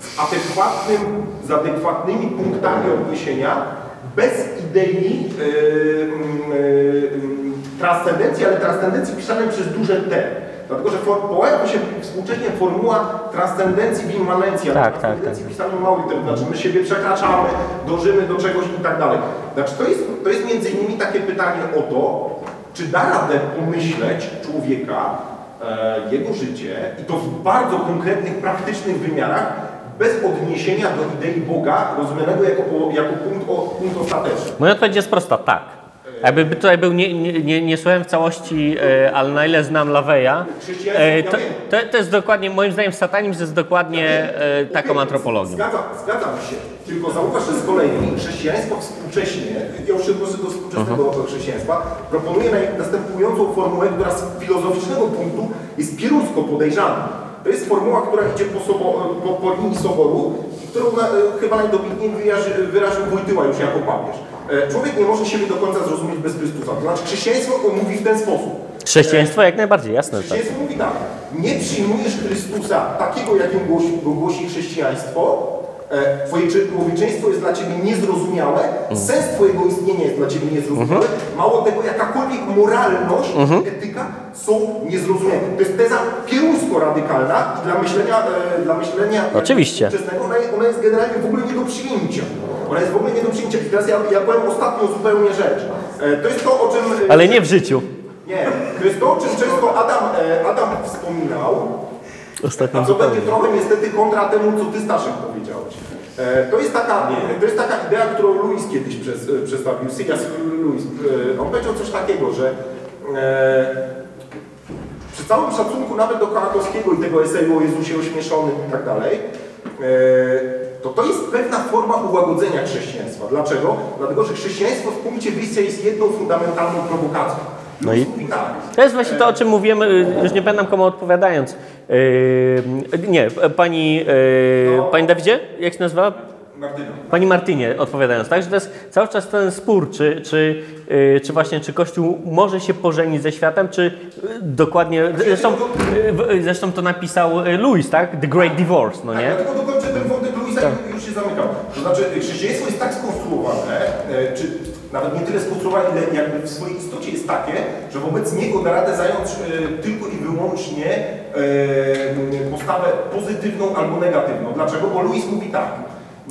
z adekwatnym, z adekwatnymi punktami odniesienia bez idei yy, yy, transcendencji, ale transcendencji pisanej przez duże T. Dlatego, że pojawia się współcześnie formuła transcendencji w immanencji, Tak, tak, tak. pisanej małej litery, znaczy my siebie przekraczamy, dążymy do czegoś i tak dalej. Znaczy to jest, to jest między innymi takie pytanie o to, czy da radę pomyśleć człowieka, e, jego życie i to w bardzo konkretnych, praktycznych wymiarach, bez odniesienia do idei Boga, rozumianego jako, jako punkt, o, punkt ostateczny. Moja odpowiedź jest prosta, tak. Jakby by tutaj był, nie, nie, nie, słuchałem w całości, e, ale na ile znam Laweja, e, to, to, to jest dokładnie, moim zdaniem satanizm jest dokładnie e, taką antropologią. Zgadzam, zgadzam się. Tylko zauważ, że z kolei chrześcijaństwo współcześnie, ja już się odnoszę do współczesnego chrześcijaństwa, proponuje następującą formułę, która z filozoficznego punktu jest pieruńsko podejrzana. To jest formuła, która idzie po, sobo, po, po linii Soboru, i którą na, e, chyba najdobitniej wyrazi, wyraził Wojtyła już jako papież. E, Człowiek nie może siebie do końca zrozumieć bez Chrystusa. To znaczy chrześcijaństwo mówi w ten sposób. Chrześcijaństwo jak najbardziej, jasne, tak. Chrześcijaństwo mówi tak, nie przyjmujesz Chrystusa takiego, jakim głosi, głosi chrześcijaństwo, Twoje czy- człowieczeństwo jest dla Ciebie niezrozumiałe, sens Twojego istnienia jest dla Ciebie niezrozumiały, mało tego, jakakolwiek moralność, etyka są niezrozumiałe. To jest teza pieruńsko radykalna i dla myślenia, e, dla myślenia e, Oczywiście. współczesnego ona, jest- ona jest generalnie w ogóle nie do przyjęcia. Ona jest w ogóle nie do przyjęcia. I teraz ja, ja powiem ostatnią zupełnie rzecz. E, To jest to, o czym... e, Ale nie w życiu. nie, to jest to, o czym często Adam, e, Adam wspominał, Ostatnio a co będzie trochę niestety kontra temu, co Ty Staszek powiedziałeś. E, To jest taka, to jest taka idea, którą Louis kiedyś przez, e, przedstawił, C.S. Lewis. E, On powiedział coś takiego, że przy całym szacunku nawet do Kołakowskiego i tego eseju o Jezusie ośmieszonym i tak dalej, to to jest pewna forma ułagodzenia chrześcijaństwa. Dlaczego? Dlatego, że chrześcijaństwo w punkcie wyjścia jest jedną fundamentalną prowokacją. No i tak, to jest właśnie to, o czym mówimy, y, już nie będę komu odpowiadając. Yy, nie, pani, yy, pani Dawidzie, jak się nazywa? Martyna. Pani Martynie odpowiadając, tak, że to jest cały czas ten spór, czy, czy, yy, czy właśnie, czy Kościół może się pożenić ze światem, czy yy, dokładnie, zresztą, yy, zresztą to napisał yy, Louis, tak, The Great Divorce, no Tak, nie? dlatego dokończę ten wątek Luisa i już się zamykam. To znaczy, chrześcijaństwo jest tak skonstruowane, czy nawet nie tyle skonstruowane, ile jakby w swojej istocie jest takie, że wobec niego da radę zająć e, tylko i wyłącznie e, postawę pozytywną albo negatywną. Dlaczego? Bo Luis mówi tak.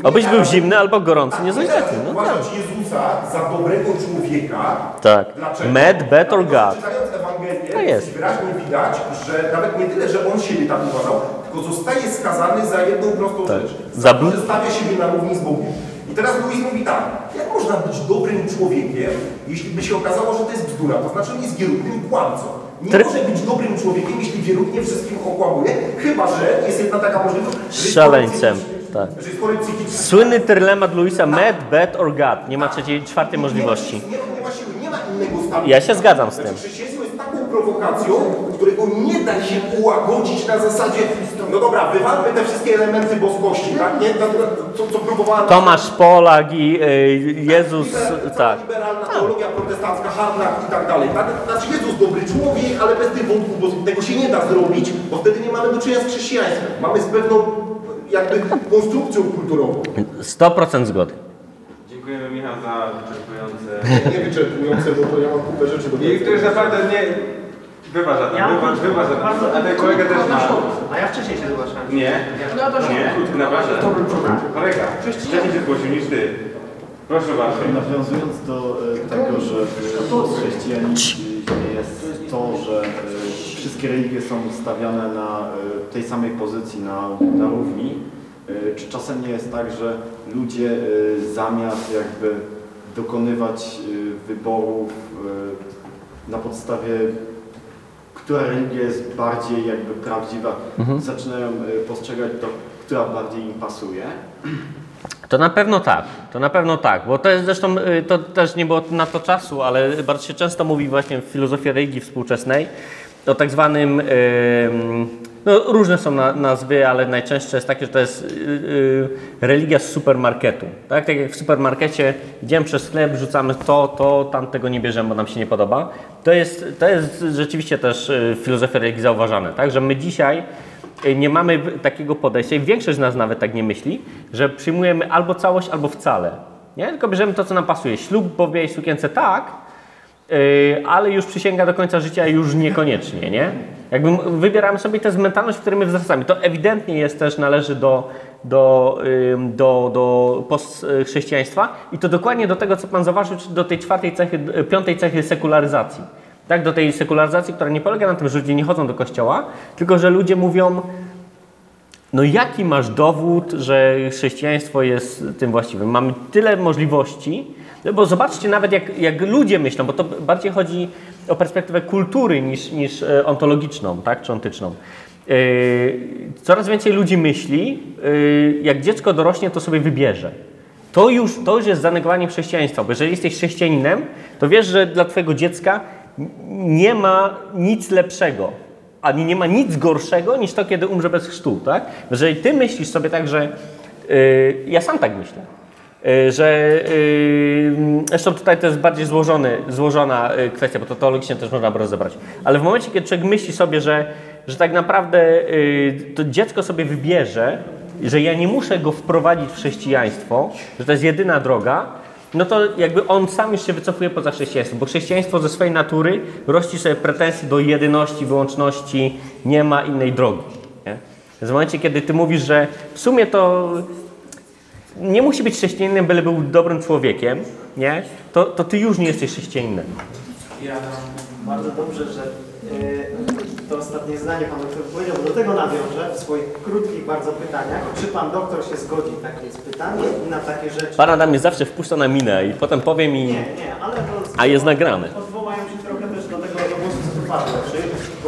Obyś był zimny albo gorący, tak, nie zajrzeć, rady no tak. uważać Jezusa za dobrego człowieka, Tak, Dlaczego? mad, bad or God. Czytając Ewangelię, To jest. wyraźnie widać, że nawet nie tyle, że on siebie tak uważał, tylko zostaje skazany za jedną prostą Tak. rzecz. Za Za bl- siebie na równi z Bogiem. Teraz Louis mówi tak, jak można być dobrym człowiekiem, jeśli by się okazało, że to jest bzdura, to znaczy on jest wierutnym kłamcą. Nie Try- może być dobrym człowiekiem, jeśli wierutnie wszystkim okłamuje, chyba że jest jedna taka możliwość, że Szaleńcem, tak. Słynny trylemat Louisa, mad, bad or God. Nie ma trzeciej, czwartej możliwości. Nie, ma- nie ma siły, nie ma innego stanu. Ja się zgadzam z tym. Prowokacją, którego nie da się ułagodzić na zasadzie, no dobra, wywalmy te wszystkie elementy boskości, tak? Nie, to, to, co próbowałem... Tomasz Polak i y, Jezus, Liber- tak. Cała liberalna teologia protestancka, Harnack i tak dalej. Tak? Znaczy Jezus dobry człowiek, ale bez tych wątków, bo tego się nie da zrobić, bo wtedy nie mamy do czynienia z chrześcijaństwem. Mamy z pewną jakby konstrukcją kulturową. 100% zgody. Dziękujemy Michał za wyczerpujące... Nie wyczerpujące, bo to ja mam kupę rzeczy do I to już naprawdę nie... Wybacz Adam, wybacz, wybacz Adam. A ten kolega też ma... A ja wcześniej się zgłaszałem. Nie, No to się nie, krótko na bazie. Kolega, wcześniej się zgłosił niż ty. Proszę bardzo. Nawiązując do e, tego, że e, chrześcijanizm jest to, że e, wszystkie religie są stawiane na e, tej samej pozycji, na, na równi, czy czasem nie jest tak, że ludzie e, zamiast jakby dokonywać e, wyborów e, na podstawie która religia jest bardziej jakby prawdziwa, zaczynają e, postrzegać to, która bardziej im pasuje. To na pewno tak, to na pewno tak, bo to jest zresztą, to też nie było na to czasu, ale bardzo się często mówi właśnie w filozofii religii współczesnej o tak zwanym, ym, no różne są na, nazwy, ale najczęstsze jest takie, że to jest y, y, religia z supermarketu. Tak? tak jak w supermarkecie idziemy przez sklep, rzucamy to, to, tamtego nie bierzemy, bo nam się nie podoba. To jest, to jest rzeczywiście też y, w filozofii religii zauważane, tak? że my dzisiaj Y, nie mamy takiego podejścia i większość z nas nawet tak nie myśli, że przyjmujemy albo całość, albo wcale. Nie? Tylko bierzemy to, co nam pasuje. Ślub po białej sukience tak, yy, ale już przysięga do końca życia już niekoniecznie, nie? Jakby wybieramy sobie tę mentalność, w której my wzrastamy. To ewidentnie jest też, należy do, do, do, do postchrześcijaństwa i to dokładnie do tego, co Pan zauważył, do tej czwartej cechy, y, piątej cechy sekularyzacji. Tak, do tej sekularyzacji, która nie polega na tym, że ludzie nie chodzą do kościoła, tylko że ludzie mówią, no jaki masz dowód, że chrześcijaństwo jest tym właściwym? Mamy tyle możliwości, No bo zobaczcie nawet jak, jak ludzie myślą, bo to bardziej chodzi o perspektywę kultury niż, niż e, ontologiczną, tak, czy ontyczną. Yy, coraz więcej ludzi myśli, yy, jak dziecko dorośnie, to sobie wybierze. To już, to już jest zanegowanie chrześcijaństwa, bo jeżeli jesteś chrześcijaninem, to wiesz, że dla twojego dziecka nie ma nic lepszego, ani nie ma nic gorszego niż to, kiedy umrze bez chrztu, tak? Jeżeli ty myślisz sobie tak, że yy, ja sam tak myślę, że yy, zresztą tutaj to jest bardziej złożony, złożona yy, kwestia, bo to teologicznie też można rozebrać, ale w momencie, kiedy człowiek myśli sobie, że, że tak naprawdę yy, to dziecko sobie wybierze, że ja nie muszę go wprowadzić w chrześcijaństwo, że to jest jedyna droga, no to jakby on sam już się wycofuje poza chrześcijaństwo, bo chrześcijaństwo ze swojej natury rości sobie pretensji do jedyności, wyłączności, nie ma innej drogi. Nie? W momencie, kiedy ty mówisz, że w sumie to nie musi być chrześcijaninem, byle był dobrym człowiekiem, nie? To, to ty już nie jesteś chrześcijaninem. Ja bardzo dobrze, że e, to ostatnie zdanie Pan doktor powiedział, bo do tego nawiążę w swoich krótkich bardzo pytaniach. Czy Pan doktor się zgodzi? Takie jest pytanie i na takie rzeczy. Pan Adam mnie zawsze wpuszcza na minę i potem powie mi, Nie, nie, ale to... a jest nagrane. Odwołają się trochę też do tego do głosu, co tu padło, czy,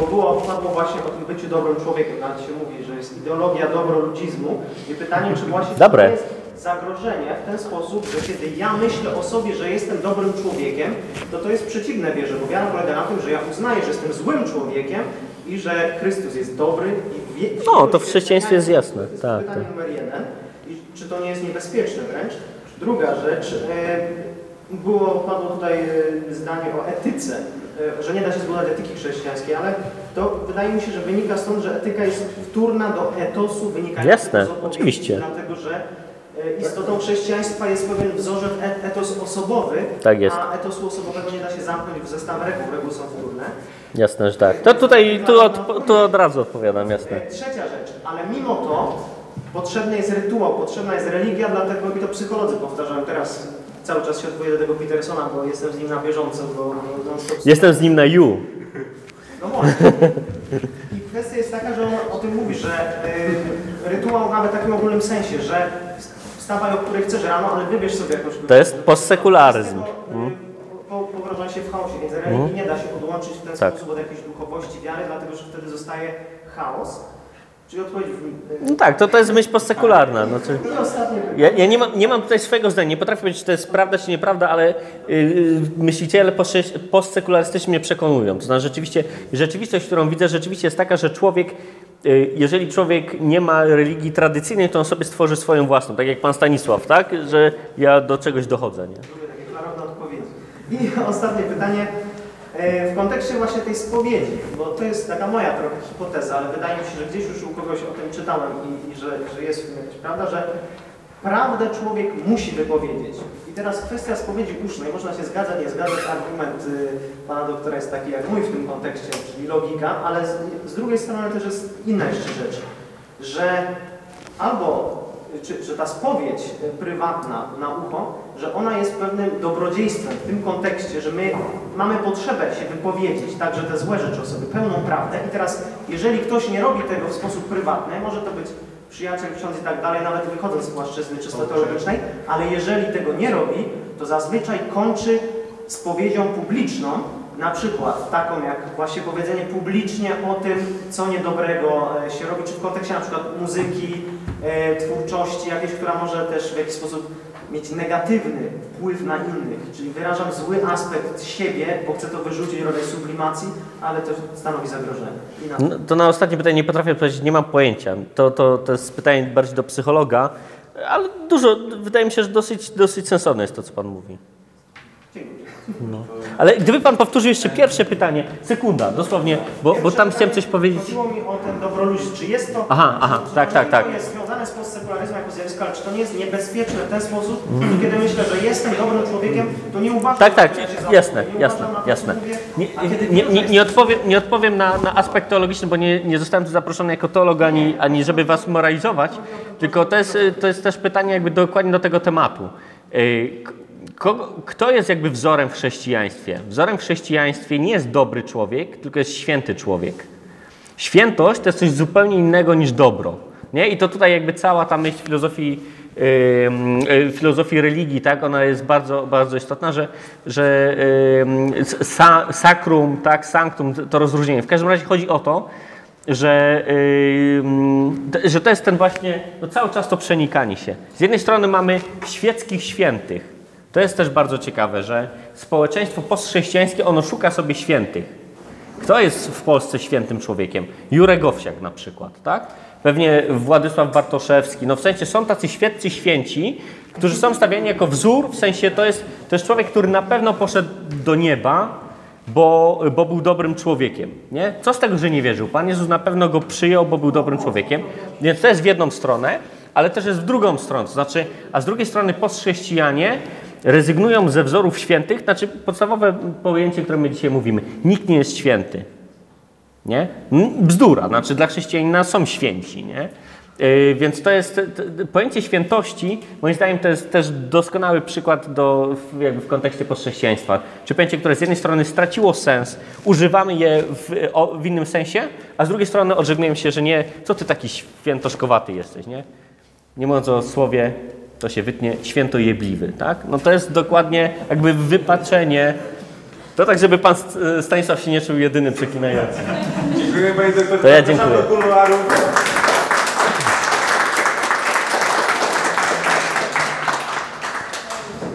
bo było, padło właśnie o tym byciu dobrym człowiekiem, nawet się mówi, że jest ideologia dobroludzizmu i pytanie, czy właśnie Dobre. to jest zagrożenie w ten sposób, że kiedy ja myślę o sobie, że jestem dobrym człowiekiem, to to jest przeciwne wierze, bo wiara polega na tym, że ja uznaję, że jestem złym człowiekiem i że Chrystus jest dobry i wie, No, to w chrześcijaństwie jest jasne, To jest tak, pytanie tak. numer jeden. I czy to nie jest niebezpieczne wręcz? Druga rzecz, e, było, padło tutaj e, zdanie o etyce, e, że nie da się zbudować etyki chrześcijańskiej, ale to wydaje mi się, że wynika stąd, że etyka jest wtórna do etosu wynikającego Jasne, z oczywiście. Dlatego, że istotą chrześcijaństwa jest pewien wzorzec et- etos osobowy, Tak a etosu osobowego nie da się zamknąć w zestaw reguł, reguły są wtórne. Jasne, że tak. To tutaj tu od, tu od razu odpowiadam, jasne. E, Trzecia rzecz, ale mimo to potrzebny jest rytuał, potrzebna jest religia, dlatego i to psycholodzy powtarzają teraz. Cały czas się odwołuję do tego Petersona, bo jestem z nim na bieżąco, bo, Jestem z nim na you. No właśnie. I kwestia jest taka, że on o tym mówi, że y, rytuał nawet w takim ogólnym sensie, że wstawaj o której chcesz rano, ale wybierz sobie jakąś To jest postsekularyzm. Mm. Po, pogrąża się w chaosie, więc religii Mhm. nie da się odłączyć w ten Tak. sposób od jakiejś duchowości wiary, dlatego że wtedy zostaje chaos. Czyli odpowiedź w, No tak, to, to jest myśl postsekularna. Znaczy, I ostatnie ja ja nie, mam, nie mam tutaj swojego zdania, nie potrafię powiedzieć, czy to jest prawda, czy nieprawda, ale yy, myśliciele post- postsekularystycznie mnie przekonują. To znaczy rzeczywiście, rzeczywistość, którą widzę, rzeczywiście jest taka, że człowiek, jeżeli człowiek nie ma religii tradycyjnej, to on sobie stworzy swoją własną, tak jak pan Stanisław, tak? Że ja do czegoś dochodzę, nie? takie klarowne odpowiedzi. I ostatnie pytanie. E, W kontekście właśnie tej spowiedzi, bo to jest taka moja trochę hipoteza, ale wydaje mi się, że gdzieś już u kogoś o tym czytałem i, i że, że jest w tym jakaś prawda, że prawdę człowiek musi wypowiedzieć. I teraz kwestia spowiedzi usznej, można się zgadzać, nie zgadzać, argument y, pana doktora jest taki jak mój w tym kontekście, czyli logika, ale z, z drugiej strony też jest inna jeszcze rzecz, że albo czy, że ta spowiedź prywatna na ucho, że ona jest pewnym dobrodziejstwem w tym kontekście, że my mamy potrzebę się wypowiedzieć, także te złe rzeczy o sobie, pełną prawdę. I teraz, jeżeli ktoś nie robi tego w sposób prywatny, może to być przyjaciel, ksiądz i tak dalej, nawet wychodząc z płaszczyzny czysto teologicznej, ale jeżeli tego nie robi, to zazwyczaj kończy spowiedzią publiczną, na przykład taką jak właśnie powiedzenie publicznie o tym, co niedobrego e, się robi, czy w kontekście na przykład muzyki, e, twórczości jakiejś, która może też w jakiś sposób mieć negatywny wpływ na innych, czyli wyrażam zły aspekt siebie, bo chcę to wyrzucić, robię sublimacji, ale to stanowi zagrożenie. Na No, to na ostatnie pytanie nie potrafię odpowiedzieć, nie mam pojęcia. To, to, to jest pytanie bardziej do psychologa, ale dużo, wydaje mi się, że dosyć, dosyć sensowne jest to, co Pan mówi. No. Ale gdyby Pan powtórzył jeszcze pierwsze pytanie, sekunda, dosłownie, bo, bo tam chciałem coś powiedzieć. Chodziło mi o ten dobroludź. Czy jest to, Aha, aha, tak, tak, nie tak. To jest związane z postsekularyzmem jako zjawisko, ale czy to nie jest niebezpieczne w ten sposób, że kiedy myślę, że jestem dobrym człowiekiem, to nie uważam, Tak, tak, jasne, jasne, jasne. Nie, nie, nie, nie, odpowiem, nie odpowiem na, na aspekt teologiczny, bo nie, nie zostałem tu zaproszony jako teolog, ani, ani żeby Was moralizować, tylko to jest, to jest też pytanie jakby dokładnie do tego tematu. Yy, Kogo, kto jest jakby wzorem w chrześcijaństwie? Wzorem w chrześcijaństwie nie jest dobry człowiek, tylko jest święty człowiek. Świętość to jest coś zupełnie innego niż dobro. Nie? I to tutaj jakby cała ta myśl filozofii ym, y, filozofii religii, tak, ona jest bardzo, bardzo istotna, że, że ym, sa, sakrum, tak, sanctum, to rozróżnienie. W każdym razie chodzi o to, że, że to jest ten właśnie, no cały czas to przenikanie się. Z jednej strony mamy świeckich świętych. To jest też bardzo ciekawe, że społeczeństwo postchrześcijańskie, ono szuka sobie świętych. Kto jest w Polsce świętym człowiekiem? Jurek Owsiak na przykład, tak? Pewnie Władysław Bartoszewski. No w sensie są tacy świeccy święci, którzy są stawiani jako wzór, w sensie to jest, to jest człowiek, który na pewno poszedł do nieba, bo, bo był dobrym człowiekiem. Nie? Co z tego, że nie wierzył? Pan Jezus na pewno go przyjął, bo był dobrym człowiekiem. Więc to jest w jedną stronę, ale też jest w drugą stronę. To znaczy, a z drugiej strony postchrześcijanie rezygnują ze wzorów świętych, znaczy podstawowe pojęcie, które my dzisiaj mówimy. Nikt nie jest święty. Nie? Bzdura, znaczy dla chrześcijanina są święci, nie? Yy, więc to jest pojęcie świętości, moim zdaniem to jest też doskonały przykład do, jakby w kontekście postchrześcijaństwa. Czy pojęcie, które z jednej strony straciło sens, używamy je w, w innym sensie, a z drugiej strony odżegnujemy się, że nie, co ty taki świętoszkowaty jesteś, nie? Nie mówiąc o słowie, to się wytnie świętojebliwy, tak? No to jest dokładnie jakby wypaczenie to tak, żeby pan St- Stanisław się nie czuł jedynym przeklinającym. Dziękuję Panie Doktorze. To ja dziękuję.